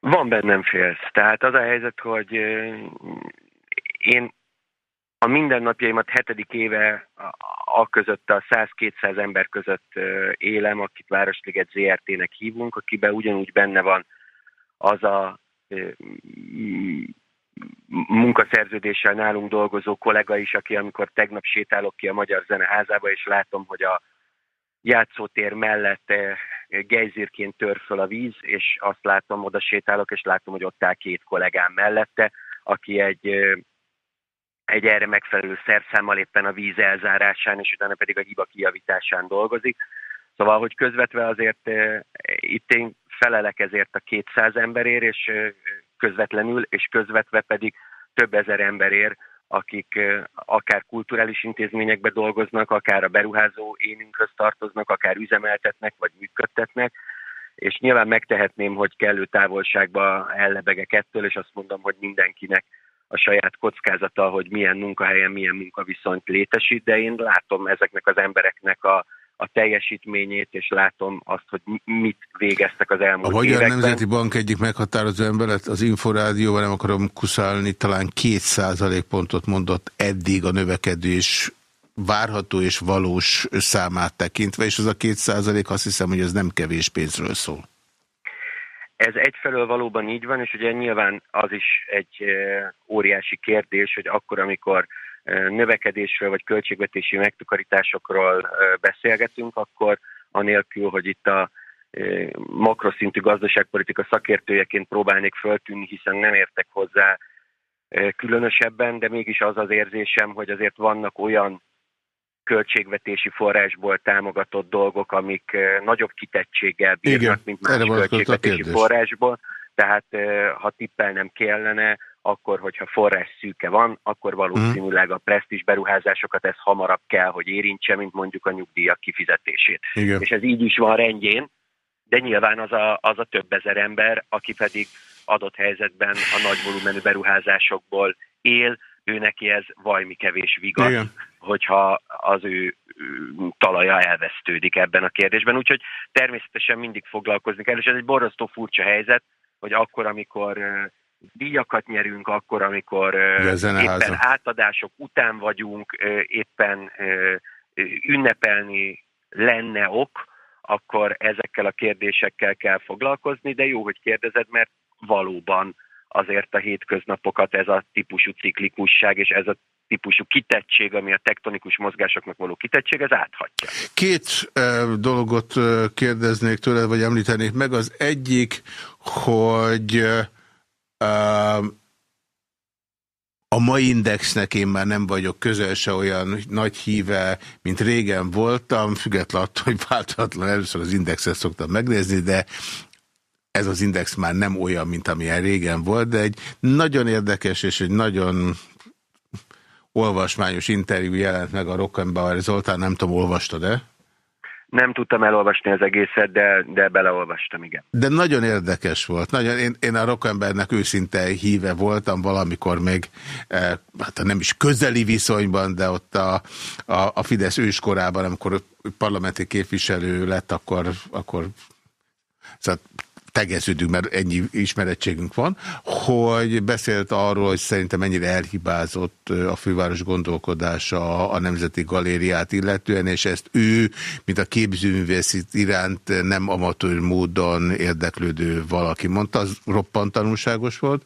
Van bennem félsz. Tehát az a helyzet, hogy én a mindennapjaimat hetedik éve a között, a 100-200 ember között élem, akit Városliget ZRT-nek hívunk, akiben ugyanúgy benne van az a munkaszerződéssel nálunk dolgozó kollega is, aki amikor tegnap sétálok ki a Magyar Zeneházába, és látom, hogy a játszótér mellett gejzírként tör föl a víz, és azt látom, oda sétálok, és látom, hogy ott áll két kollégám mellette, aki egy, egy erre megfelelő szerszámmal éppen a víz elzárásán, és utána pedig a hiba kijavításán dolgozik. Szóval, hogy közvetve azért itt én felelek ezért a 200 emberért, és közvetlenül, és közvetve pedig több ezer emberért, akik akár kulturális intézményekbe dolgoznak, akár a beruházó énünkhöz tartoznak, akár üzemeltetnek, vagy működtetnek, és nyilván megtehetném, hogy kellő távolságba ellebegek ettől, és azt mondom, hogy mindenkinek a saját kockázata, hogy milyen munkahelyen, milyen munkaviszonyt létesít, de én látom ezeknek az embereknek a, a teljesítményét, és látom azt, hogy mit végeztek az elmúlt A Magyar években. Nemzeti Bank egyik meghatározó emberet az Inforádióban nem akarom kuszálni, talán két pontot mondott eddig a növekedés várható és valós számát tekintve, és az a két százalék azt hiszem, hogy ez nem kevés pénzről szól. Ez egyfelől valóban így van, és ugye nyilván az is egy óriási kérdés, hogy akkor, amikor növekedésről vagy költségvetési megtakarításokról beszélgetünk, akkor anélkül, hogy itt a makroszintű gazdaságpolitika szakértőjeként próbálnék föltűnni, hiszen nem értek hozzá különösebben, de mégis az az érzésem, hogy azért vannak olyan költségvetési forrásból támogatott dolgok, amik nagyobb kitettséggel bírnak, Igen, mint más költségvetési forrásból. Tehát ha tippelnem kellene, akkor, hogyha forrás szűke van, akkor valószínűleg a presztis beruházásokat ez hamarabb kell, hogy érintse, mint mondjuk a nyugdíjak kifizetését. Igen. És ez így is van rendjén, de nyilván az a, az a több ezer ember, aki pedig adott helyzetben a nagy volumenű beruházásokból él, ő neki ez vajmi kevés vigasz, Igen. hogyha az ő talaja elvesztődik ebben a kérdésben. Úgyhogy természetesen mindig foglalkozni kell, és ez egy borzasztó furcsa helyzet, hogy akkor, amikor díjakat nyerünk, akkor, amikor éppen átadások után vagyunk, éppen ünnepelni lenne ok, akkor ezekkel a kérdésekkel kell foglalkozni, de jó, hogy kérdezed, mert valóban azért a hétköznapokat ez a típusú ciklikusság és ez a típusú kitettség, ami a tektonikus mozgásoknak való kitettség, ez áthatja. Két dolgot kérdeznék tőled, vagy említenék meg. Az egyik, hogy a mai indexnek én már nem vagyok közel se olyan nagy híve, mint régen voltam, függetlenül attól, hogy változatlan először az indexet szoktam megnézni, de ez az index már nem olyan, mint amilyen régen volt, de egy nagyon érdekes és egy nagyon olvasmányos interjú jelent meg a Rockenbauer Zoltán, nem tudom, olvastad-e? Nem tudtam elolvasni az egészet, de, de beleolvastam, igen. De nagyon érdekes volt. Nagyon, én, én a Rockenbergnek őszinte híve voltam valamikor még, eh, hát nem is közeli viszonyban, de ott a, a, a Fidesz őskorában, amikor parlamenti képviselő lett, akkor, akkor szóval tegeződünk, mert ennyi ismerettségünk van, hogy beszélt arról, hogy szerintem mennyire elhibázott a főváros gondolkodása a Nemzeti Galériát illetően, és ezt ő, mint a képzőművészet iránt nem amatőr módon érdeklődő valaki mondta, az roppant tanulságos volt.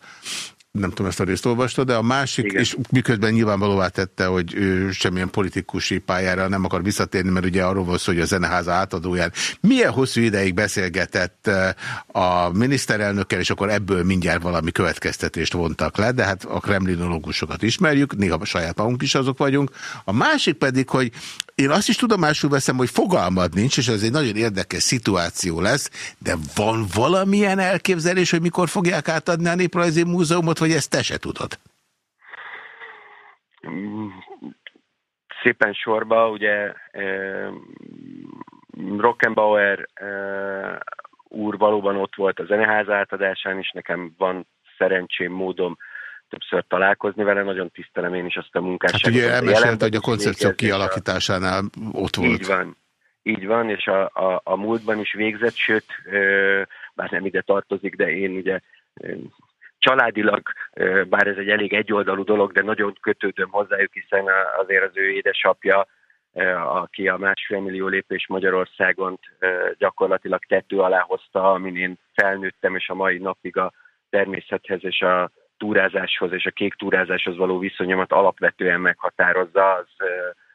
Nem tudom, ezt a részt olvastad, de a másik, Igen. és miközben nyilvánvalóvá tette, hogy ő semmilyen politikusi pályára nem akar visszatérni, mert ugye arról volt szó, hogy a zeneháza átadóján milyen hosszú ideig beszélgetett eh, a miniszterelnökkel, és akkor ebből mindjárt valami következtetést vontak le, de hát a kremlinológusokat ismerjük, néha saját magunk is azok vagyunk. A másik pedig, hogy én azt is tudomásul veszem, hogy fogalmad nincs, és ez egy nagyon érdekes szituáció lesz, de van valamilyen elképzelés, hogy mikor fogják átadni a Néprajzi Múzeumot, vagy ezt te se tudod? Szépen sorba, ugye eh, Rockenbauer eh, úr valóban ott volt a zeneház átadásán is, nekem van szerencsém, módom többször találkozni vele, nagyon tisztelem én is azt a Hát munkásságot. ugye amit elmesélte, hogy a a- kialakításánál ott volt. Így van. Így van, és a, a, a múltban is végzett, sőt, ö, bár nem ide tartozik, de én ugye ö, családilag, ö, bár ez egy elég egyoldalú dolog, de nagyon kötődöm hozzájuk, hiszen azért az ő édesapja, ö, aki a másfél millió lépés Magyarországon ö, gyakorlatilag tető alá hozta, amin én felnőttem, és a mai napig a természethez és a túrázáshoz és a kék túrázáshoz való viszonyomat alapvetően meghatározza, az,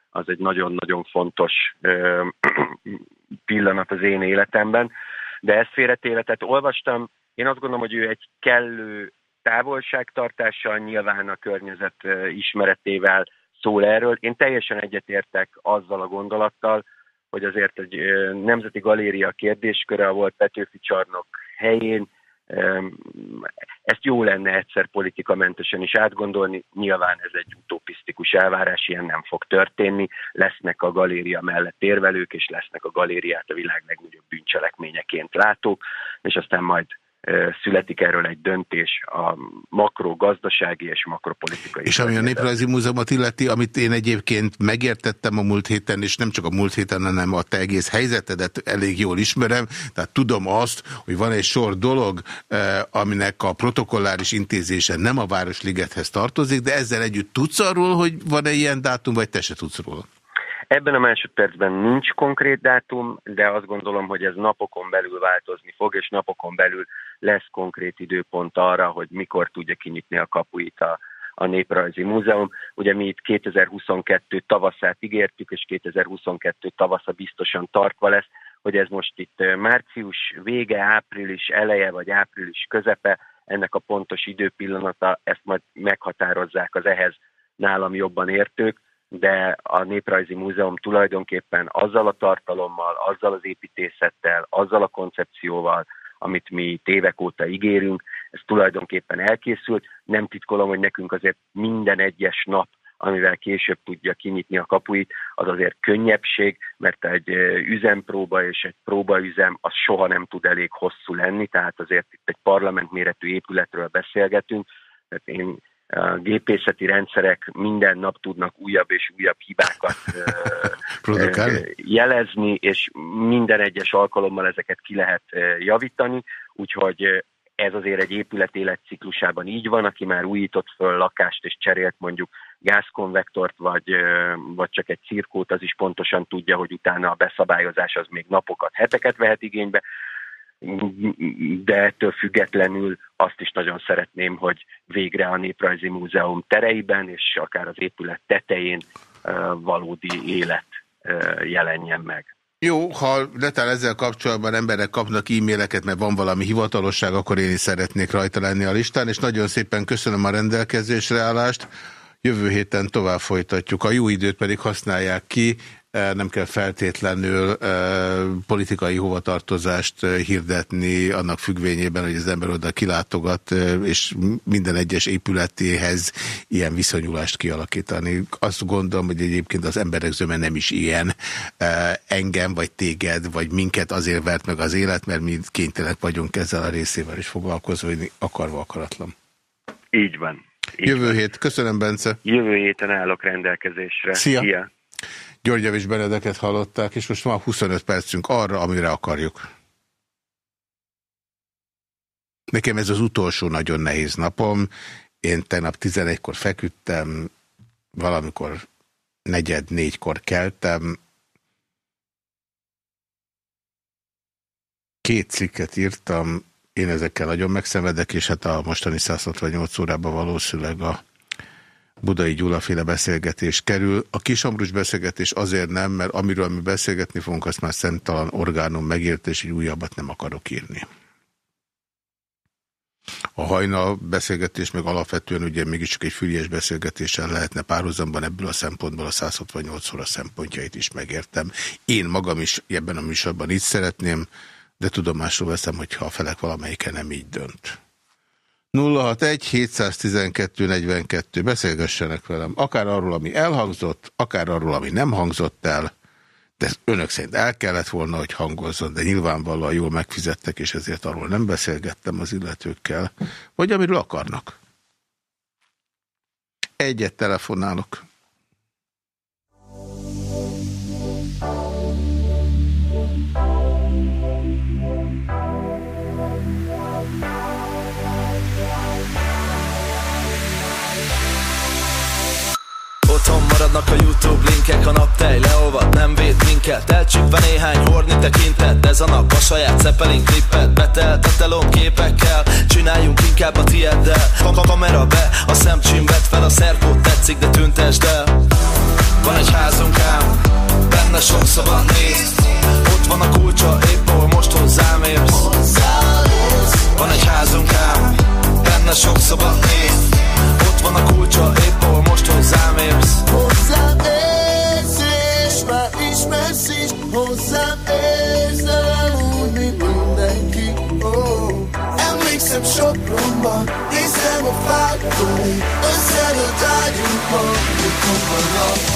az egy nagyon-nagyon fontos pillanat az én életemben. De ezt félretéve, tehát olvastam, én azt gondolom, hogy ő egy kellő távolságtartással, nyilván a környezet ismeretével szól erről. Én teljesen egyetértek azzal a gondolattal, hogy azért egy nemzeti galéria kérdésköre volt Petőfi csarnok helyén, ezt jó lenne egyszer politikamentesen is átgondolni. Nyilván ez egy utopisztikus elvárás, ilyen nem fog történni. Lesznek a galéria mellett érvelők, és lesznek a galériát a világ legnagyobb bűncselekményeként látók, és aztán majd születik erről egy döntés a makrogazdasági és makropolitikai. És ami a Néprajzi Múzeumot illeti, amit én egyébként megértettem a múlt héten, és nem csak a múlt héten, hanem a te egész helyzetedet elég jól ismerem, tehát tudom azt, hogy van egy sor dolog, aminek a protokolláris intézése nem a Városligethez tartozik, de ezzel együtt tudsz arról, hogy van-e ilyen dátum, vagy te se tudsz róla? Ebben a másodpercben nincs konkrét dátum, de azt gondolom, hogy ez napokon belül változni fog, és napokon belül lesz konkrét időpont arra, hogy mikor tudja kinyitni a kapuit a, a Néprajzi Múzeum. Ugye mi itt 2022 tavaszát ígértük, és 2022 tavasza biztosan tartva lesz, hogy ez most itt március vége, április eleje, vagy április közepe, ennek a pontos időpillanata, ezt majd meghatározzák az ehhez nálam jobban értők, de a Néprajzi Múzeum tulajdonképpen azzal a tartalommal, azzal az építészettel, azzal a koncepcióval, amit mi évek óta ígérünk, ez tulajdonképpen elkészült. Nem titkolom, hogy nekünk azért minden egyes nap, amivel később tudja kinyitni a kapuit, az azért könnyebbség, mert egy üzempróba és egy próbaüzem az soha nem tud elég hosszú lenni, tehát azért itt egy parlamentméretű épületről beszélgetünk, tehát én a gépészeti rendszerek minden nap tudnak újabb és újabb hibákat jelezni, és minden egyes alkalommal ezeket ki lehet javítani, úgyhogy ez azért egy épület életciklusában így van, aki már újított föl lakást és cserélt mondjuk gázkonvektort, vagy, vagy csak egy cirkót, az is pontosan tudja, hogy utána a beszabályozás az még napokat, heteket vehet igénybe, de ettől függetlenül azt is nagyon szeretném, hogy végre a Néprajzi Múzeum tereiben és akár az épület tetején valódi élet jelenjen meg. Jó, ha netán ezzel kapcsolatban emberek kapnak e-maileket, mert van valami hivatalosság, akkor én is szeretnék rajta lenni a listán, és nagyon szépen köszönöm a rendelkezésre állást. Jövő héten tovább folytatjuk. A jó időt pedig használják ki, nem kell feltétlenül eh, politikai hovatartozást eh, hirdetni annak függvényében, hogy az ember oda kilátogat, eh, és minden egyes épületéhez ilyen viszonyulást kialakítani. Azt gondolom, hogy egyébként az emberek zöme nem is ilyen eh, engem, vagy téged, vagy minket azért vert meg az élet, mert mi kénytelenek vagyunk ezzel a részével is foglalkozni, akarva akaratlan. Így van. Így Jövő van. hét. Köszönöm, Bence. Jövő héten állok rendelkezésre. Szia. Szia. György Javis Benedeket hallották, és most van 25 percünk arra, amire akarjuk. Nekem ez az utolsó nagyon nehéz napom. Én tegnap 11-kor feküdtem, valamikor negyed négykor keltem. Két cikket írtam, Én ezekkel nagyon megszenvedek, és hát a mostani 168 órában valószínűleg a Budai Gyula féle beszélgetés kerül. A kisambrus beszélgetés azért nem, mert amiről mi beszélgetni fogunk, azt már szemtalan orgánum megért, és egy újabbat nem akarok írni. A hajnal beszélgetés meg alapvetően ugye mégiscsak egy fülies beszélgetéssel lehetne párhuzamban ebből a szempontból a 168 óra szempontjait is megértem. Én magam is ebben a műsorban így szeretném, de tudomásul veszem, hogyha a felek valamelyike nem így dönt. 061-712-42. Beszélgessenek velem. Akár arról, ami elhangzott, akár arról, ami nem hangzott el, de önök szerint el kellett volna, hogy hangozzon, de nyilvánvalóan jól megfizettek, és ezért arról nem beszélgettem az illetőkkel, vagy amiről akarnak. Egyet telefonálok. Otthon maradnak a Youtube linkek, a naptej leolvad, nem véd minket. Elcsípve néhány horni tekintet, ez a nap a saját Zeppelin klippet Betelt a telom képekkel, csináljunk inkább a tieddel. A kamera be, a szemcsim vett fel, a szerkót tetszik, de tüntesd el. Van egy házunk ám, benne sok szabad néz. Ott van a kulcsa, épp ahol most hozzám érsz. Van egy házunk ám, benne sok szabad néz. Ott van a kulcsa, épp ahol most hozzám érsz Hozzám érsz, és már ismersz is. Hozzám érsz, nem úgy, mint mindenki. Oh. Emlékszem Sopronban, nézem a fákon. Összedött ágyunkban, mikor a nap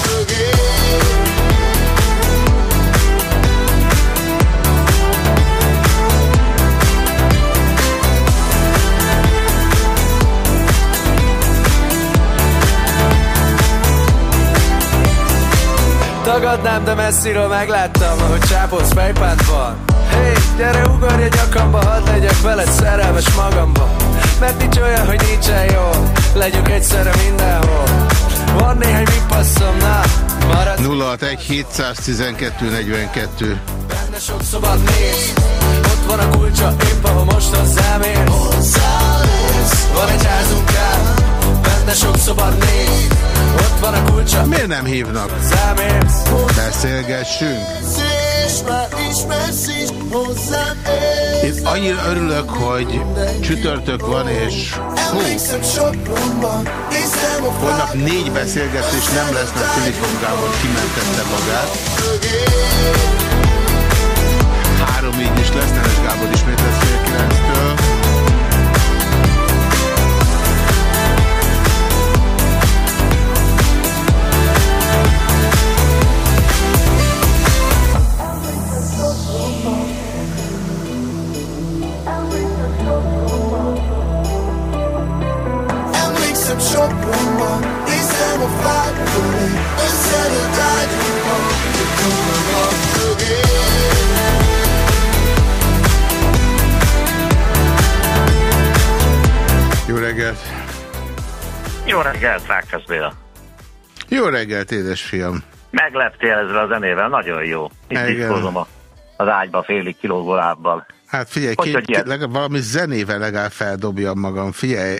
Tagadnám, de messziről megláttam, ahogy csápolsz fejpántban. Hey, gyere ugorj a nyakamba, hadd legyek veled szerelmes magamba. Mert nincs olyan, hogy nincsen jó Legyünk egyszerre mindenhol. Van néhány vipasszom, na, marad 061 712 42. Benne sok szabad néz Ott van a kulcsa, épp ahol most hozzám érsz Van egy házunk ám Benne sok szabad néz Ott van a kulcsa Miért nem hívnak? Beszélgessünk. Én annyira örülök, hogy csütörtök van, és hú, holnap négy beszélgetés nem lesz, mert Filipon Gábor kimentette magát. Három így is lesz, Nemes Gábor ismét lesz fél kilenctől. Jó reggelt! Jó reggelt, Rákos Béla. Jó reggelt, édesfiam! Megleptél ezzel a zenével, nagyon jó. Itt diszkózom a, az ágyba félig kilógó lábbal. Hát figyelj, Hogy, két, két, legalább valami zenével legalább feldobjam magam. Figyelj,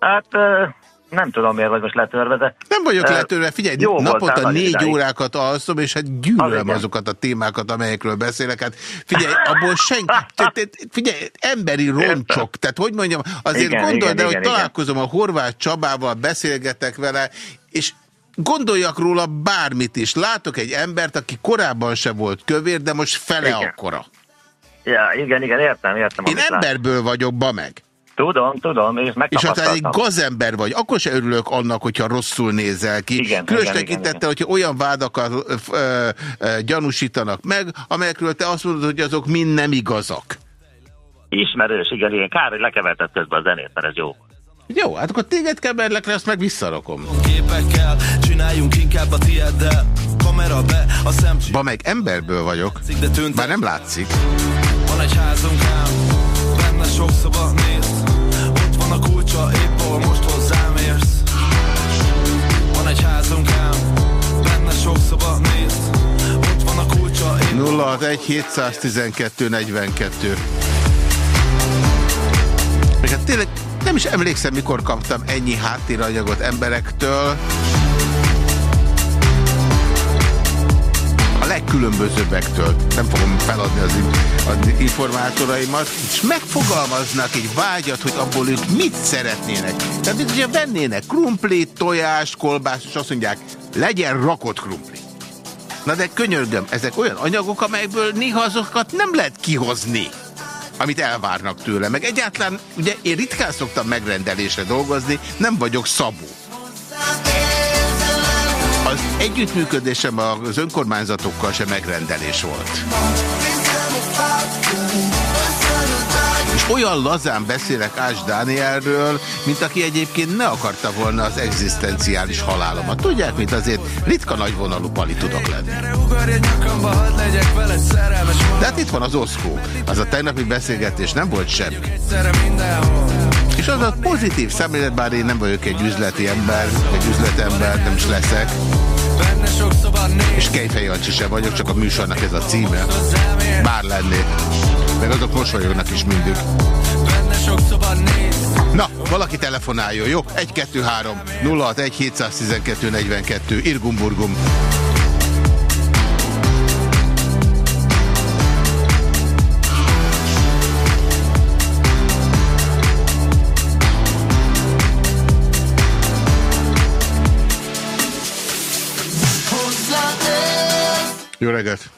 Hát ö, nem tudom miért vagy most letörve, de... nem vagyok ö, letőre, figyelj, jó naponta négy idáig. órákat alszom, és hát Az gyűlölöm igen. azokat a témákat, amelyekről beszélek. Hát figyelj, abból senki, figyelj, emberi roncsok, tehát hogy mondjam, azért Igen, gondold igen, el, hogy igen, találkozom a Horváth Csabával, beszélgetek vele, és gondoljak róla bármit is. Látok egy embert, aki korábban se volt kövér, de most fele Igen. akkora. Ja, igen, igen, értem, értem. Én emberből vagyok, ba meg. Tudom, tudom, és És ha te megtapasztaltam. egy gazember vagy, akkor se örülök annak, hogyha rosszul nézel ki. Igen, Különös igen, igen, tekintettel, hogyha olyan vádakat ö, ö, ö, gyanúsítanak meg, amelyekről te azt mondod, hogy azok mind nem igazak. Ismerős, igen, igen. Kár, hogy lekevertett közben a zenét, mert ez jó. Jó, hát akkor téged keverlek le, azt meg visszarakom. Képekkel, csináljunk inkább a tieddel Kamera be, a szemcsim Ba meg emberből vagyok, de tűnt bár nem látszik. Van egy házunk ám, benne sok szoba néz Ott van a kulcsa, épp ahol most hozzám érsz Van egy házunk ám, benne sok szoba néz Ott van a kulcsa, épp 061 712 42. Meg hát tényleg nem is emlékszem, mikor kaptam ennyi háttéranyagot emberektől. Legkülönbözőbbektől. Nem fogom feladni az, az informátoraimat. És megfogalmaznak egy vágyat, hogy abból ők mit szeretnének. Tehát, mint hogyha vennének krumplit, tojást, kolbászt, és azt mondják, legyen rakott krumpli. Na de könyörgöm, ezek olyan anyagok, amelyekből néha azokat nem lehet kihozni amit elvárnak tőle. Meg egyáltalán, ugye én ritkán szoktam megrendelésre dolgozni, nem vagyok szabó. Együttműködésem az önkormányzatokkal sem megrendelés volt. És olyan lazán beszélek Ás Dánielről, mint aki egyébként ne akarta volna az egzisztenciális halálomat. Tudják, mint azért ritka nagyvonalú pali tudok lenni. De hát itt van az oszkó. Az a tegnapi beszélgetés nem volt semmi. És az a pozitív szemlélet, bár én nem vagyok egy üzleti ember, egy üzletember, nem is leszek. És Kejfej Jancsi sem vagyok, csak a műsornak ez a címe. Bár lennék. Meg azok mosolyognak is mindig. Na, valaki telefonáljon, jó? 1, 2, 3, 061 712 42, Irgumburgum. Jó reggelt!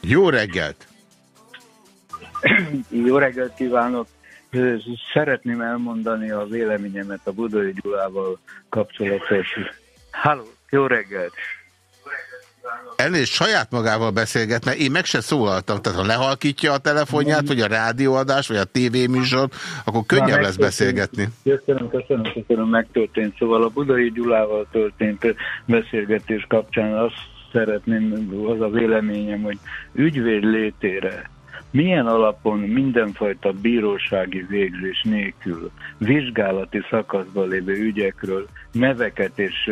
Jó reggelt! Jó reggelt kívánok! Szeretném elmondani a véleményemet a Budai Gyulával kapcsolatos. Halló, jó reggelt! Elnézést saját magával beszélget, mert én meg se szólaltam. Tehát ha lehalkítja a telefonját, vagy a rádióadás, vagy a tévéműsor, akkor könnyebb lesz beszélgetni. Köszönöm, köszönöm, köszönöm, megtörtént. Szóval a Budai Gyulával történt beszélgetés kapcsán azt szeretném, az a véleményem, hogy ügyvéd létére milyen alapon mindenfajta bírósági végzés nélkül vizsgálati szakaszban lévő ügyekről neveket és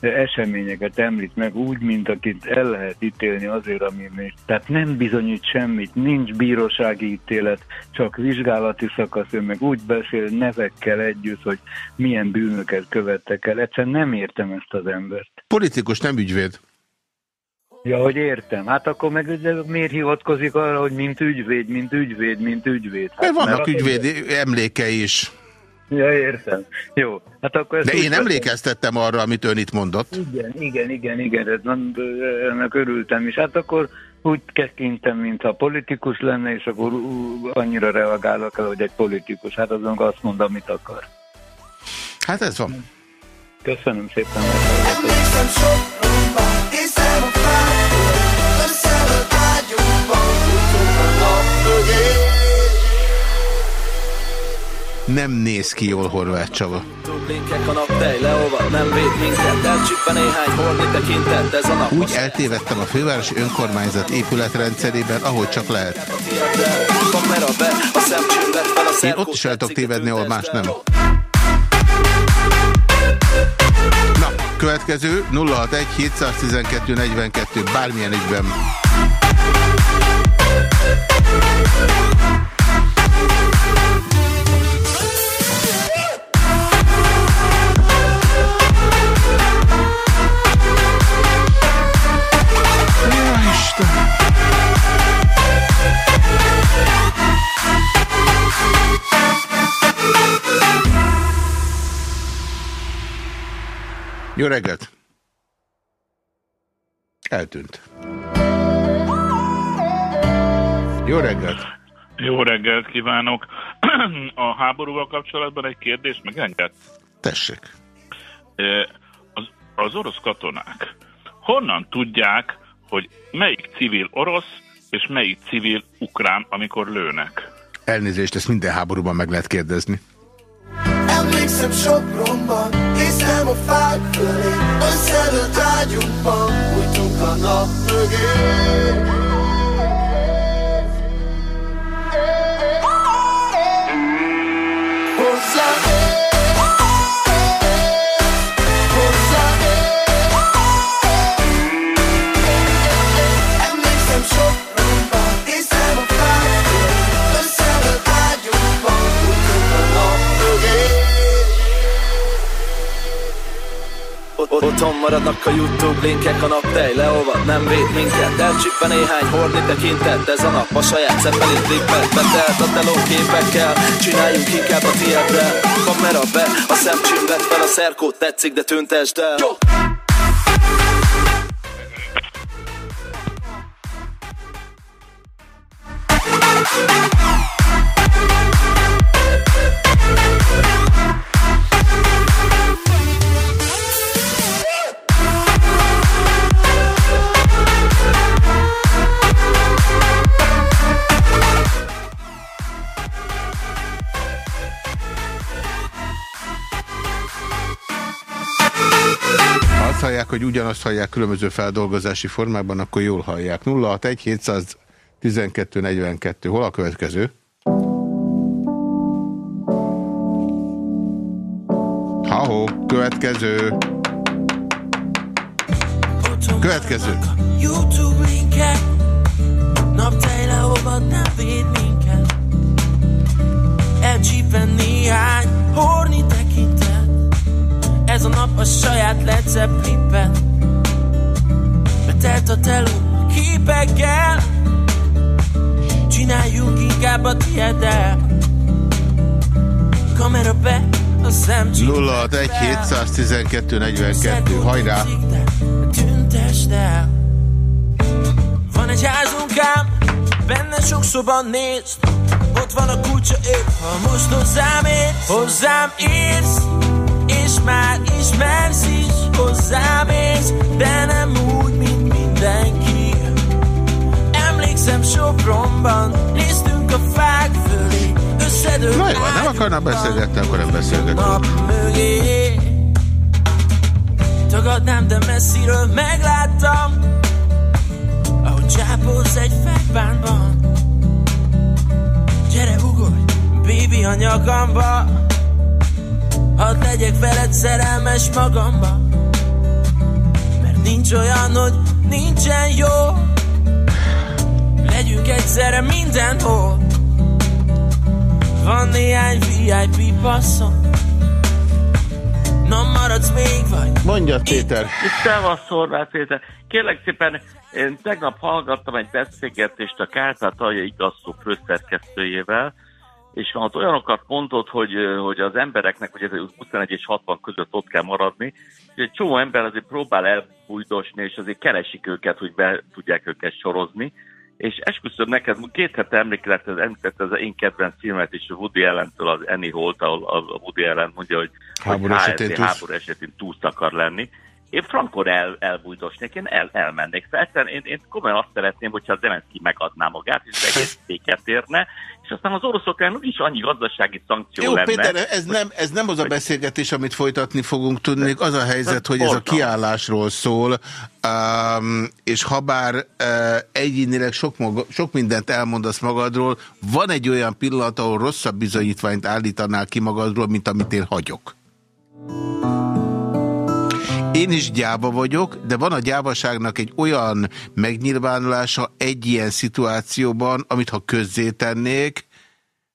eseményeket említ meg úgy, mint akit el lehet ítélni azért, ami még. Tehát nem bizonyít semmit, nincs bírósági ítélet, csak vizsgálati szakasz, ő meg úgy beszél nevekkel együtt, hogy milyen bűnöket követtek el. Egyszerűen nem értem ezt az embert. Politikus, nem ügyvéd. Ja, hogy értem. Hát akkor meg miért hivatkozik arra, hogy mint ügyvéd, mint ügyvéd, mint ügyvéd? Hát, mert vannak mert ügyvéd emlékei is. Ja, értem. Jó. Hát akkor De én emlékeztettem arra, amit ön itt mondott. Igen, igen, igen, igen, ennek örültem is. Hát akkor úgy tekintem, mintha politikus lenne, és akkor annyira reagálok el, hogy egy politikus. Hát azon azt mond, amit akar. Hát ez van. Köszönöm szépen. Emlékszem Nem néz ki jól Horváth Csaba. Úgy eltévedtem a fővárosi önkormányzat épületrendszerében, ahogy csak lehet. Én ott is el tudok tévedni, ahol más nem. Na, következő 061 712 42 bármilyen ügyben. Jó reggelt! Eltűnt. Jó reggelt! Jó reggelt kívánok! A háborúval kapcsolatban egy kérdést megenged? Tessék. Az, az orosz katonák honnan tudják, hogy melyik civil orosz és melyik civil ukrán, amikor lőnek? Elnézést, ezt minden háborúban meg lehet kérdezni. Emlékszem Sopronban, hiszem a fák fölé, összeölt ágyunkban, bújtunk a nap mögé. Hozzám Otthon maradnak a Youtube linkek, a naptej leolvad, nem véd minket. Elcsippe néhány horni tekintet, ez a nap a saját Zeppelin klippet Betelt a telón képekkel, csináljunk inkább a tiédre. Kamera be, a szemcsim vett fel a szerkót, tetszik, de tüntesd el. Jó! Hogy ugyanazt hallják különböző feldolgozási formában, akkor jól hallják. 061 712 42. Hol a következő? Ha-ho, következő. Következő. YouTube linket Naptej leolvad, nem véd minket Elcsípen néhány horni tekintet Ez a nap a saját Led Zeppelin-ben. Betelt a teló képekkel Csináljunk inkább a tieddel. Kamera be, a szemcsim 061 712 42. Hajrá! tüntesd el. Van egy házunk ám, benne sok szoba nézd Ott van a kulcsa épp, ha most hozzám érsz. Hozzám érsz, és már ismersz is Hozzám érsz, de nem úgy, mint mindenki. Emlékszem Sopronban, néztünk a fák fölé Összedőlt Na jó, nem akarnak beszélgetni, akkor nem beszélgetünk. nap mögé. Tagadnám, de messziről megláttam Ahogy csápolsz egy fekbánban Gyere, ugorj, baby a nyakamba Hadd legyek veled szerelmes magamba Mert nincs olyan, hogy nincsen jó. Legyünk egyszerre mindenhol. Van néhány VIP passzom. Na maradsz még vagy? Mondja, Péter. Szevasz, Horváth Péter. Kérlek szépen, én tegnap hallgattam egy beszélgetést a Kárpátalja igazszó főszerkesztőjével, és ott olyanokat mondott, hogy, hogy az embereknek, hogy ez 21 és 60 között ott kell maradni, és egy csomó ember azért próbál elbújdosni, és azért keresik őket, hogy be tudják őket sorozni, és esküszöm neked, két hete emlékezett, ez, említett az én kedvenc filmet is, a Woody Allen-től az Annie Holt, ahol a Woody Allen mondja, hogy Háború hogy esetén túsz. háború esetén túsz akar lenni. Én frankor el, elbújdosnék, én el, elmennék. Egyszerűen én, én komolyan azt szeretném, hogyha a Zelenszky megadná magát, és egész béket érne, és aztán az oroszok ellen úgyis annyi gazdasági szankció Jó, lenne. Péter, ez nem, ez nem az a beszélgetés, amit folytatni fogunk tudni. Az a helyzet, hogy ez a kiállásról szól, um, és habár uh, egyénileg sok, maga, sok mindent elmondasz magadról, van egy olyan pillanat, ahol rosszabb bizonyítványt állítanál ki magadról, mint amit én hagyok. Én is gyáva vagyok, de van a gyávaságnak egy olyan megnyilvánulása egy ilyen szituációban, amit ha közzétennék,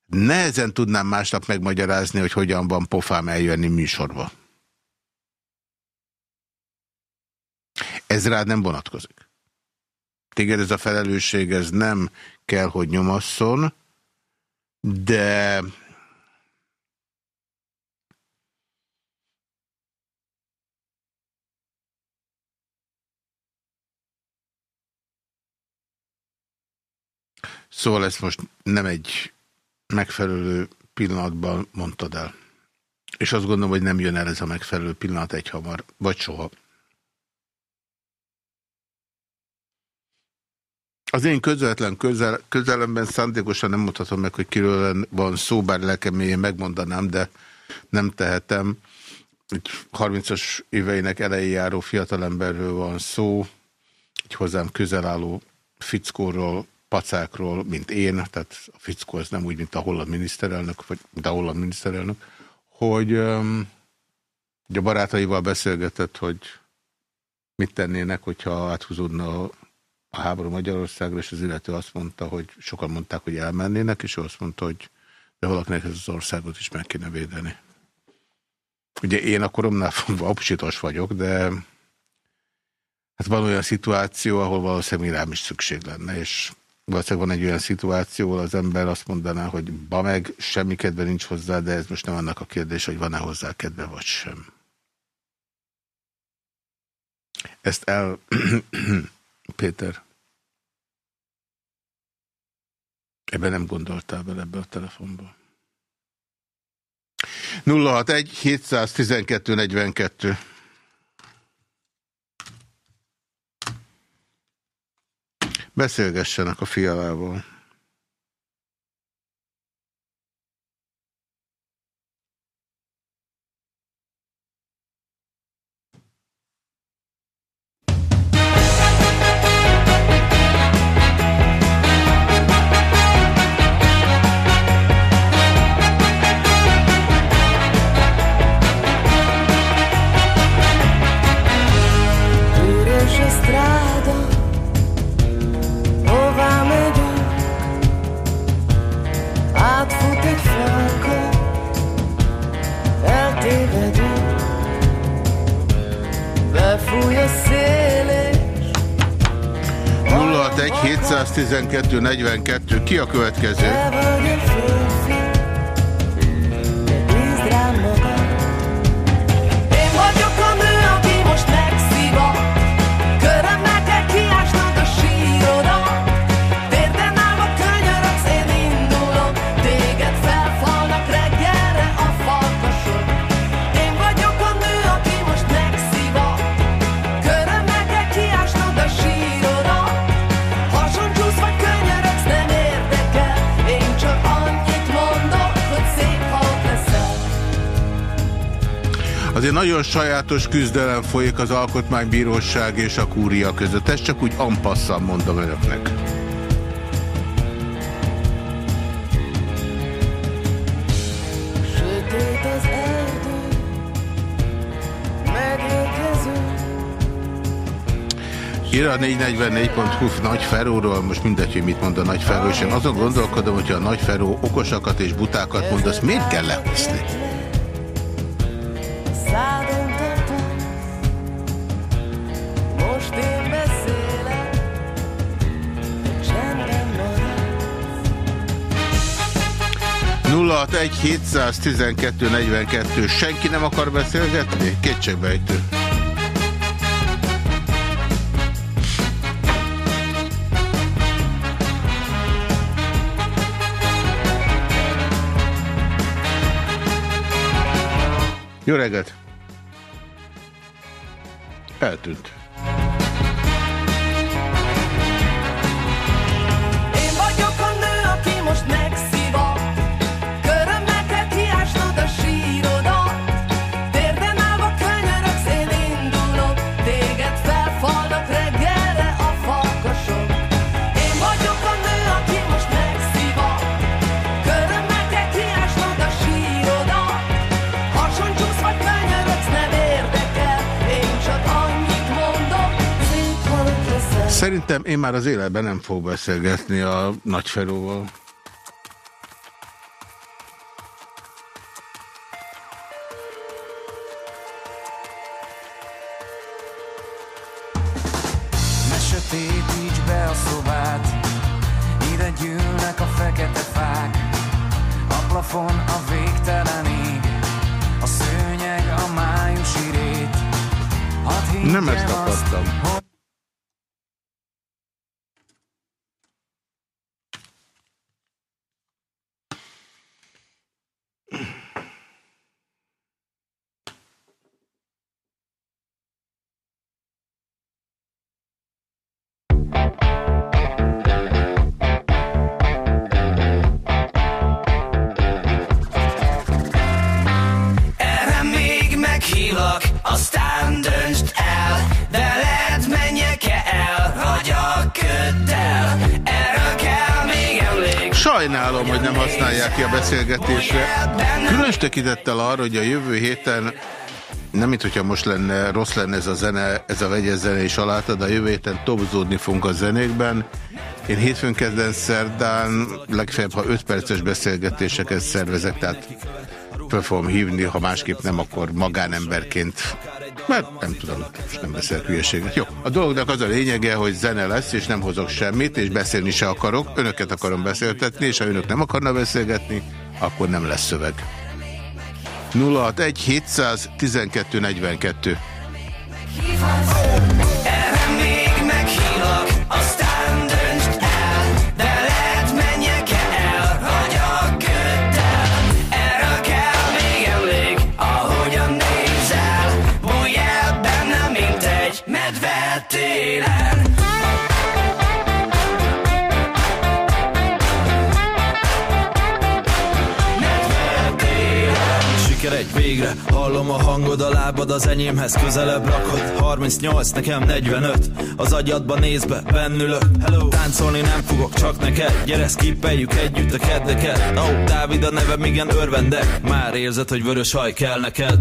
nehezen tudnám másnap megmagyarázni, hogy hogyan van pofám eljönni műsorba. Ez rád nem vonatkozik. Téged ez a felelősség, ez nem kell, hogy nyomasszon, de Szóval ezt most nem egy megfelelő pillanatban mondtad el. És azt gondolom, hogy nem jön el ez a megfelelő pillanat egy hamar, vagy soha. Az én közvetlen közel, közelemben szándékosan nem mondhatom meg, hogy kiről van szó, bár lelkemélyen megmondanám, de nem tehetem. Egy 30-as éveinek elején járó fiatalemberről van szó, egy hozzám közel álló fickóról, pacákról, mint én, tehát a fickó az nem úgy, mint a holland miniszterelnök, vagy a holland miniszterelnök, hogy, hogy a barátaival beszélgetett, hogy mit tennének, hogyha áthúzódna a háború Magyarországra, és az illető azt mondta, hogy sokan mondták, hogy elmennének, és ő azt mondta, hogy de valakinek ez az országot is meg kéne védeni. Ugye én a koromnál fogva apsitos vagyok, de hát van olyan szituáció, ahol valószínűleg rám is szükség lenne, és valószínűleg van egy olyan szituáció, ahol az ember azt mondaná, hogy ba meg, semmi kedve nincs hozzá, de ez most nem annak a kérdés, hogy van-e hozzá kedve, vagy sem. Ezt el... Péter. Ebben nem gondoltál bele ebbe a telefonba. 061 712 42 Beszélgessenek a fialával. 061 712 42 Ki a következő? Azért nagyon sajátos küzdelem folyik az Alkotmánybíróság és a kúria között. Ezt csak úgy ampasszan mondom önöknek. Ír a 444.hu Nagy Feróról, most mindegy, hogy mit mond a Nagy Feró, és én azon gondolkodom, hogyha a Nagy Feró okosakat és butákat mond, azt miért kell lehozni? 061 712 42 Senki nem akar beszélgetni? Kétségbejtő. Jó reggelt! Eltűnt. Szerintem én már az életben nem fog beszélgetni a Nagyferóval. Tekintettel arra, hogy a jövő héten nem mint hogyha most lenne, rossz lenne ez a zene, ez a vegyes zene és aláta, de a jövő héten tobzódni fogunk a zenékben. Én hétfőn kedden szerdán legfeljebb, ha 5 perces beszélgetéseket szervezek, tehát föl fogom hívni, ha másképp nem, akkor magánemberként, mert nem tudom, most nem beszélek hülyeséget. Jó, a dolognak az a lényege, hogy zene lesz, és nem hozok semmit, és beszélni se akarok, önöket akarom beszéltetni, és ha önök nem akarna beszélgetni, akkor nem lesz szöveg. 061 712 42 a hangod, a lábad az enyémhez közelebb rakod. 38, nekem 45, az agyadba néz be, bennülök. Hello. Táncolni nem fogok, csak neked, gyere skippeljük együtt a keddeket. Oh, Dávid a nevem, igen örvendek, már érzed, hogy vörös haj kell neked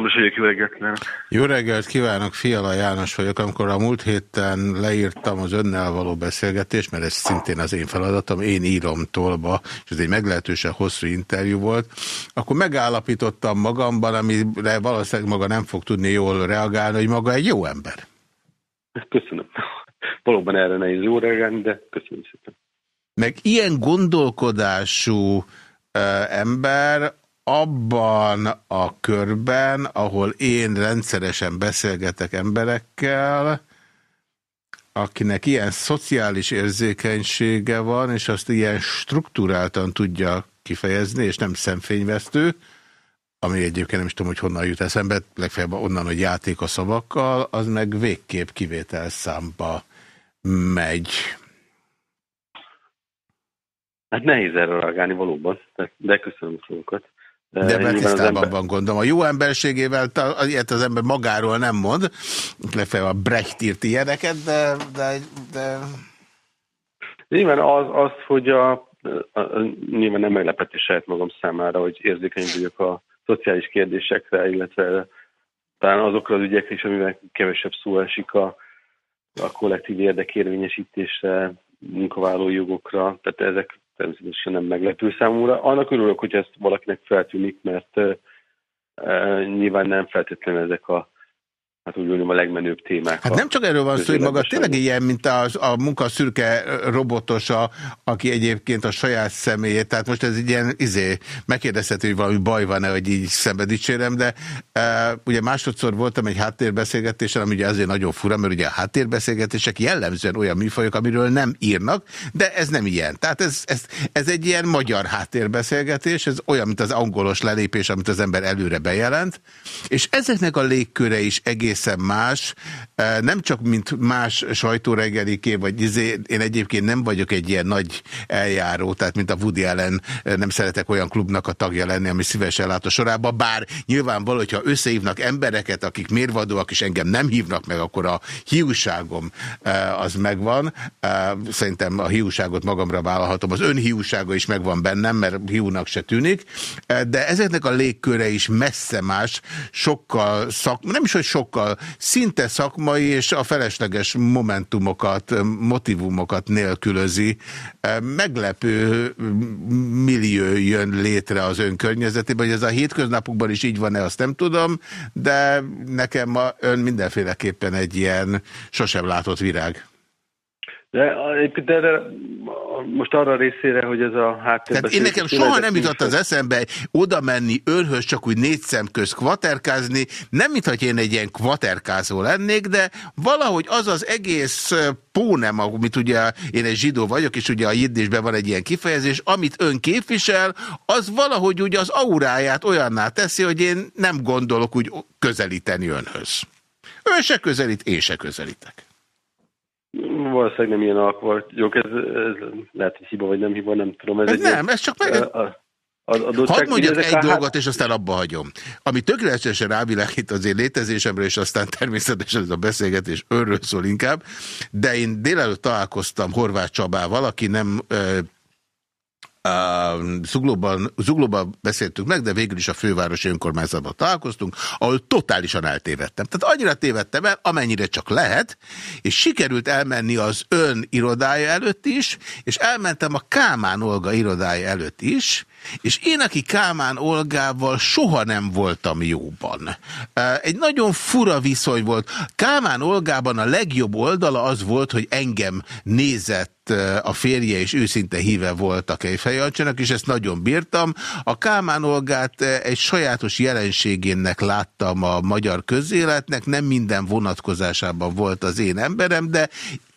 Ambrus vagyok, jó reggelt kívánok. Jó reggelt kívánok, Fiala János vagyok. Amikor a múlt héten leírtam az önnel való beszélgetést, mert ez szintén az én feladatom, én írom tolba, és ez egy meglehetősen hosszú interjú volt, akkor megállapítottam magamban, amire valószínűleg maga nem fog tudni jól reagálni, hogy maga egy jó ember. Köszönöm. Valóban erre nehéz jó reggelt, de köszönöm szépen. Meg ilyen gondolkodású ember abban a körben, ahol én rendszeresen beszélgetek emberekkel, akinek ilyen szociális érzékenysége van, és azt ilyen struktúráltan tudja kifejezni, és nem szemfényvesztő, ami egyébként nem is tudom, hogy honnan jut eszembe, legfeljebb onnan, hogy játék a szavakkal, az meg végképp kivétel számba megy. Hát nehéz erre reagálni valóban, de, de köszönöm a szavakat. De mert tisztában ember- van gondolom. A jó emberségével ilyet az ember magáról nem mond, legfeljebb a Brecht írt ilyeneket, de, de, de Nyilván az, az hogy a, a, a, nyilván nem meglepetés saját magam számára, hogy érzékeny vagyok a szociális kérdésekre, illetve talán azokra az ügyekre is, amivel kevesebb szó esik a, a kollektív érdekérvényesítésre, munkavállalói jogokra, tehát ezek természetesen nem meglepő számomra. Annak örülök, hogy ezt valakinek feltűnik, mert nyilván nem feltétlenül ezek a, hát úgy mondjam, a legmenőbb témák. Hát nem csak erről van szó, hogy maga tényleg ilyen, mint a, a munka szürke robotosa, aki egyébként a saját személyét, tehát most ez egy ilyen, izé, megkérdezhető, hogy valami baj van-e, hogy így szembe dicsérem, de e, ugye másodszor voltam egy háttérbeszélgetésen, ami ugye azért nagyon fura, mert ugye a háttérbeszélgetések jellemzően olyan műfajok, amiről nem írnak, de ez nem ilyen. Tehát ez, ez, ez egy ilyen magyar háttérbeszélgetés, ez olyan, mint az angolos lelépés, amit az ember előre bejelent, és ezeknek a légköre is egészen más, nem csak mint más sajtóreggeliké, vagy izé, én egyébként nem vagyok egy ilyen nagy eljáró, tehát mint a Woody Allen, e, nem szeretek olyan klubnak a tagja lenni, ami szívesen lát a sorába, bár nyilvánvaló, hogyha összehívnak embereket, akik mérvadóak, és engem nem hívnak meg, akkor a hiúságom az megvan. Szerintem a hiúságot magamra vállalhatom. Az önhiúsága is megvan bennem, mert hiúnak se tűnik, de ezeknek a légköre is messze más, sokkal szak, nem is, hogy sokkal, szinte szakmai és a felesleges momentumokat, motivumokat nélkülözi. Meglepő millió jön létre az ön környezetében, hogy ez a hétköznapokban is így van-e, azt nem tudom, de nekem ma ön mindenféleképpen egy ilyen sosem látott virág. De egyébként erre, most arra részére, hogy ez a háttér... Tehát én nekem soha nem jutott az eszembe oda menni önhöz csak úgy négy szem köz kvaterkázni, nem mintha én egy ilyen kvaterkázó lennék, de valahogy az az egész pónem, amit ugye én egy zsidó vagyok, és ugye a jiddésben van egy ilyen kifejezés, amit ön képvisel, az valahogy ugye az auráját olyanná teszi, hogy én nem gondolok úgy közelíteni önhöz. Ön se közelít, én se közelítek. Valószínűleg nem ilyen vagyok, ez, ez lehet, hogy hiba vagy nem hiba, nem tudom. Ez, ez nem, ez csak meg... A, a, Hadd mondjak egy hát... dolgot, és aztán abba hagyom. Ami tökéletesen rávilágít az én létezésemről, és aztán természetesen ez a beszélgetés örről szól inkább, de én délelőtt találkoztam Horváth Csabával, aki nem Zuglóban, Zuglóban beszéltünk meg, de végül is a fővárosi önkormányzatban találkoztunk, ahol totálisan eltévedtem. Tehát annyira tévedtem el, amennyire csak lehet, és sikerült elmenni az ön irodája előtt is, és elmentem a Kámán Olga irodája előtt is, és én, aki Kámán Olgával soha nem voltam jóban. Egy nagyon fura viszony volt. Kámán Olgában a legjobb oldala az volt, hogy engem nézett a férje és őszinte híve volt a Kejfejancsának, és ezt nagyon bírtam. A Kálmán Olgát egy sajátos jelenségének láttam a magyar közéletnek, nem minden vonatkozásában volt az én emberem, de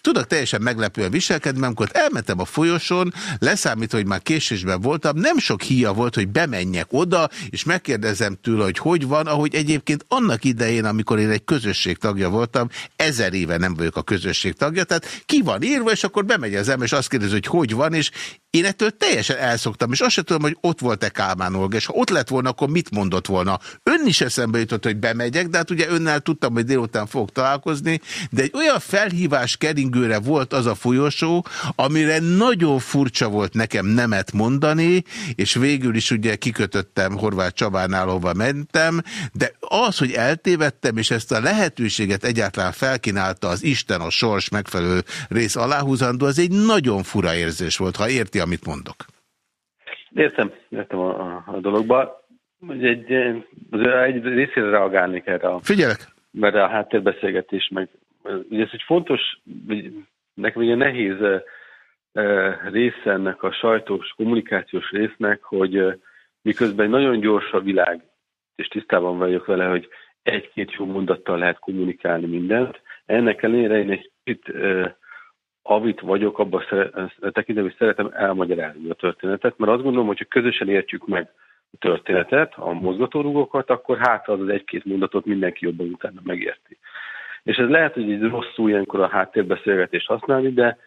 Tudok teljesen meglepően viselkedni, amikor elmentem a folyosón, leszámítva, hogy már késésben voltam, nem sok híja volt, hogy bemenjek oda, és megkérdezem tőle, hogy hogy van, ahogy egyébként annak idején, amikor én egy közösség tagja voltam, ezer éve nem vagyok a közösség tagja, tehát ki van írva, és akkor bemegy az ember, és azt kérdezi, hogy hogy van, és én ettől teljesen elszoktam, és azt sem tudom, hogy ott volt-e Kálmán Olga, és ha ott lett volna, akkor mit mondott volna. Ön is eszembe jutott, hogy bemegyek, de hát ugye önnel tudtam, hogy délután fogok találkozni, de egy olyan felhívás keringőre volt az a folyosó, amire nagyon furcsa volt nekem nemet mondani, és végül is ugye kikötöttem Horváth Csabánál, hova mentem, de az, hogy eltévedtem, és ezt a lehetőséget egyáltalán felkínálta az Isten, a sors megfelelő rész aláhúzandó, az egy nagyon fura érzés volt, ha érti amit mondok. Értem, értem a, a, a dologba. Egy, egy részére reagálnék erre a, Figyelek. Mert a háttérbeszélgetés, meg ugye ez egy fontos, nekem ugye nehéz része ennek a sajtós kommunikációs résznek, hogy miközben nagyon gyors a világ, és tisztában vagyok vele, hogy egy-két jó mondattal lehet kommunikálni mindent, ennek ellenére én egy kicsit avit vagyok, abban tekintem, hogy szeretem elmagyarázni a történetet, mert azt gondolom, hogy ha közösen értjük meg a történetet, a mozgatórugókat, akkor hát az az egy-két mondatot mindenki jobban utána megérti. És ez lehet, hogy egy rosszul ilyenkor a háttérbeszélgetést használni, de,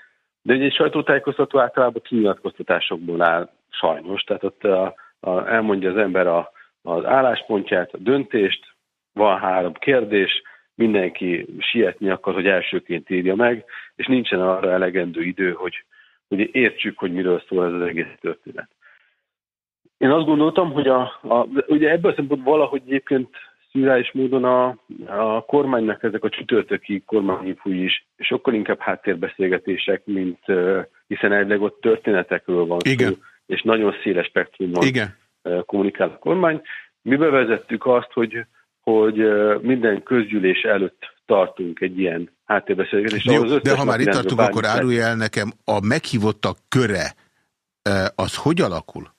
de egy sajtótájékoztató általában kinyilatkoztatásokból áll sajnos. Tehát ott a, a, elmondja az ember a, az álláspontját, a döntést, van három kérdés, mindenki sietni akar, hogy elsőként írja meg, és nincsen arra elegendő idő, hogy, hogy értsük, hogy miről szól ez az egész történet. Én azt gondoltam, hogy a, a, ugye ebből a szempontból valahogy egyébként szürális módon a, a kormánynak ezek a csütörtöki kormányinfúi is sokkal inkább háttérbeszélgetések, mint hiszen egyleg ott történetekről van Igen. szó, és nagyon széles spektrumban Igen. kommunikál a kormány. Mi bevezettük azt, hogy hogy minden közgyűlés előtt tartunk egy ilyen háttérbeszélgetést. Jó, de ha már itt tartunk, akkor árulj el nekem, a meghívottak köre, az hogy alakul?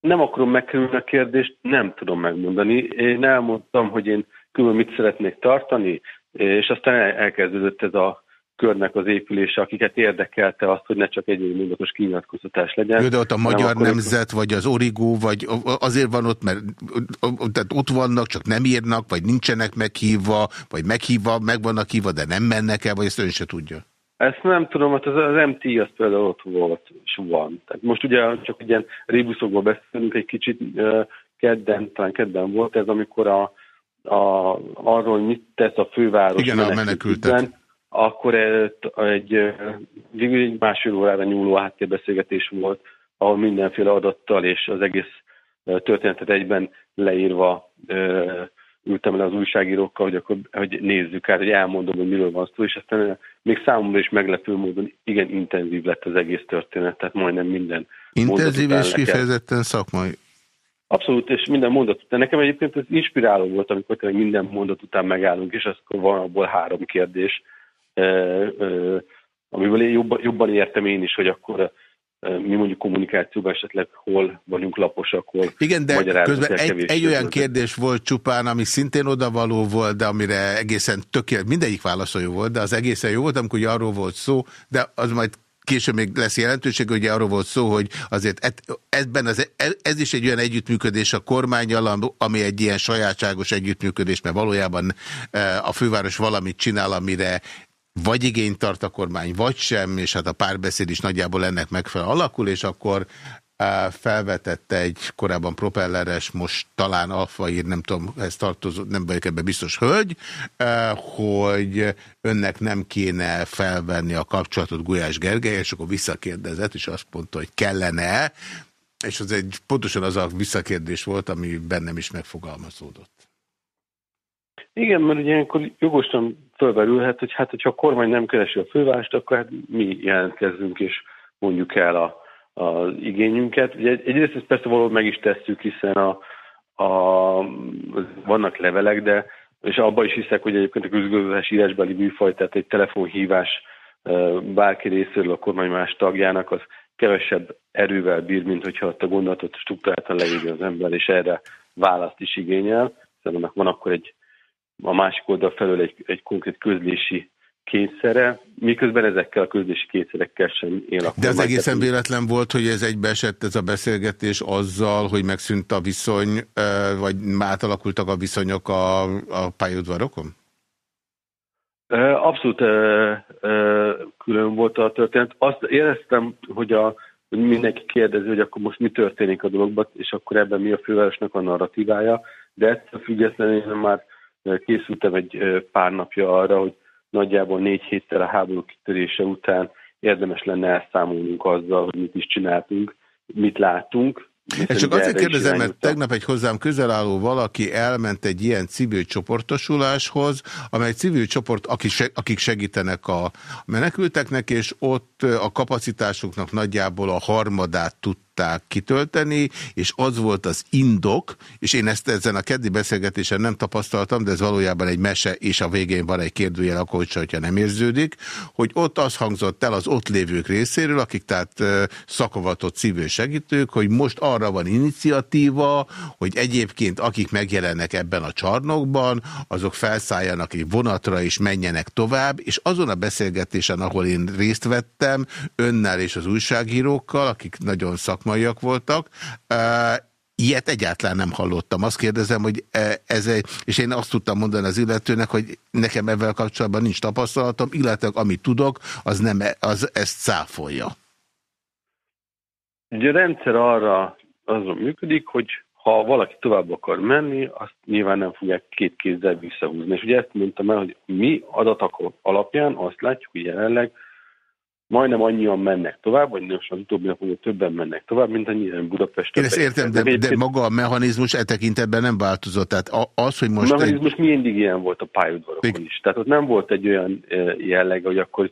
Nem akarom megkerülni a kérdést, nem tudom megmondani. Én elmondtam, hogy én külön mit szeretnék tartani, és aztán el- elkezdődött ez a körnek az épülése, akiket érdekelte azt, hogy ne csak egy mondatos kinyilatkoztatás legyen. Jó, de ott a Magyar akkor- Nemzet, vagy az Origó, vagy azért van ott, mert tehát ott vannak, csak nem írnak, vagy nincsenek meghívva, vagy meghívva, meg vannak hívva, de nem mennek el, vagy ezt ön se tudja. Ezt nem tudom, hát az, az MT az például ott volt, és van. Tehát most ugye csak ilyen rébuszokból beszélünk egy kicsit, kedden, talán kedden volt ez, amikor a, a, arról, hogy mit tesz a főváros Igen, a menekültek. akkor egy, egy, egy másfél órára nyúló háttérbeszélgetés volt, ahol mindenféle adattal és az egész történetet egyben leírva ö, ültem le az újságírókkal, hogy akkor hogy nézzük át, hogy elmondom, hogy miről van szó, és aztán ö, még számomra is meglepő módon igen intenzív lett az egész történet, tehát majdnem minden Intenzív és kifejezetten szakmai. Abszolút, és minden mondat után. Nekem egyébként ez inspiráló volt, amikor tényleg minden mondat után megállunk, és akkor van abból három kérdés, ö, ö, amiből én jobban, jobban értem én is, hogy akkor mi mondjuk kommunikációban esetleg hol vagyunk laposak, hol Igen, de közben egy, egy olyan kérdés volt csupán, ami szintén odavaló volt, de amire egészen tökéletes, mindegyik válasza jó volt, de az egészen jó volt, amikor arról volt szó, de az majd később még lesz jelentőség, hogy arról volt szó, hogy azért ebben az, ez, ez is egy olyan együttműködés a kormányjal, am- ami egy ilyen sajátságos együttműködés, mert valójában a főváros valamit csinál, amire vagy igényt tart a kormány, vagy sem, és hát a párbeszéd is nagyjából ennek megfelel alakul, és akkor á, felvetette egy korábban propelleres, most talán alfaír, nem tudom, ez tartozó, nem vagyok ebben biztos hölgy, á, hogy önnek nem kéne felvenni a kapcsolatot Gulyás Gergely, és akkor visszakérdezett, és azt mondta, hogy kellene, és az egy pontosan az a visszakérdés volt, ami bennem is megfogalmazódott. Igen, mert ugye ilyenkor jogosan fölverülhet, hogy hát, hogyha a kormány nem keresi a fővárost, akkor hát mi jelentkezzünk és mondjuk el a, az igényünket. Ugye egy- egyrészt ezt persze valahol meg is tesszük, hiszen a, a, vannak levelek, de és abban is hiszek, hogy egyébként a közgazdasági írásbeli műfaj, tehát egy telefonhívás bárki részéről a kormány más tagjának, az kevesebb erővel bír, mint hogyha ott a gondolatot struktúráltan leírja az ember, és erre választ is igényel, hiszen annak van akkor egy a másik oldal felől egy, egy konkrét közlési kényszere, miközben ezekkel a közlési kényszerekkel sem él a De az egészen véletlen volt, hogy ez egybeesett ez a beszélgetés azzal, hogy megszűnt a viszony, vagy átalakultak a viszonyok a, a pályaudvarokon? Abszolút ö, ö, külön volt a történet. Azt éreztem, hogy, a, hogy mindenki kérdezi, hogy akkor most mi történik a dologban, és akkor ebben mi a fővárosnak a narratívája, de ettől függetlenül már készültem egy pár napja arra, hogy nagyjából négy héttel a háború kitörése után érdemes lenne elszámolnunk azzal, hogy mit is csináltunk, mit látunk. Ezt csak azért kérdezem, mert tegnap egy hozzám közel álló valaki elment egy ilyen civil csoportosuláshoz, amely civil csoport, akik se- akik segítenek a menekülteknek, és ott a kapacitásuknak nagyjából a harmadát tudták kitölteni, és az volt az indok, és én ezt ezen a keddi beszélgetésen nem tapasztaltam, de ez valójában egy mese, és a végén van egy kérdőjel, akkor hogyha hogyha nem érződik, hogy ott az hangzott el az ott lévők részéről, akik tehát szakavatott civil segítők, hogy most arra van iniciatíva, hogy egyébként akik megjelennek ebben a csarnokban, azok felszálljanak egy vonatra és menjenek tovább, és azon a beszélgetésen, ahol én részt vettem, önnel és az újságírókkal, akik nagyon szakmaiak voltak, Ilyet egyáltalán nem hallottam. Azt kérdezem, hogy e, ez egy, és én azt tudtam mondani az illetőnek, hogy nekem ezzel kapcsolatban nincs tapasztalatom, illetve amit tudok, az, nem, e- az ezt száfolja. Ugye rendszer arra azon működik, hogy ha valaki tovább akar menni, azt nyilván nem fogják két kézzel visszahúzni. És ugye ezt mondtam el, hogy mi adatok alapján azt látjuk, hogy jelenleg majdnem annyian mennek tovább, vagy most az utóbbi napokban többen mennek tovább, mint annyian Budapesten. Én ezt értem, de, de maga a mechanizmus e tekintetben nem változott. Tehát a- az, hogy most... Egy- mechanizmus mindig ilyen volt a pályaudvarokon is. Tehát ott nem volt egy olyan jelleg, hogy akkor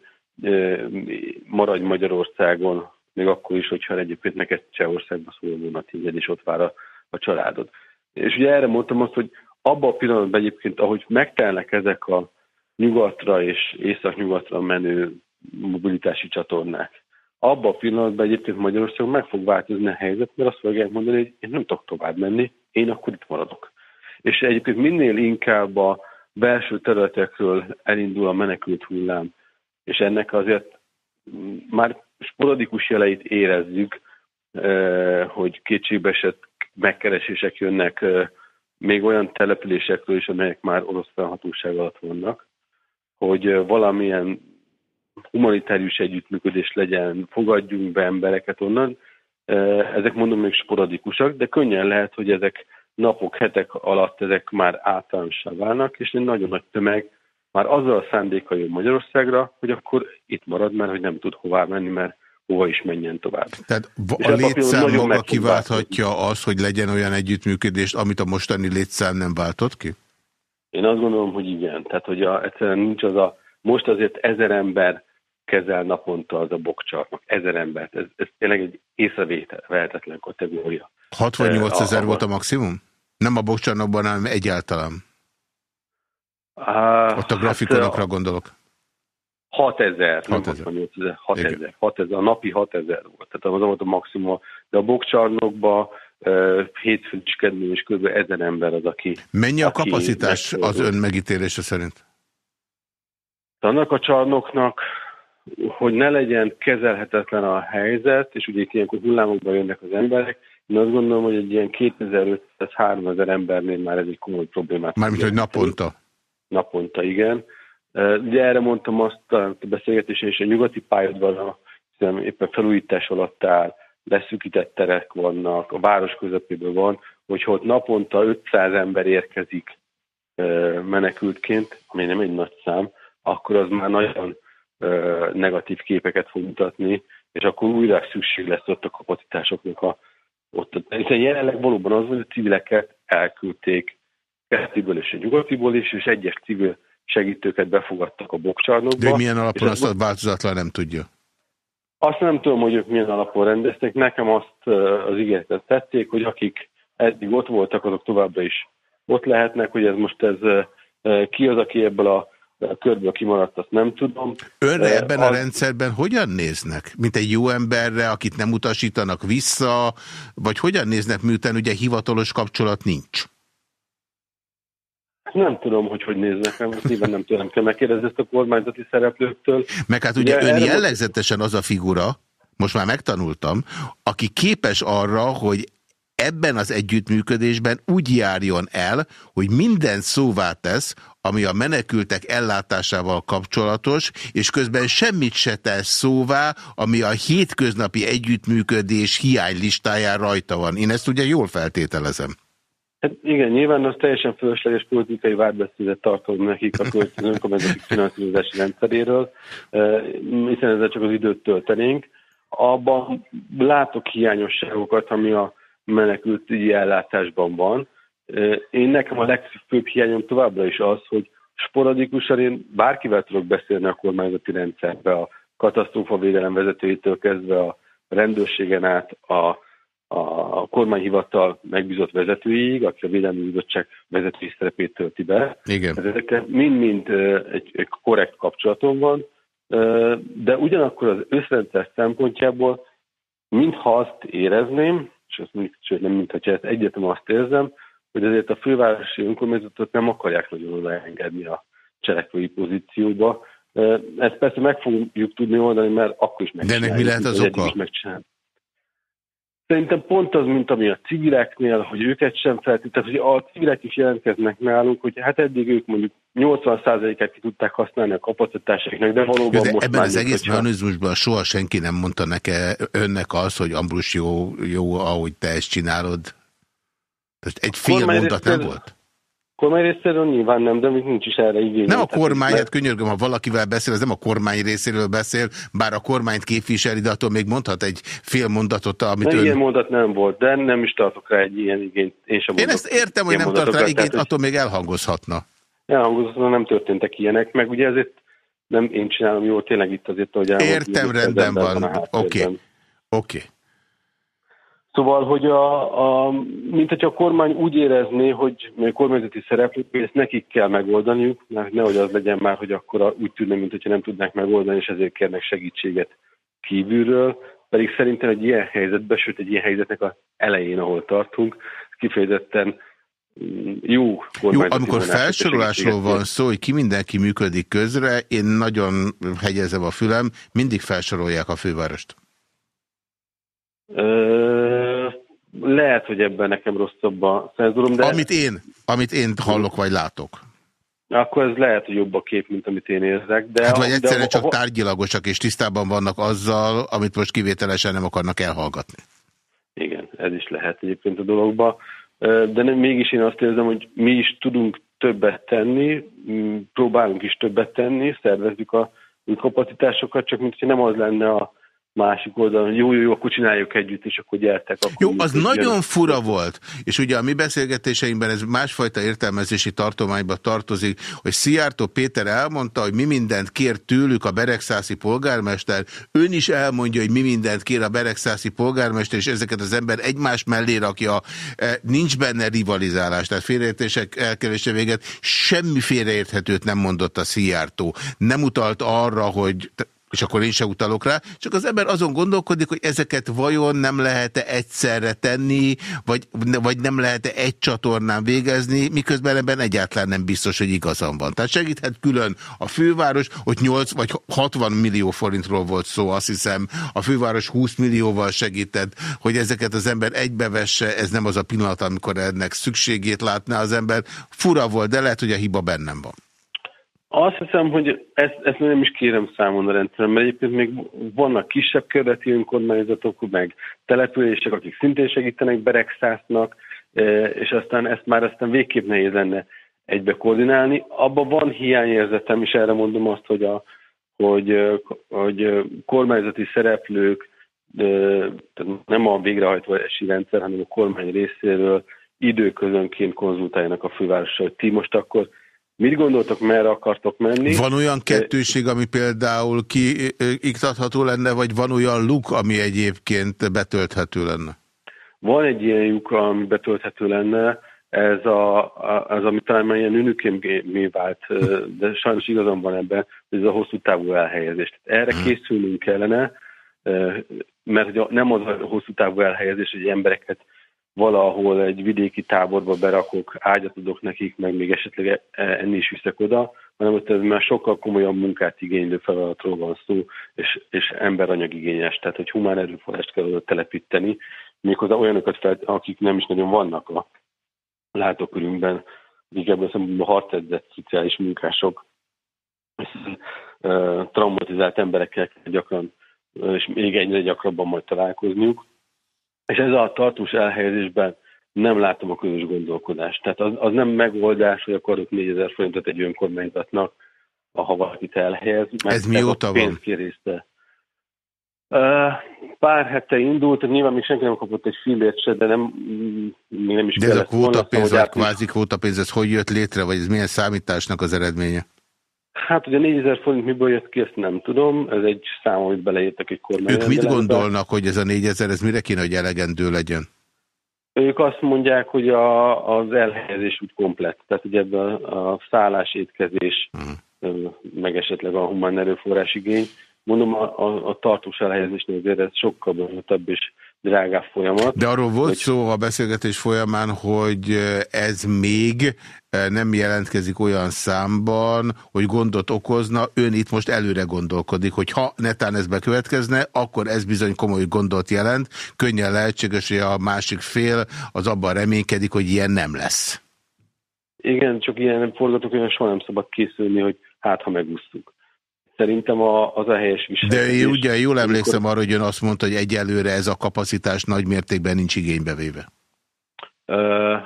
maradj Magyarországon, még akkor is, hogyha egyébként neked Csehországba szól a vonatjegyed, és ott vár a, a családod. És ugye erre mondtam azt, hogy abban a pillanatban egyébként, ahogy megtelnek ezek a nyugatra és észak-nyugatra menő mobilitási csatornák, abban a pillanatban egyébként Magyarországon meg fog változni a helyzet, mert azt fogják mondani, hogy én nem tudok tovább menni, én akkor itt maradok. És egyébként minél inkább a belső területekről elindul a menekült hullám, és ennek azért már sporadikus jeleit érezzük, hogy kétségbeesett megkeresések jönnek még olyan településekről is, amelyek már orosz felhatóság alatt vannak, hogy valamilyen humanitárius együttműködés legyen, fogadjunk be embereket onnan. Ezek mondom még sporadikusak, de könnyen lehet, hogy ezek napok, hetek alatt ezek már általánossá válnak, és egy nagyon nagy tömeg már azzal a szándéka jön Magyarországra, hogy akkor itt marad, mert hogy nem tud hová menni, mert hova is menjen tovább. Tehát a létszám maga kiválthatja az, hogy legyen olyan együttműködést, amit a mostani létszám nem váltott ki? Én azt gondolom, hogy igen. Tehát, hogy a, egyszerűen nincs az a... Most azért ezer ember kezel naponta az a bokcsarnak. Ezer embert. Ez, ez tényleg egy észrevételhetetlen kategória. 68 ezer volt a maximum? Nem a bokcsarnokban, hanem egyáltalán. Uh, Ott a grafikonokra hát, gondolok. 6000, nem 68 ezer, 6000, 6000, a napi 6000 volt, tehát az volt a maximum, de a bokcsarnokban uh, hétfőn is kedvén és kb. ezer ember az, aki... Mennyi a kapacitás az ön megítélése szerint? Annak a csarnoknak, hogy ne legyen kezelhetetlen a helyzet, és ugye ilyenkor hullámokban jönnek az emberek, én azt gondolom, hogy egy ilyen 2500-3000 embernél már ez egy komoly problémát. Mármint, hogy naponta? Naponta, igen. Ugye erre mondtam azt a beszélgetésen is, a nyugati pályadban hiszen éppen felújítás alatt áll, leszűkített terek vannak, a város közepében van, hogy ott naponta 500 ember érkezik menekültként, ami nem egy nagy szám, akkor az már nagyon negatív képeket fog mutatni, és akkor újra szükség lesz ott a kapacitásoknak a ott, hiszen jelenleg valóban az, hogy a civileket elküldték keletiből és a nyugatiból is, és egyes civil segítőket befogadtak a bokcsarnokba. De milyen alapon azt a változatlan nem tudja? Azt nem tudom, hogy ők milyen alapon rendeztek. Nekem azt az ígéretet tették, hogy akik eddig ott voltak, azok továbbra is ott lehetnek, hogy ez most ez ki az, aki ebből a körből kimaradt, azt nem tudom. Önre ebben a rendszerben hogyan néznek? Mint egy jó emberre, akit nem utasítanak vissza, vagy hogyan néznek, miután ugye hivatalos kapcsolat nincs? Nem tudom, hogy hogy néznek, nyilván nem tudom, kell megkérdezni ezt a kormányzati szereplőktől. Meg hát ugye, ugye ön jellegzetesen az a figura, most már megtanultam, aki képes arra, hogy ebben az együttműködésben úgy járjon el, hogy minden szóvá tesz, ami a menekültek ellátásával kapcsolatos, és közben semmit se tesz szóvá, ami a hétköznapi együttműködés hiánylistáján rajta van. Én ezt ugye jól feltételezem. Hát igen, nyilván az teljesen fölösleges politikai várbeszédet tartom nekik a önkormányzati finanszírozási rendszeréről, hiszen ezzel csak az időt töltenénk. Abban látok hiányosságokat, ami a menekültügyi ellátásban van. Én nekem a legfőbb hiányom továbbra is az, hogy sporadikusan én bárkivel tudok beszélni a kormányzati rendszerbe, a katasztrófavédelem vezetőjétől kezdve a rendőrségen át a, a kormányhivatal megbízott vezetőig, aki a Védelmi Bizottság vezetői szerepét tölti be. Igen. Ezekkel mind-mind egy, egy korrekt kapcsolatom van, de ugyanakkor az összrendszer szempontjából, mintha azt érezném, és azt mondjuk, sőt nem mintha ezt egyetem azt érzem, hogy azért a fővárosi önkormányzatot nem akarják nagyon odaengedni a cselekvői pozícióba. Ezt persze meg fogjuk tudni oldani, mert akkor is megcsináljuk. De ennek mi lehet az oka? Szerintem pont az, mint ami a civileknél, hogy őket sem feltétlenül, hogy a civilek is jelentkeznek nálunk, hogy hát eddig ők mondjuk 80%-át ki tudták használni a kapacitásoknak, de valóban de most ebben az egész mechanizmusban soha senki nem mondta neke, önnek az, hogy Ambrus jó, jó, ahogy te ezt csinálod. Tehát egy fél mondat nem volt? Kormány részéről nyilván nem, de még nincs is erre igény. Nem a kormány, hát könyörgöm, ha valakivel beszél, ez nem a kormány részéről beszél, bár a kormányt képviseli, de attól még mondhat egy fél mondatot, amit ön... Ilyen mondat nem volt, de nem is tartok rá egy ilyen igényt. Én, sem Én ezt értem, hogy nem tart rá igényt, tehát, attól még elhangozhatna. Elhangozhatna, nem történtek ilyenek, meg ugye ezért nem én csinálom jól, tényleg itt azért, hogy. Értem, rendben van. Oké. Okay. Oké. Okay. Szóval, hogy a, a, mint hogyha a kormány úgy érezné, hogy a kormányzati szereplők, hogy ezt nekik kell megoldaniuk, mert nehogy az legyen már, hogy akkor úgy tűnne, mint hogyha nem tudnák megoldani, és ezért kérnek segítséget kívülről. Pedig szerintem egy ilyen helyzetben, sőt egy ilyen helyzetnek az elején, ahol tartunk, kifejezetten mm, jó Jó, amikor felsorolásról van szó, hogy ki mindenki működik közre, én nagyon hegyezem a fülem, mindig felsorolják a fővárost. Ö, lehet, hogy ebben nekem rosszabb a szenzorom, de... Amit én, amit én hallok vagy látok. Akkor ez lehet, hogy jobb a kép, mint amit én érzek. De Hát vagy de egyszerűen a- csak a- tárgyilagosak és tisztában vannak azzal, amit most kivételesen nem akarnak elhallgatni. Igen, ez is lehet egyébként a dologba. De nem, mégis én azt érzem, hogy mi is tudunk többet tenni, próbálunk is többet tenni, szervezzük a új kapacitásokat, csak mint hogy nem az lenne a másik oldalon, hogy jó, jó, jó, akkor csináljuk együtt, és akkor gyertek. Akkor Jó, az nagyon fura volt, és ugye a mi beszélgetéseinkben ez másfajta értelmezési tartományba tartozik, hogy Szijjártó Péter elmondta, hogy mi mindent kér tőlük a beregszászi polgármester, ön is elmondja, hogy mi mindent kér a beregszászi polgármester, és ezeket az ember egymás mellé rakja, Eh, nincs benne rivalizálás, tehát félreértések elkerülése véget, semmi félreérthetőt nem mondott a Szijjártó. Nem utalt arra, hogy és akkor én se utalok rá, csak az ember azon gondolkodik, hogy ezeket vajon nem lehet-e egyszerre tenni, vagy, vagy nem lehet-e egy csatornán végezni, miközben ebben egyáltalán nem biztos, hogy igazam van. Tehát segíthet külön a főváros, hogy 8 vagy 60 millió forintról volt szó, azt hiszem, a főváros 20 millióval segített, hogy ezeket az ember egybevesse, ez nem az a pillanat, amikor ennek szükségét látná az ember. Fura volt, de lehet, hogy a hiba bennem van. Azt hiszem, hogy ezt, ezt nem is kérem számon a rendszerem, mert egyébként még vannak kisebb kerületi önkormányzatok, meg települések, akik szintén segítenek Beregszásznak, eh, és aztán ezt már aztán végképp nehéz lenne egybe koordinálni. Abban van hiányérzetem, és erre mondom azt, hogy, a, hogy, eh, hogy kormányzati szereplők, tehát nem a végrehajtási rendszer, hanem a kormány részéről időközönként konzultáljanak a fővárossal, hogy ti most akkor Mit gondoltok, merre akartok menni? Van olyan kettőség, ami például kiiktatható lenne, vagy van olyan luk, ami egyébként betölthető lenne? Van egy ilyen lyuk, ami betölthető lenne, ez, a, a, az, ami talán már ilyen ünükémé vált, de sajnos igazam van ebben, hogy ez a hosszú távú elhelyezés. Tehát erre készülnünk kellene, mert nem az a hosszú távú elhelyezés, hogy embereket valahol egy vidéki táborba berakok, ágyat adok nekik, meg még esetleg e- enni is viszek oda, hanem ott ez már sokkal komolyabb munkát igénylő feladatról van szó, és, és emberanyagigényes, tehát hogy humán erőforrást kell oda telepíteni, méghozzá olyanokat fel, akik nem is nagyon vannak a látókörünkben, akik ebből szempontból harcedzett szociális munkások, ö, traumatizált emberekkel gyakran, és még egyre gyakrabban majd találkozniuk. És ez a tartós elhelyezésben nem látom a közös gondolkodást. Tehát az, az nem megoldás, hogy akkor adok 4000 forintot egy önkormányzatnak, ha valakit elhelyez. mert Ez mióta a van? pénzkérészte. Ö, Pár hete indult, nyilván még senki nem kapott egy fillért se, de nem, még nem is De ez a kvótapénz, szóval, vagy kvázi kvótapénz, ez hogy jött létre, vagy ez milyen számításnak az eredménye? Hát ugye 4000 forint miből jött ki, ezt nem tudom. Ez egy szám, amit beleírtak egy kormány. Ők mit gondolnak, hogy ez a 4000, ez mire kéne, hogy elegendő legyen? Ők azt mondják, hogy a, az elhelyezés úgy komplett. Tehát ugye ebben a, szállás, étkezés, ö, meg esetleg a humán erőforrás igény. Mondom, a, a, a tartós elhelyezésnél azért ez sokkal bonyolultabb és drágább folyamat. De arról volt Hogy- szó a beszélgetés folyamán, hogy ez még nem jelentkezik olyan számban, hogy gondot okozna. Ön itt most előre gondolkodik, hogy ha netán ez bekövetkezne, akkor ez bizony komoly gondot jelent. Könnyen lehetséges, hogy a másik fél az abban reménykedik, hogy ilyen nem lesz. Igen, csak ilyen forgatókönyvben soha nem szabad készülni, hogy hát, ha megúsztuk. Szerintem a, az a helyes De viselkedés. én ugye jól amikor- emlékszem arra, hogy ön azt mondta, hogy egyelőre ez a kapacitás nagy mértékben nincs igénybe véve.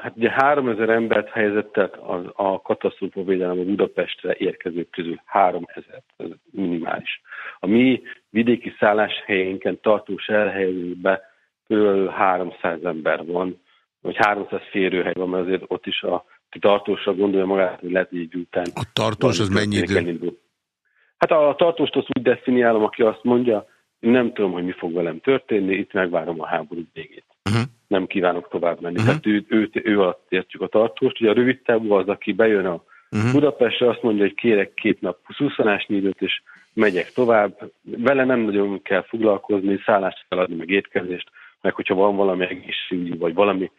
Hát ugye 3000 embert helyezett el az, a katasztrófavédelem a Budapestre érkezők közül 3000, ez minimális. A mi vidéki szálláshelyénken tartós elhelyezőben kb. 300 ember van, vagy 300 férőhely van, mert azért ott is a tartósra gondolja magát, hogy lehet, hogy egy után. A tartós az mennyi idő? Elindul. Hát a tartóst azt úgy definiálom, aki azt mondja, nem tudom, hogy mi fog velem történni, itt megvárom a háború végét. uh-huh. Nem kívánok tovább menni. Uh-huh. Tehát ő, ő, ő alatt értjük a tartóst. Ugye a rövid távú az, aki bejön a uh-huh. Budapestre, azt mondja, hogy kérek két nap 20 időt, és megyek tovább. Vele nem nagyon kell foglalkozni, szállást kell adni, meg étkezést, meg hogyha van valami egészségügyi, vagy valami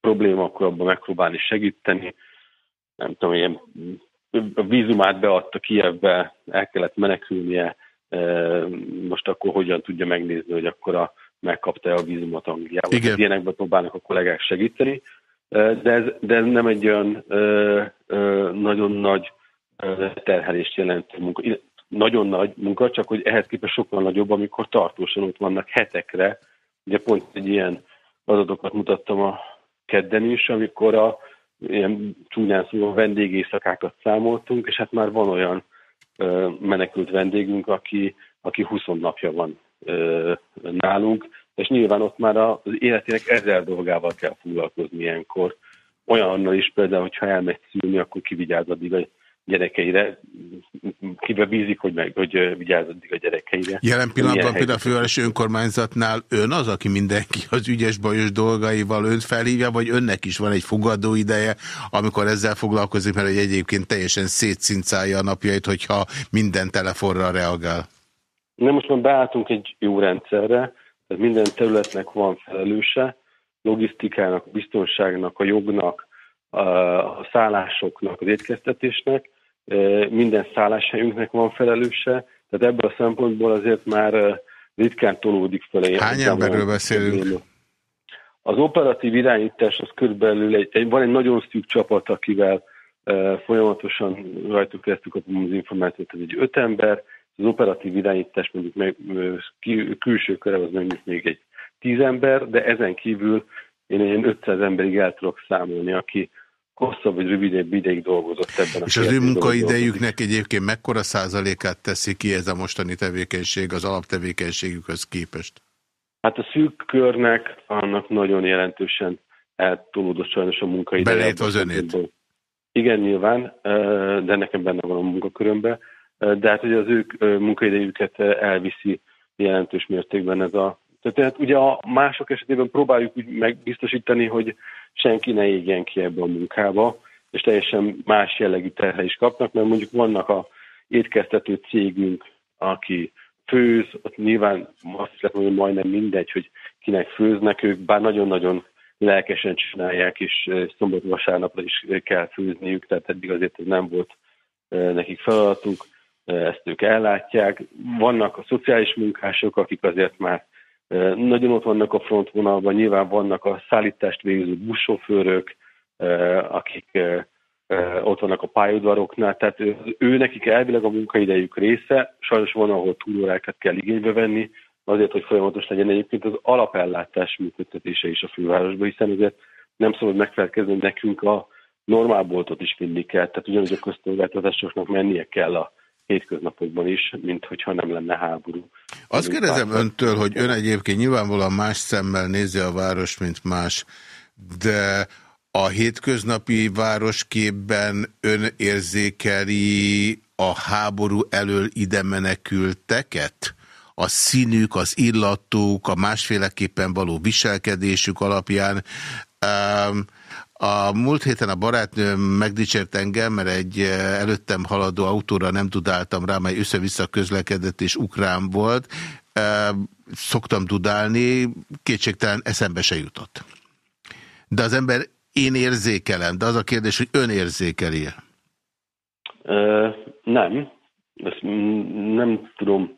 probléma, akkor abban megpróbálni segíteni. Nem tudom, ilyen a vízumát beadta Kievbe, el kellett menekülnie, most akkor hogyan tudja megnézni, hogy akkor a, megkapta a vízumot Angliába. Igen. Ilyenekben próbálnak a kollégák segíteni, de ez, de ez nem egy olyan ö, ö, nagyon nagy terhelést jelentő munka. Nagyon nagy munka, csak hogy ehhez képest sokkal nagyobb, amikor tartósan ott vannak hetekre. Ugye pont egy ilyen adatokat mutattam a kedden is, amikor a ilyen csúnyán szóval vendégészakákat számoltunk, és hát már van olyan ö, menekült vendégünk, aki, aki 20 napja van nálunk, és nyilván ott már az életének ezer dolgával kell foglalkozni ilyenkor. Olyannal is például, hogyha elmegy szülni, akkor kivigyáz addig a gyerekeire, kibe bízik, hogy, meg, hogy vigyáz addig a gyerekeire. Jelen pillanatban például a fővárosi önkormányzatnál ön az, aki mindenki az ügyes bajos dolgaival önt felhívja, vagy önnek is van egy fogadó ideje, amikor ezzel foglalkozik, mert egy egyébként teljesen szétszincálja a napjait, hogyha minden telefonra reagál? Na most már beálltunk egy jó rendszerre, tehát minden területnek van felelőse, logisztikának, biztonságnak, a jognak, a szállásoknak, az étkeztetésnek, minden szálláshelyünknek van felelőse, tehát ebből a szempontból azért már ritkán tolódik fel. Hány emberről beszélünk? Az operatív irányítás az körülbelül egy, egy, van egy nagyon szűk csapat, akivel e, folyamatosan rajtuk keresztül kapom az információt, ez egy öt ember, az operatív irányítás mondjuk meg, külső köre az mondjuk még egy tíz ember, de ezen kívül én ilyen 500 emberig el tudok számolni, aki hosszabb vagy rövidebb ideig dolgozott ebben. És az ő munkaidejüknek egyébként mekkora százalékát teszi ki ez a mostani tevékenység az alaptevékenységükhöz képest? Hát a szűk körnek annak nagyon jelentősen eltolódott sajnos a munkaideje. Belét az önét? Igen, nyilván, de nekem benne van a munkakörömben de hát ugye az ők munkaidejüket elviszi jelentős mértékben ez a... Tehát ugye a mások esetében próbáljuk úgy megbiztosítani, hogy senki ne égjen ki ebbe a munkába, és teljesen más jellegű terhe is kapnak, mert mondjuk vannak a étkeztető cégünk, aki főz, ott nyilván azt lehet mondani, hogy majdnem mindegy, hogy kinek főznek ők, bár nagyon-nagyon lelkesen csinálják, és szombat-vasárnapra is kell főzniük, tehát eddig azért ez nem volt nekik feladatuk ezt ők ellátják. Vannak a szociális munkások, akik azért már nagyon ott vannak a frontvonalban, nyilván vannak a szállítást végző buszsofőrök, akik ott vannak a pályaudvaroknál, tehát ő, ő nekik elvileg a munkaidejük része, sajnos van, ahol túlórákat kell igénybe venni, azért, hogy folyamatos legyen egyébként az alapellátás működtetése is a fővárosban, hiszen azért nem szabad megfelelkezni, nekünk a normálboltot is vinni kell, tehát ugyanúgy a közszolgáltatásoknak mennie kell a hétköznapokban is, mint hogyha nem lenne háború. Azt kérdezem öntől, hogy ön egyébként nyilvánvalóan más szemmel nézi a város, mint más, de a hétköznapi városképben ön érzékeli a háború elől ide menekülteket? A színük, az illatuk, a másféleképpen való viselkedésük alapján um, a múlt héten a barátnőm megdicsért engem, mert egy eh, előttem haladó autóra nem tudáltam rá, mely össze-vissza közlekedett és ukrán volt. Eh, szoktam dudálni, kétségtelen eszembe se jutott. De az ember én érzékelem, de az a kérdés, hogy ön érzékeli -e? Nem. Ezt nem tudom.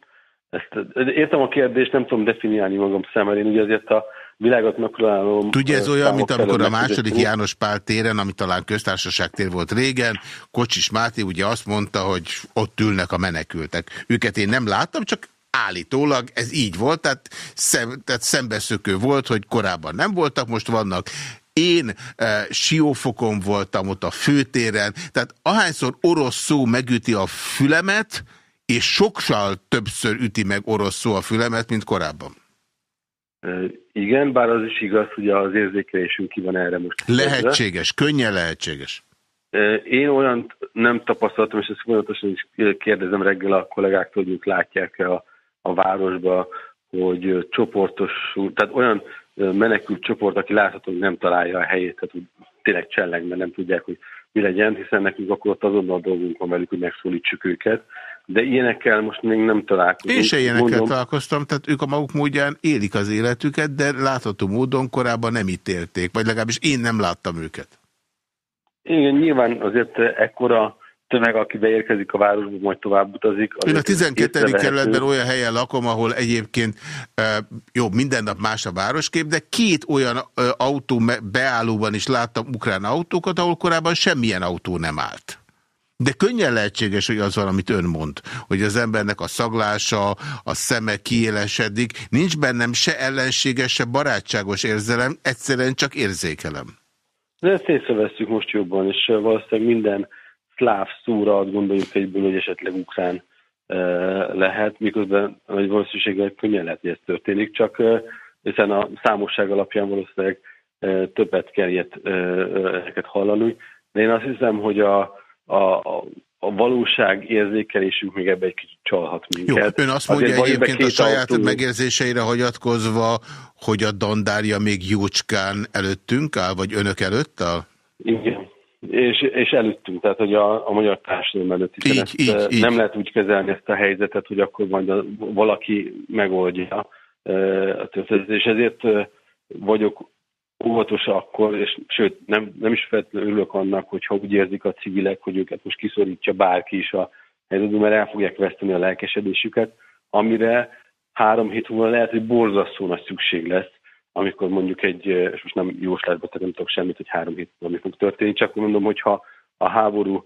Ezt, értem a kérdést, nem tudom definiálni magam számára. Én ugye azért a világot megpróbálom... Tudja, ez olyan, mint amikor a második János Pál téren, ami talán köztársaság tér volt régen, Kocsis Máté ugye azt mondta, hogy ott ülnek a menekültek. Őket én nem láttam, csak állítólag ez így volt, tehát, szem, tehát szembeszökő volt, hogy korábban nem voltak, most vannak. Én e, siófokon voltam ott a főtéren, tehát ahányszor orosz szó megüti a fülemet, és sokszor többször üti meg orosz szó a fülemet, mint korábban. Igen, bár az is igaz, hogy az érzékelésünk ki van erre most. Lehetséges, könnyen lehetséges. Én olyan nem tapasztaltam, és ezt folyamatosan is kérdezem reggel a kollégáktól, hogy ők látják-e a, a városba, hogy csoportos, tehát olyan menekült csoport, aki látható, hogy nem találja a helyét, tehát hogy tényleg cselleg, mert nem tudják, hogy mi legyen, hiszen nekünk akkor ott azonnal dolgunk van velük, hogy megszólítsuk őket. De ilyenekkel most még nem találkozunk. Én se ilyenekkel Mondom, találkoztam, tehát ők a maguk módján élik az életüket, de látható módon korábban nem ítélték, vagy legalábbis én nem láttam őket. Igen, nyilván azért ekkora tömeg, aki beérkezik a városba, majd tovább utazik. Én a azért 12. észrevehető. kerületben olyan helyen lakom, ahol egyébként jó, minden nap más a városkép, de két olyan autó beállóban is láttam ukrán autókat, ahol korábban semmilyen autó nem állt. De könnyen lehetséges, hogy az van, amit ön mond, hogy az embernek a szaglása, a szeme kiélesedik. Nincs bennem se ellenséges, se barátságos érzelem, egyszerűen csak érzékelem. De ezt észreveszünk most jobban, és valószínűleg minden szláv szóra azt gondoljuk egyből, hogy esetleg ukrán eh, lehet, miközben nagy valószínűséggel könnyen lehet, hogy ez történik, csak eh, hiszen a számosság alapján valószínűleg eh, többet kell ilyet, ezeket hallani. De én azt hiszem, hogy a, a, a, a valóság érzékelésünk még ebbe egy kicsit csalhat Jó, minket. ön azt Azért mondja be, egyébként a saját autó- megérzéseire hagyatkozva, hogy a dandárja még jócskán előttünk áll, vagy önök előtt áll? Igen. És, és előttünk, tehát hogy a, a magyar társadalom előtt, hiszen Így, ezt, így, így. nem lehet úgy kezelni ezt a helyzetet, hogy akkor majd a, valaki megoldja a történetet, és ezért vagyok óvatos akkor, és sőt, nem, nem is feltétlenül örülök annak, hogyha úgy érzik a civilek, hogy őket most kiszorítja bárki is a helyzetben, mert el fogják veszteni a lelkesedésüket, amire három hét múlva lehet, hogy borzasztó nagy szükség lesz, amikor mondjuk egy, és most nem jóslatba, nem tudok semmit, hogy három hét múlva mi fog történni, csak mondom, hogyha a háború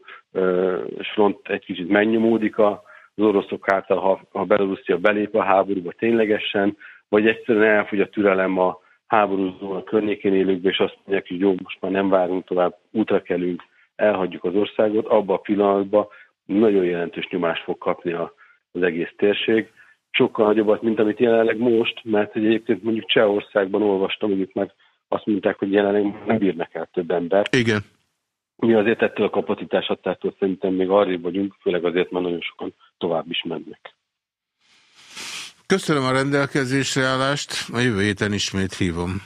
front egy kicsit megnyomódik az oroszok által, ha, ha Belarusia belép a háborúba ténylegesen, vagy egyszerűen elfogy a türelem a háborúzó a környékén élőkbe, és azt mondják, hogy jó, most már nem várunk tovább, útra kelünk, elhagyjuk az országot, abba a pillanatban nagyon jelentős nyomást fog kapni a, az egész térség. Sokkal nagyobbat, mint amit jelenleg most, mert egyébként mondjuk Csehországban olvastam, hogy ők meg azt mondták, hogy jelenleg nem bírnak el több ember. Igen. Mi azért ettől a kapacitás hattától szerintem még arrébb vagyunk, főleg azért, mert nagyon sokan tovább is mennek. Köszönöm a rendelkezésre állást, a jövő héten ismét hívom.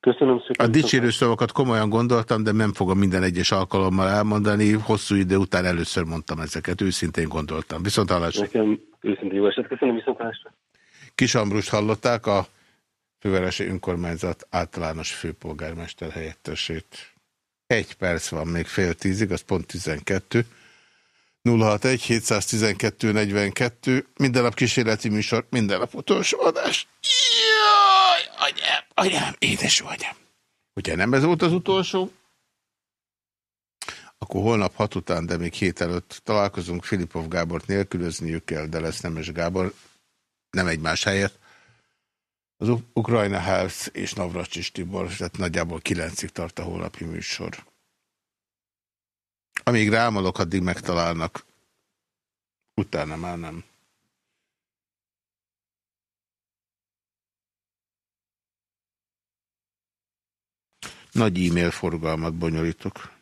Köszönöm szépen. A dicsérő szavakat komolyan gondoltam, de nem fogom minden egyes alkalommal elmondani. Hosszú idő után először mondtam ezeket, őszintén gondoltam. Viszont hallásra. Nekem őszintén jó eset. Köszönöm viszontlátásra. Kis Ambrust hallották, a Fővárosi Önkormányzat általános főpolgármester helyettesét. Egy perc van még fél tízig, az pont 12. 061 712 42, minden nap kísérleti műsor, minden nap utolsó adás. Jaj, anyám, anyám, édes anyám. Ugye nem ez volt az utolsó? Akkor holnap hat után, de még hét előtt találkozunk. Filipov Gábort nélkülözniük kell, de lesz Nemes Gábor, nem egymás helyett. Az Ukrajna Health és Navracsis Tibor, tehát nagyjából kilencig tart a holnapi műsor. Amíg rámolok, addig megtalálnak. Utána már nem. Nagy e-mail forgalmat bonyolítok.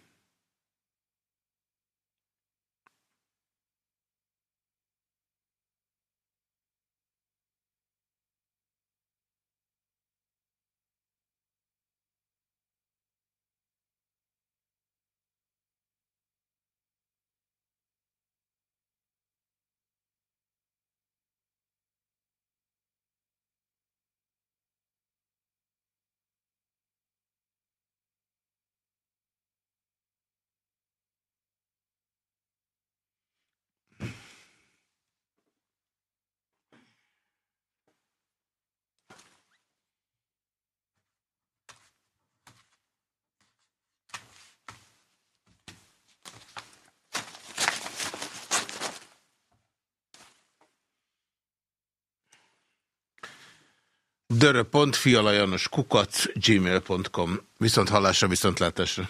dörö.fialajanos kukac gmail.com Viszont hallásra, viszont látásra.